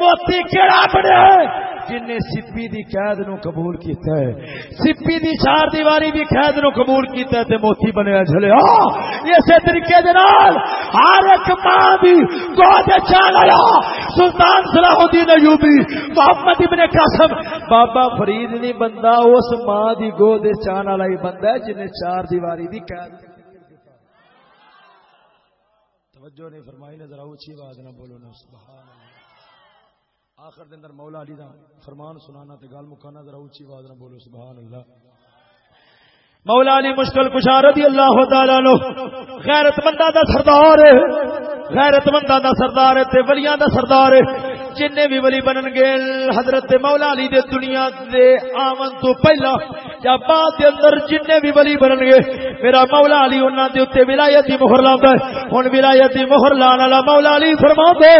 موتی کیڑا بنے؟ جن نے سپی دی قید نو قبول کیتا ہے، سپی دی چار دیواری دی قید نو قبول کیتا ہے تے موتی بنیا جھلے۔ ہاں اسی طریقے دے نال ہر ایک ماں دی گود چال آیا۔ سلطان صلاح الدین ایوبی، محمد ابن قاسم۔ بابا فرید نہیں بندہ اس ماں دی گود چان والا ہی بندہ ہے جن نے چار دیواری دی قید توجہ نہیں فرمائی نے ذرا اونچی آواز نہ بولو نا، سبحان اللہ۔ آخر دن مولا علی دا فرمان سنانا تے گل مکانا ذرا اونچی آواز نہ بولو، سبحان اللہ۔ مولا علی مشکل کشا رضی اللہ تعالی نو غیرت مندہ دا سردار ہے، غیرت مندہ دا سردار ہے، تے ولیاں دا سردار ہے۔ جن بھی ولی بنن گے، حضرت مولا علی دے دنیا دے آمن تو پہلا یا بعد دے اندر جن بھی ولی بنن گے۔ میرا مولا علی انہاں دے اوتے ولایت دی مہر لاندا ہے۔ ہن ولایت دی مہر لان والا مولا علی فرماتے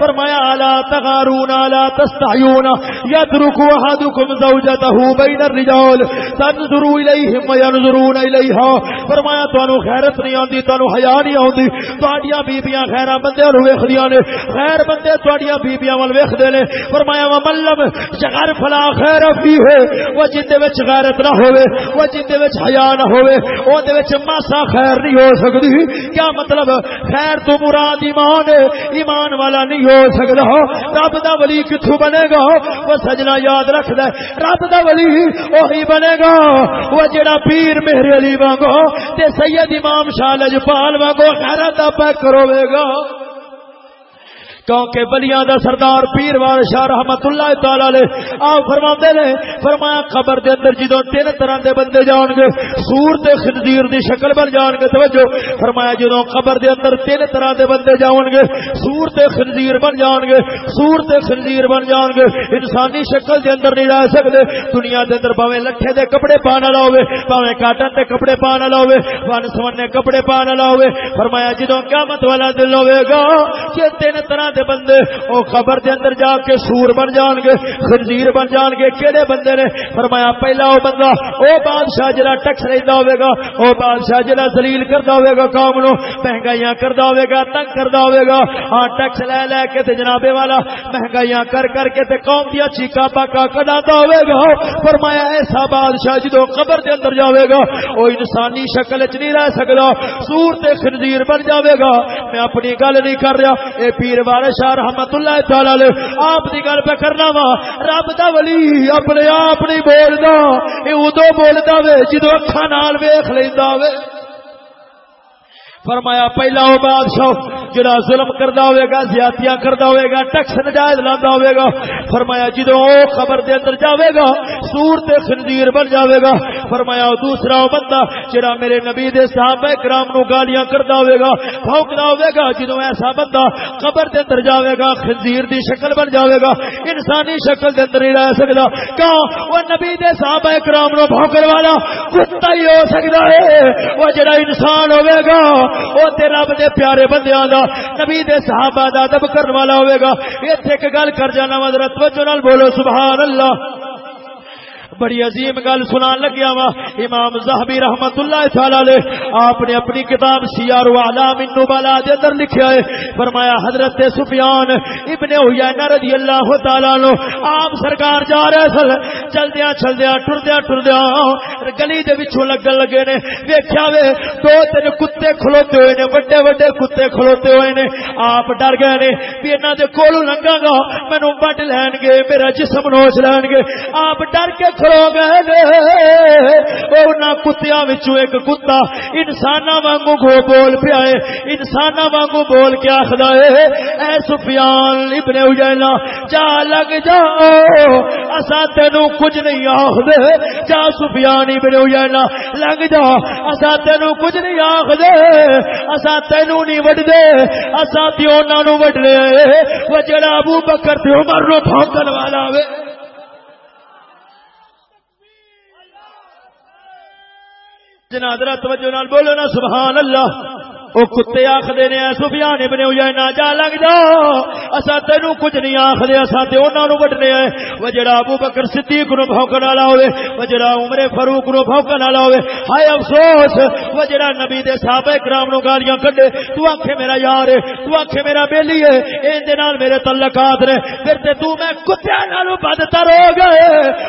فرمایا، الا تغارون، الا تستحيون يترك احدكم زوجته بين الرجال، تنظروا اليهم وينظرون اليها فرمایا، تانوں غیرت نہیں آندی، تانوں حیا نہیں آندی۔ تہاڈیاں بیبییاں غیر بندے نو ویکھدیاں نے۔ غیر بندے تہاڈیاں بیبییاں ول ویکھدے نے فرمایا وا ملم جگر فلا خیر فی ہے، وہ جندے وچ غیرت نہ ہوے وہ جندے وچ حیا نہ ہوے او دے وچ ماسا خیر نہیں ہو سکدی۔ کیا مطلب خیر تو مراد ایمان ہے؟ ایمان والا نہیں ہو سکدا۔ رب دا ولی کتھوں بنے گا؟ وہ سجنا یاد رکھدا رب دا ولی وہی بنے گا۔ وہ جڑا پیر مہر علی وانگو تے سید امام شاہ لجپال وانگو خیرت دا پیک کروے گا۔ کیونکہ بلیاں دا سردار پیر وار شاہ رحمت اللہ تعالی علیہ، آپ فرماندے نے، فرمایا قبر دے اندر جدوں تین طرح دے بندے جان گے، سور تے خنزیر دی شکل بن جان گے، توجہ، فرمایا جدوں قبر دے اندر تین طرح دے بندے جان گے، سور تے خنزیر بن جان گے، سور تے خنزیر بن جان گے، انسانی شکل دے اندر نہیں رہ سکدے، دنیا دے اندر باویں لٹھے دے کپڑے پانا والا ہوے باویں کاٹن تے کپڑے پانا والا ہوے ون سونے کپڑے پانا والا ہوے فرمایا جدوں قیامت والا دن ہوے گا کہ تین طرح دے بندے، او خبر دے اندر جا کے سور بن جان گے، خنزیر بن جان گے، کیڑے بندے نے؟ فرمایا، پہلا او بندہ، او بادشاہ جڑا ٹیکس لیندا ہوے گا، او بادشاہ جڑا ذلیل کردا ہوے گا قوم نو، مہنگائیاں کردا ہوے گا، تنگ کردا ہوے گا ہاں ٹیکس لے لے کے تے جناب والا، مہنگائیاں کر کر کے تے قوم دیا چیکا پاکا کڈاتا ہوے گا۔ فرمایا، ایسا بادشاہ جدو قبر دے اندر جاوے گا، او انسانی شکل وچ نہیں رہ سکدا، سور تے خنزیر بن جاوے گا۔ میں اپنی گل نہیں کر رہا، اے پیر والا سرکار شاہ رحمت اللہ تعالی آپ کی گل پہ کرنا وا، رب دا ولی اپنے آپ نہیں بولدا اے ادو بولدا وے، جدو اکھاں نال ویکھ لیندا وے۔ فرمایا، پہلا وہ بادشاہ جڑا ظلم کردا ہوئے گا، زیادتیاں کردا ہوئے گا، ٹیکس نجائز لاندا ہوئے گا۔ فرمایا، جدوں او خبر دے اندر جاوے گا، سور تے خنزیر بن جاوے گا۔ فرمایا دوسرا او بندہ جڑا میرے نبی دے صحابہ کرام نو گالیاں کردا ہوئے گا، بھونکدا ہوئے گا۔ جدوں ایسا بندہ قبر دے اندر جاوے گا، خنزیر دی شکل بن جاوے گا، انسانی شکل دے اندر نہیں رہ سکدا۔ کیوں؟ وہ نبی دے صحابہ کرام نو بھونکن والا کتا ہی ہو سکدا ہے۔ وہ جڑا انسان ہوئے گا، وہ تے رب دے پیارے بندیاں دا نبی دے صحابہ دا ادب کرن والا ہوے گا۔ ایتھے ایک گل کر جانا حضرت توجہ نال بولو، سبحان اللہ۔ بڑی عظیم گل سنا لگیا وا۔ امام زہبی رحمت اللہ تعالی علیہ آپ نے اپنی کتاب سیار اعلام النبلاء دے اندر لکھیا ہے۔ فرمایا، حضرت سفیان ابن عیینہ رضی اللہ تعالی عنہ آپ سرکار جا رہے سن۔ چلدیاں چلدیاں، ٹردیاں ٹردیاں گلی دے وچوں لگن لگے نے۔ ویکھیا وے، دو تین کتے کھلوتے ہوئے نے بڑے بڑے کتے کھلوتے ہوئے نے۔ آپ ڈر گئے نے بھی انہاں دے کولوں لنگا گا مینوں وڈ لین گے، میرا جسم نوچ لین گے۔ آپ ڈر کے کھلو گئے کتیا ایک کتا انسان وانگو گو بول پیا ہے انسان وانگو بول کے آخر اے سفیان ابن اجینا جا لگ جا اصا تین کچھ نہیں آخ جا سفیان ابن اجینا لگ جا اصا تین کچھ نہیں آخ دے اصا تینو نہیں وڈ دے اصا تیونا وڈ لے وہ جڑا ابو بکر تے عمر نو بھونکن والا وے جنادرا توجہ نال بولو نا سبحان اللہ۔ وہ کتے آخر نے سفیان ابن اجینا جا لگ جا. اسا تینو کچھ نہیں آخر اسا تے انہاں نو وڈنے آئے۔ وہ جڑا ابو بکر صدیق نو بھوکن والا ہوے وہ جڑا عمر فاروق نو بھوکن والا ہوے ہائے افسوس، وہ جڑا نبی دے صحابہ کرام نو گالیاں کڈے، تو آکھے میرا یار ہے، تو آکھے میرا بیلی ہے، این دے نال میرے تعلقات نے پھر تے تو میں کتے نالوں بدتر ہو گئے۔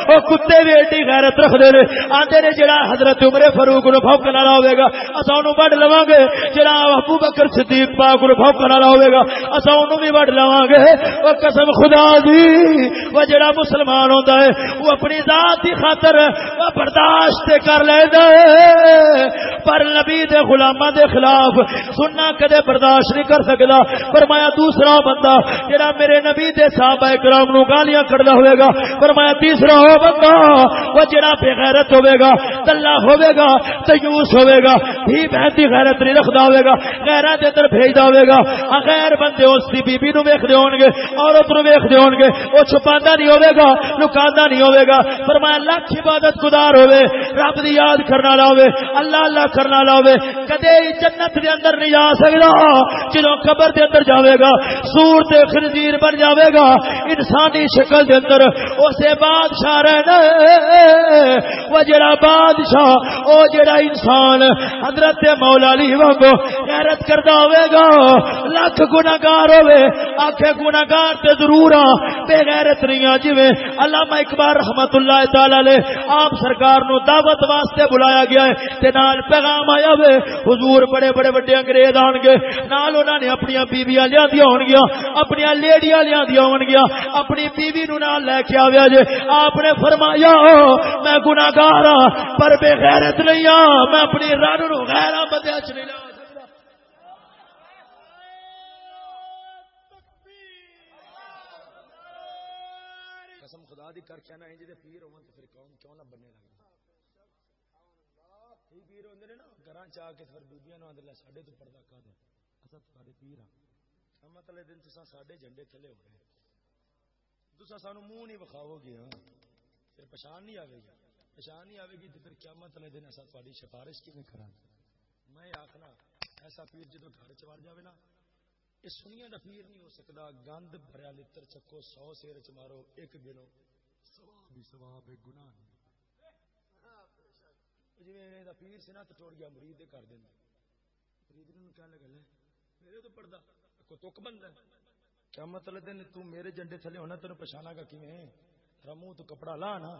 او کتے بھی ایڈی غیرت رکھ دے آندے نے جڑا حضرت عمر فاروق نو بھوکن والا ہوے گا اسا اونوں بڑھ لواں گے۔ جڑا ابو بکر صدیق پاک نو بھوکن والا ہوے گا۔ اسا اونوں بھی وڈ لواں گے او قسم خدا دی او جڑا مسلمان ہوندا ہے او اپنی ذات دی خاطر او برداشت کر لیندا ہے۔ پر نبی دے غلاماں دے خلاف سننا کدے برداشت نہیں کر سکدا۔ فرمایا دوسرا بندہ جڑا میرے نبی دے صحابہ کرام نو گالیاں کھڑدا ہوئے گا۔ فرمایا تیسرا ہو بندہ وہ جڑا بے غیرت ہوے گا دلہ ہوے گا، تیوس ہوے گا بھی بہتی غیرت نہیں رکھدا ہوے گا، غیرت دے اندر بھیجدا ہوے گا۔ غیر بندے اس دی بی بی نو ویکھدے ہون گے، عورت نو ویکھدے ہون گے۔ او چھپاندا نہیں ہوے گا لکاندا نہیں ہوے گا۔ فرمایا لاکھ عبادت گزار ہوے رب دی یاد کرنا والا ہوے اللہ اللہ کرنا والا ہوے کدے جنت دے اندر نہیں جا سکدا، جدوں قبر دے اندر جاوے گا، سور تے خنزیر بن جاوے گا۔ انسانی شکل دے اندر اسے بادشاہ رہنا وہ جڑا بادشاہ او جڑا انسان، حضرت مولا علی وانگو غیرت کردا ہوے گا۔ لاکھ گناہگار ہوے آکھے گناہگار تے ضرور ہاں۔ بے غیرت نہیں آ جویں علامہ اقبال رحمت اللہ تعالی علیہ آپ سرکار نو دعوت واسطے بلایا گیا ہے تے نال پیغام آیا وے حضور بڑے بڑے بڑے انگریز آن گے نال انہاں نے اپنی بیویاں لیاندیاں ہون گیا اپنی لیڈیاں لیاندیاں ہون گیا اپنی بیوی نو نال لے کے آویا جے۔ آپ نے فرمایا، میں گناہگار ہاں پر بے غیرت نہیں ہاں۔ میں اپنی رن نو غیراں بندیاں چ نہیں لا قسم خدا دی کر کے نا انج دے پیر تے پھر قوم کیوں نہ بننے لگ جائے پیر ہوندے نے نا۔ گھراں چا کے پھر بیبییاں نو اندر ساڈے تو پردہ کا دے۔ اساں تھارے پیر ہاں۔ قیامت والے دن تساں ساڈے جھنڈے تھلے ہو گئے۔ تساں سانو منہ نہیں وکھاؤ گے ہاں۔ پھر پہچان نہیں آوے گی۔ پہچان نہیں آوے گی تے پھر قیامت والے دن اساں تہاڈی سفارش کیویں کراں؟ میں آکھنا ایسا پیر جدوں گھر چ وڑ جاوے نا یہ سنیا دا پیر نہیں ہو سکتا گند بھریا لتر چکو سو سیر چ مارو ایک گنو بھی سواب ہے، گناہ نہیں۔ جی پیر سے نا تو ٹوٹ گیا، مرید کر دینا مرید نے کیا لگا، لے، میرے تو پڑھتا کو تک بند کیا مطلب دن تو میرے جنڈے تھلے ہونا، تینوں پچھانا گا کیویں؟ رمو تو کپڑا لا نا۔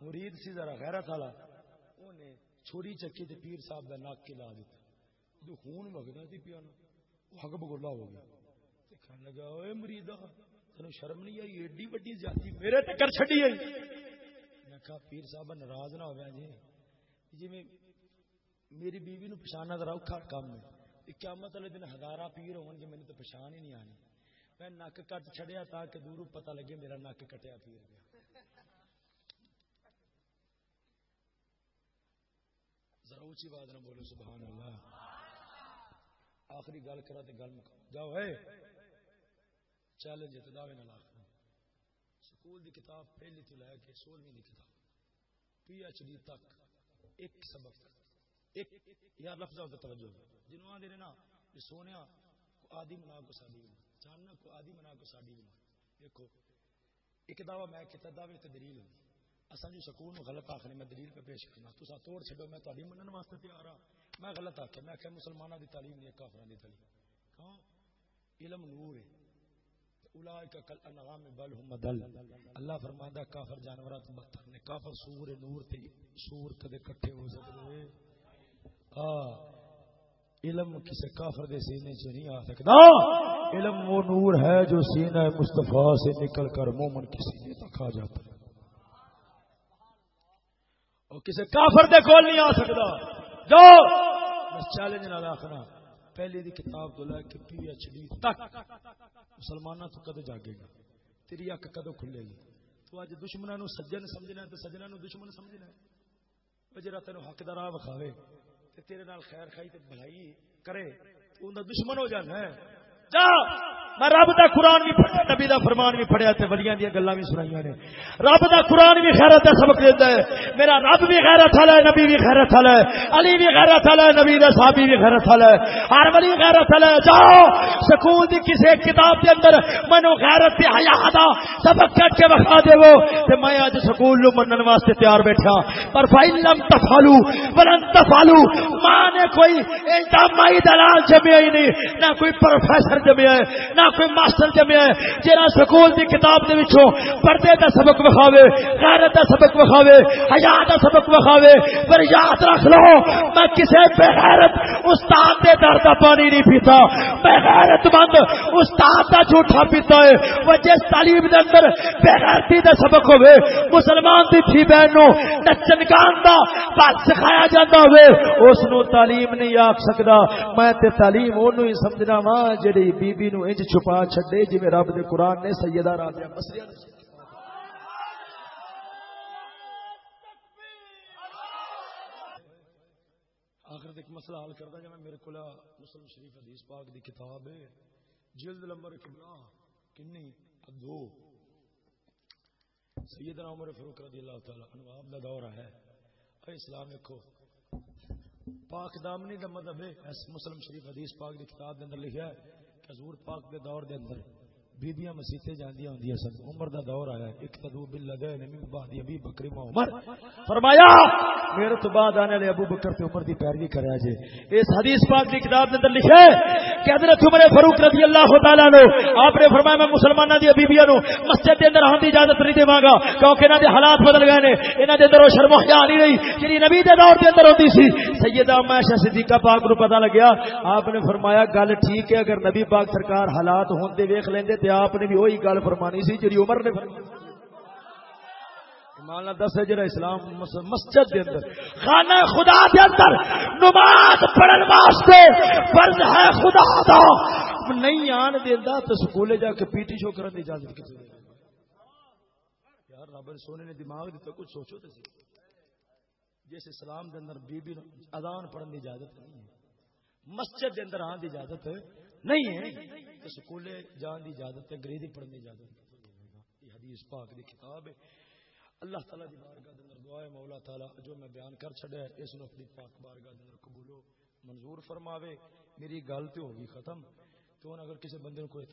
مرید سی ذرا غیرت والا اونے چھری چکی تے پیر صاحب دا ناک کے لا دیتا جو خون وگدا سی پیا نا حق بگولا ہو گیا۔ کہنے لگا اوے مریدا تینوں شرم نہیں آئی، ایڈی وڈی زیادتی میرے تے کر چھڈی آئی۔ میں کہا، پیر صاحب ناراض نہ ہویا جی۔ جی میں میری بیوی نو پچھانا ذرا اوکھا کام ہے۔ قیامت والے دن ہزارہ پیر ہون گے، مینوں تے پہچان ہی نہیں آنی۔ میں نک کٹ چھڑیا تاکہ دوروں پتہ لگے میرا نک کٹیا پیر گیا ذرا اونچی بات نہ بولو، سبحان اللہ۔ آخری گل کرا تے گل مکا جاؤ ہے چیلنج تے دعوے نال آخر سکول دی کتاب پہلی تو لے کے سولہویں دی کتاب۔ پی ایچ ڈی تک ایک سبق۔ ایک یار لفظ ہوتا توجہ۔ جنوں آ دے نا، یہ سونیا کو آدی منا کو سادی بنا جاننا کو آدی منا کو سادی بنا دیکھو، ایک دعوی میں کہتا دعوے تے دلیل ہوندی اساں جو سکول نو غلط آخنے میں دلیل پہ پیش کرنا۔ تسا توڑ چھڈو، میں تہاڈی منن واسطے تیار ہاں۔ میں غلط آخیا میں کہ مسلمانوں دی تعلیم نہیں کافروں دی تعلیم۔ کہاں علم نور ہے۔ اولئک کل انعام بل هم دل اللہ فرماندا کافر جانورات بدتر نے۔ کافر سور نور تے سور کدے کٹھے ہو سکدے۔ ہاں علم کسی کافر دے سینے سے نہیں آ سکتا علم وہ نور ہے جو سینہ مصطفیٰ سے نکل کر مومن کے سینے تک آ جاتا۔ ہے اور کسی کافر دے کول نہیں آ سکتا جو چیلنج نہ آخنا۔ پہلی دی کتاب تو لے کے پی ایچ ڈی تک۔ مسلمانہ تو کدے جاگے گا؟ تیری اک کدو کھلے گی؟ تو اج دشمنوں نو سجن سمجھنا تو سجنا نو دشمن سمجھنا ہے۔ جرا تین حق دا راہ وکھاوے تے تیرے نال خیر خائی تے بھلائی کرے تو ان دشمن ہو جانا ہے۔ جا! میں رب دا قرآن بھی پڑھیا نبی دا فرمان بھی پڑھیا تے ولیاں دی گلاں بھی سنائیاں نے۔ رب دا قرآن بھی غیرت دا سبق دیندا ہے۔ میرا رب بھی غیرت والا ہے، نبی بھی غیرت والا ہے۔ علی بھی غیرت والا ہے، نبی دا صحابی بھی غیرت والا ہے۔ ہر ولی غیرت والا ہے۔ جاؤ سکول دی کسی کتاب دے اندر مینوں غیرت تے حیا دا سبق کٹ کے بخا دیو۔ تے میں اج سکول نو منن واسطے تیار بیٹھا۔ پر فائل لم تفعلوا ولن تفعلوا ماں نے کوئی الزامائی دلال جمعی نہیں، نہ کوئی پروفیسر جمیا ہے، نہ کوئی ماسٹر جمیا ہے جہاں سکول کی کتاب کے پچھوں پردے کا سبق وکھاوے، غیرت کا سبق وکھاوے، حیا کا سبق وکھاوے، پر یاد رکھ لو، میں کسی بغیرت استاد دے در کا پانی نہیں پیتا، بے بغیرت مند استاد کا جھوٹا پیتا ہے، وہ جس تعلیم دے اندر بے بغیرتی دا سبق ہوئے مسلمان دی تھی بہن نو نچن گان دا بات سکھایا جاتا ہوئے اس نو تعلیم نہیں آکھ سکدا میں تے تعلیم اونوں ہی سمجھنا وا جڑی بی بی نو انج چھپا چھڈے جویں رب دے قران نے سیدہ رابعہ مسریہ نے آخر ایک مسئلہ حل کردا جا میں میرے کول مسلم شریف حدیث پاک دی کتاب ہے۔ جلد نمبر کبلا کنی دو۔ سیدنا عمر فاروق رضی اللہ تعالی عنہ آپ دا دور ہے۔ اے اسلام دیکھو پاک دامنی دا مذہب ہے، اس مسلم شریف حدیث پاک دی کتاب دے اندر لکھیا ہے۔ حضور پاک دے دور دے اندر۔ بیبیاں مسیتے جاندیاں ہوندیاں سن۔ عمر دا دور آیا۔ ایک باللدین من بعد ابی بکر و عمر۔ فرمایا، میرے تو بعد آنے والے ابو بکر تے عمر دی پیروی کریا جے۔ اس حدیث پاک دی کتاب دے اندر لکھا ہے کہ حضرت عمر فاروق رضی اللہ تعالی عنہ آپ نے فرمایا، میں مسلماناں دی بیبییاں نو مسجد دے اندر آن دی اجازت نہیں دیواں گا کیونکہ انہاں دے حالات بدل گئے نے۔ انہاں دے اندر وہ شرم و حیا نہیں رہی۔ جڑی نبی دے دور دے اندر ہوندی سی، سیدہ عائشہ صدیقہ پاک نو پتہ لگیا۔ آپ نے فرمایا، گل ٹھیک ہے، اگر نبی پاک سرکار حالات ہوندے ویکھ لیندے تے آپ نے بھی وہی گل فرمانی سی جڑی عمر نے فرمانی مانا دس جڑا اسلام مسجد دے اندر۔ خانہ خدا دے اندر نماز پڑھن واسطے فرض ہے خدا دا۔ نہیں آن دیندا تے سکولے جا کے پی ٹی شو کرن دی اجازت کتے دے۔ یار رب سونے نے دماغ دتا کچھ سوچو تے جس اسلام دے اندر بی بی اذان پڑھن دی اجازت نہیں ہے۔ مسجد دے اندر آن دی اجازت نہیں ہے۔ تے سکولے جان دی اجازت ہے، انگریزی پڑھنے دی اجازت یہ حدیث پاک دی کتاب ہے۔ اللہ تعالیٰ دی بارگاہ دے دعا ہے، مولا تعالیٰ جو میں بیان کر چھڑیا ہے، اس نو اپنی پاک بارگاہ دے اندر قبولو منظور فرماوے، میری گل تے ہوگی ختم۔ تو اگر کسی بندے کو اعتراض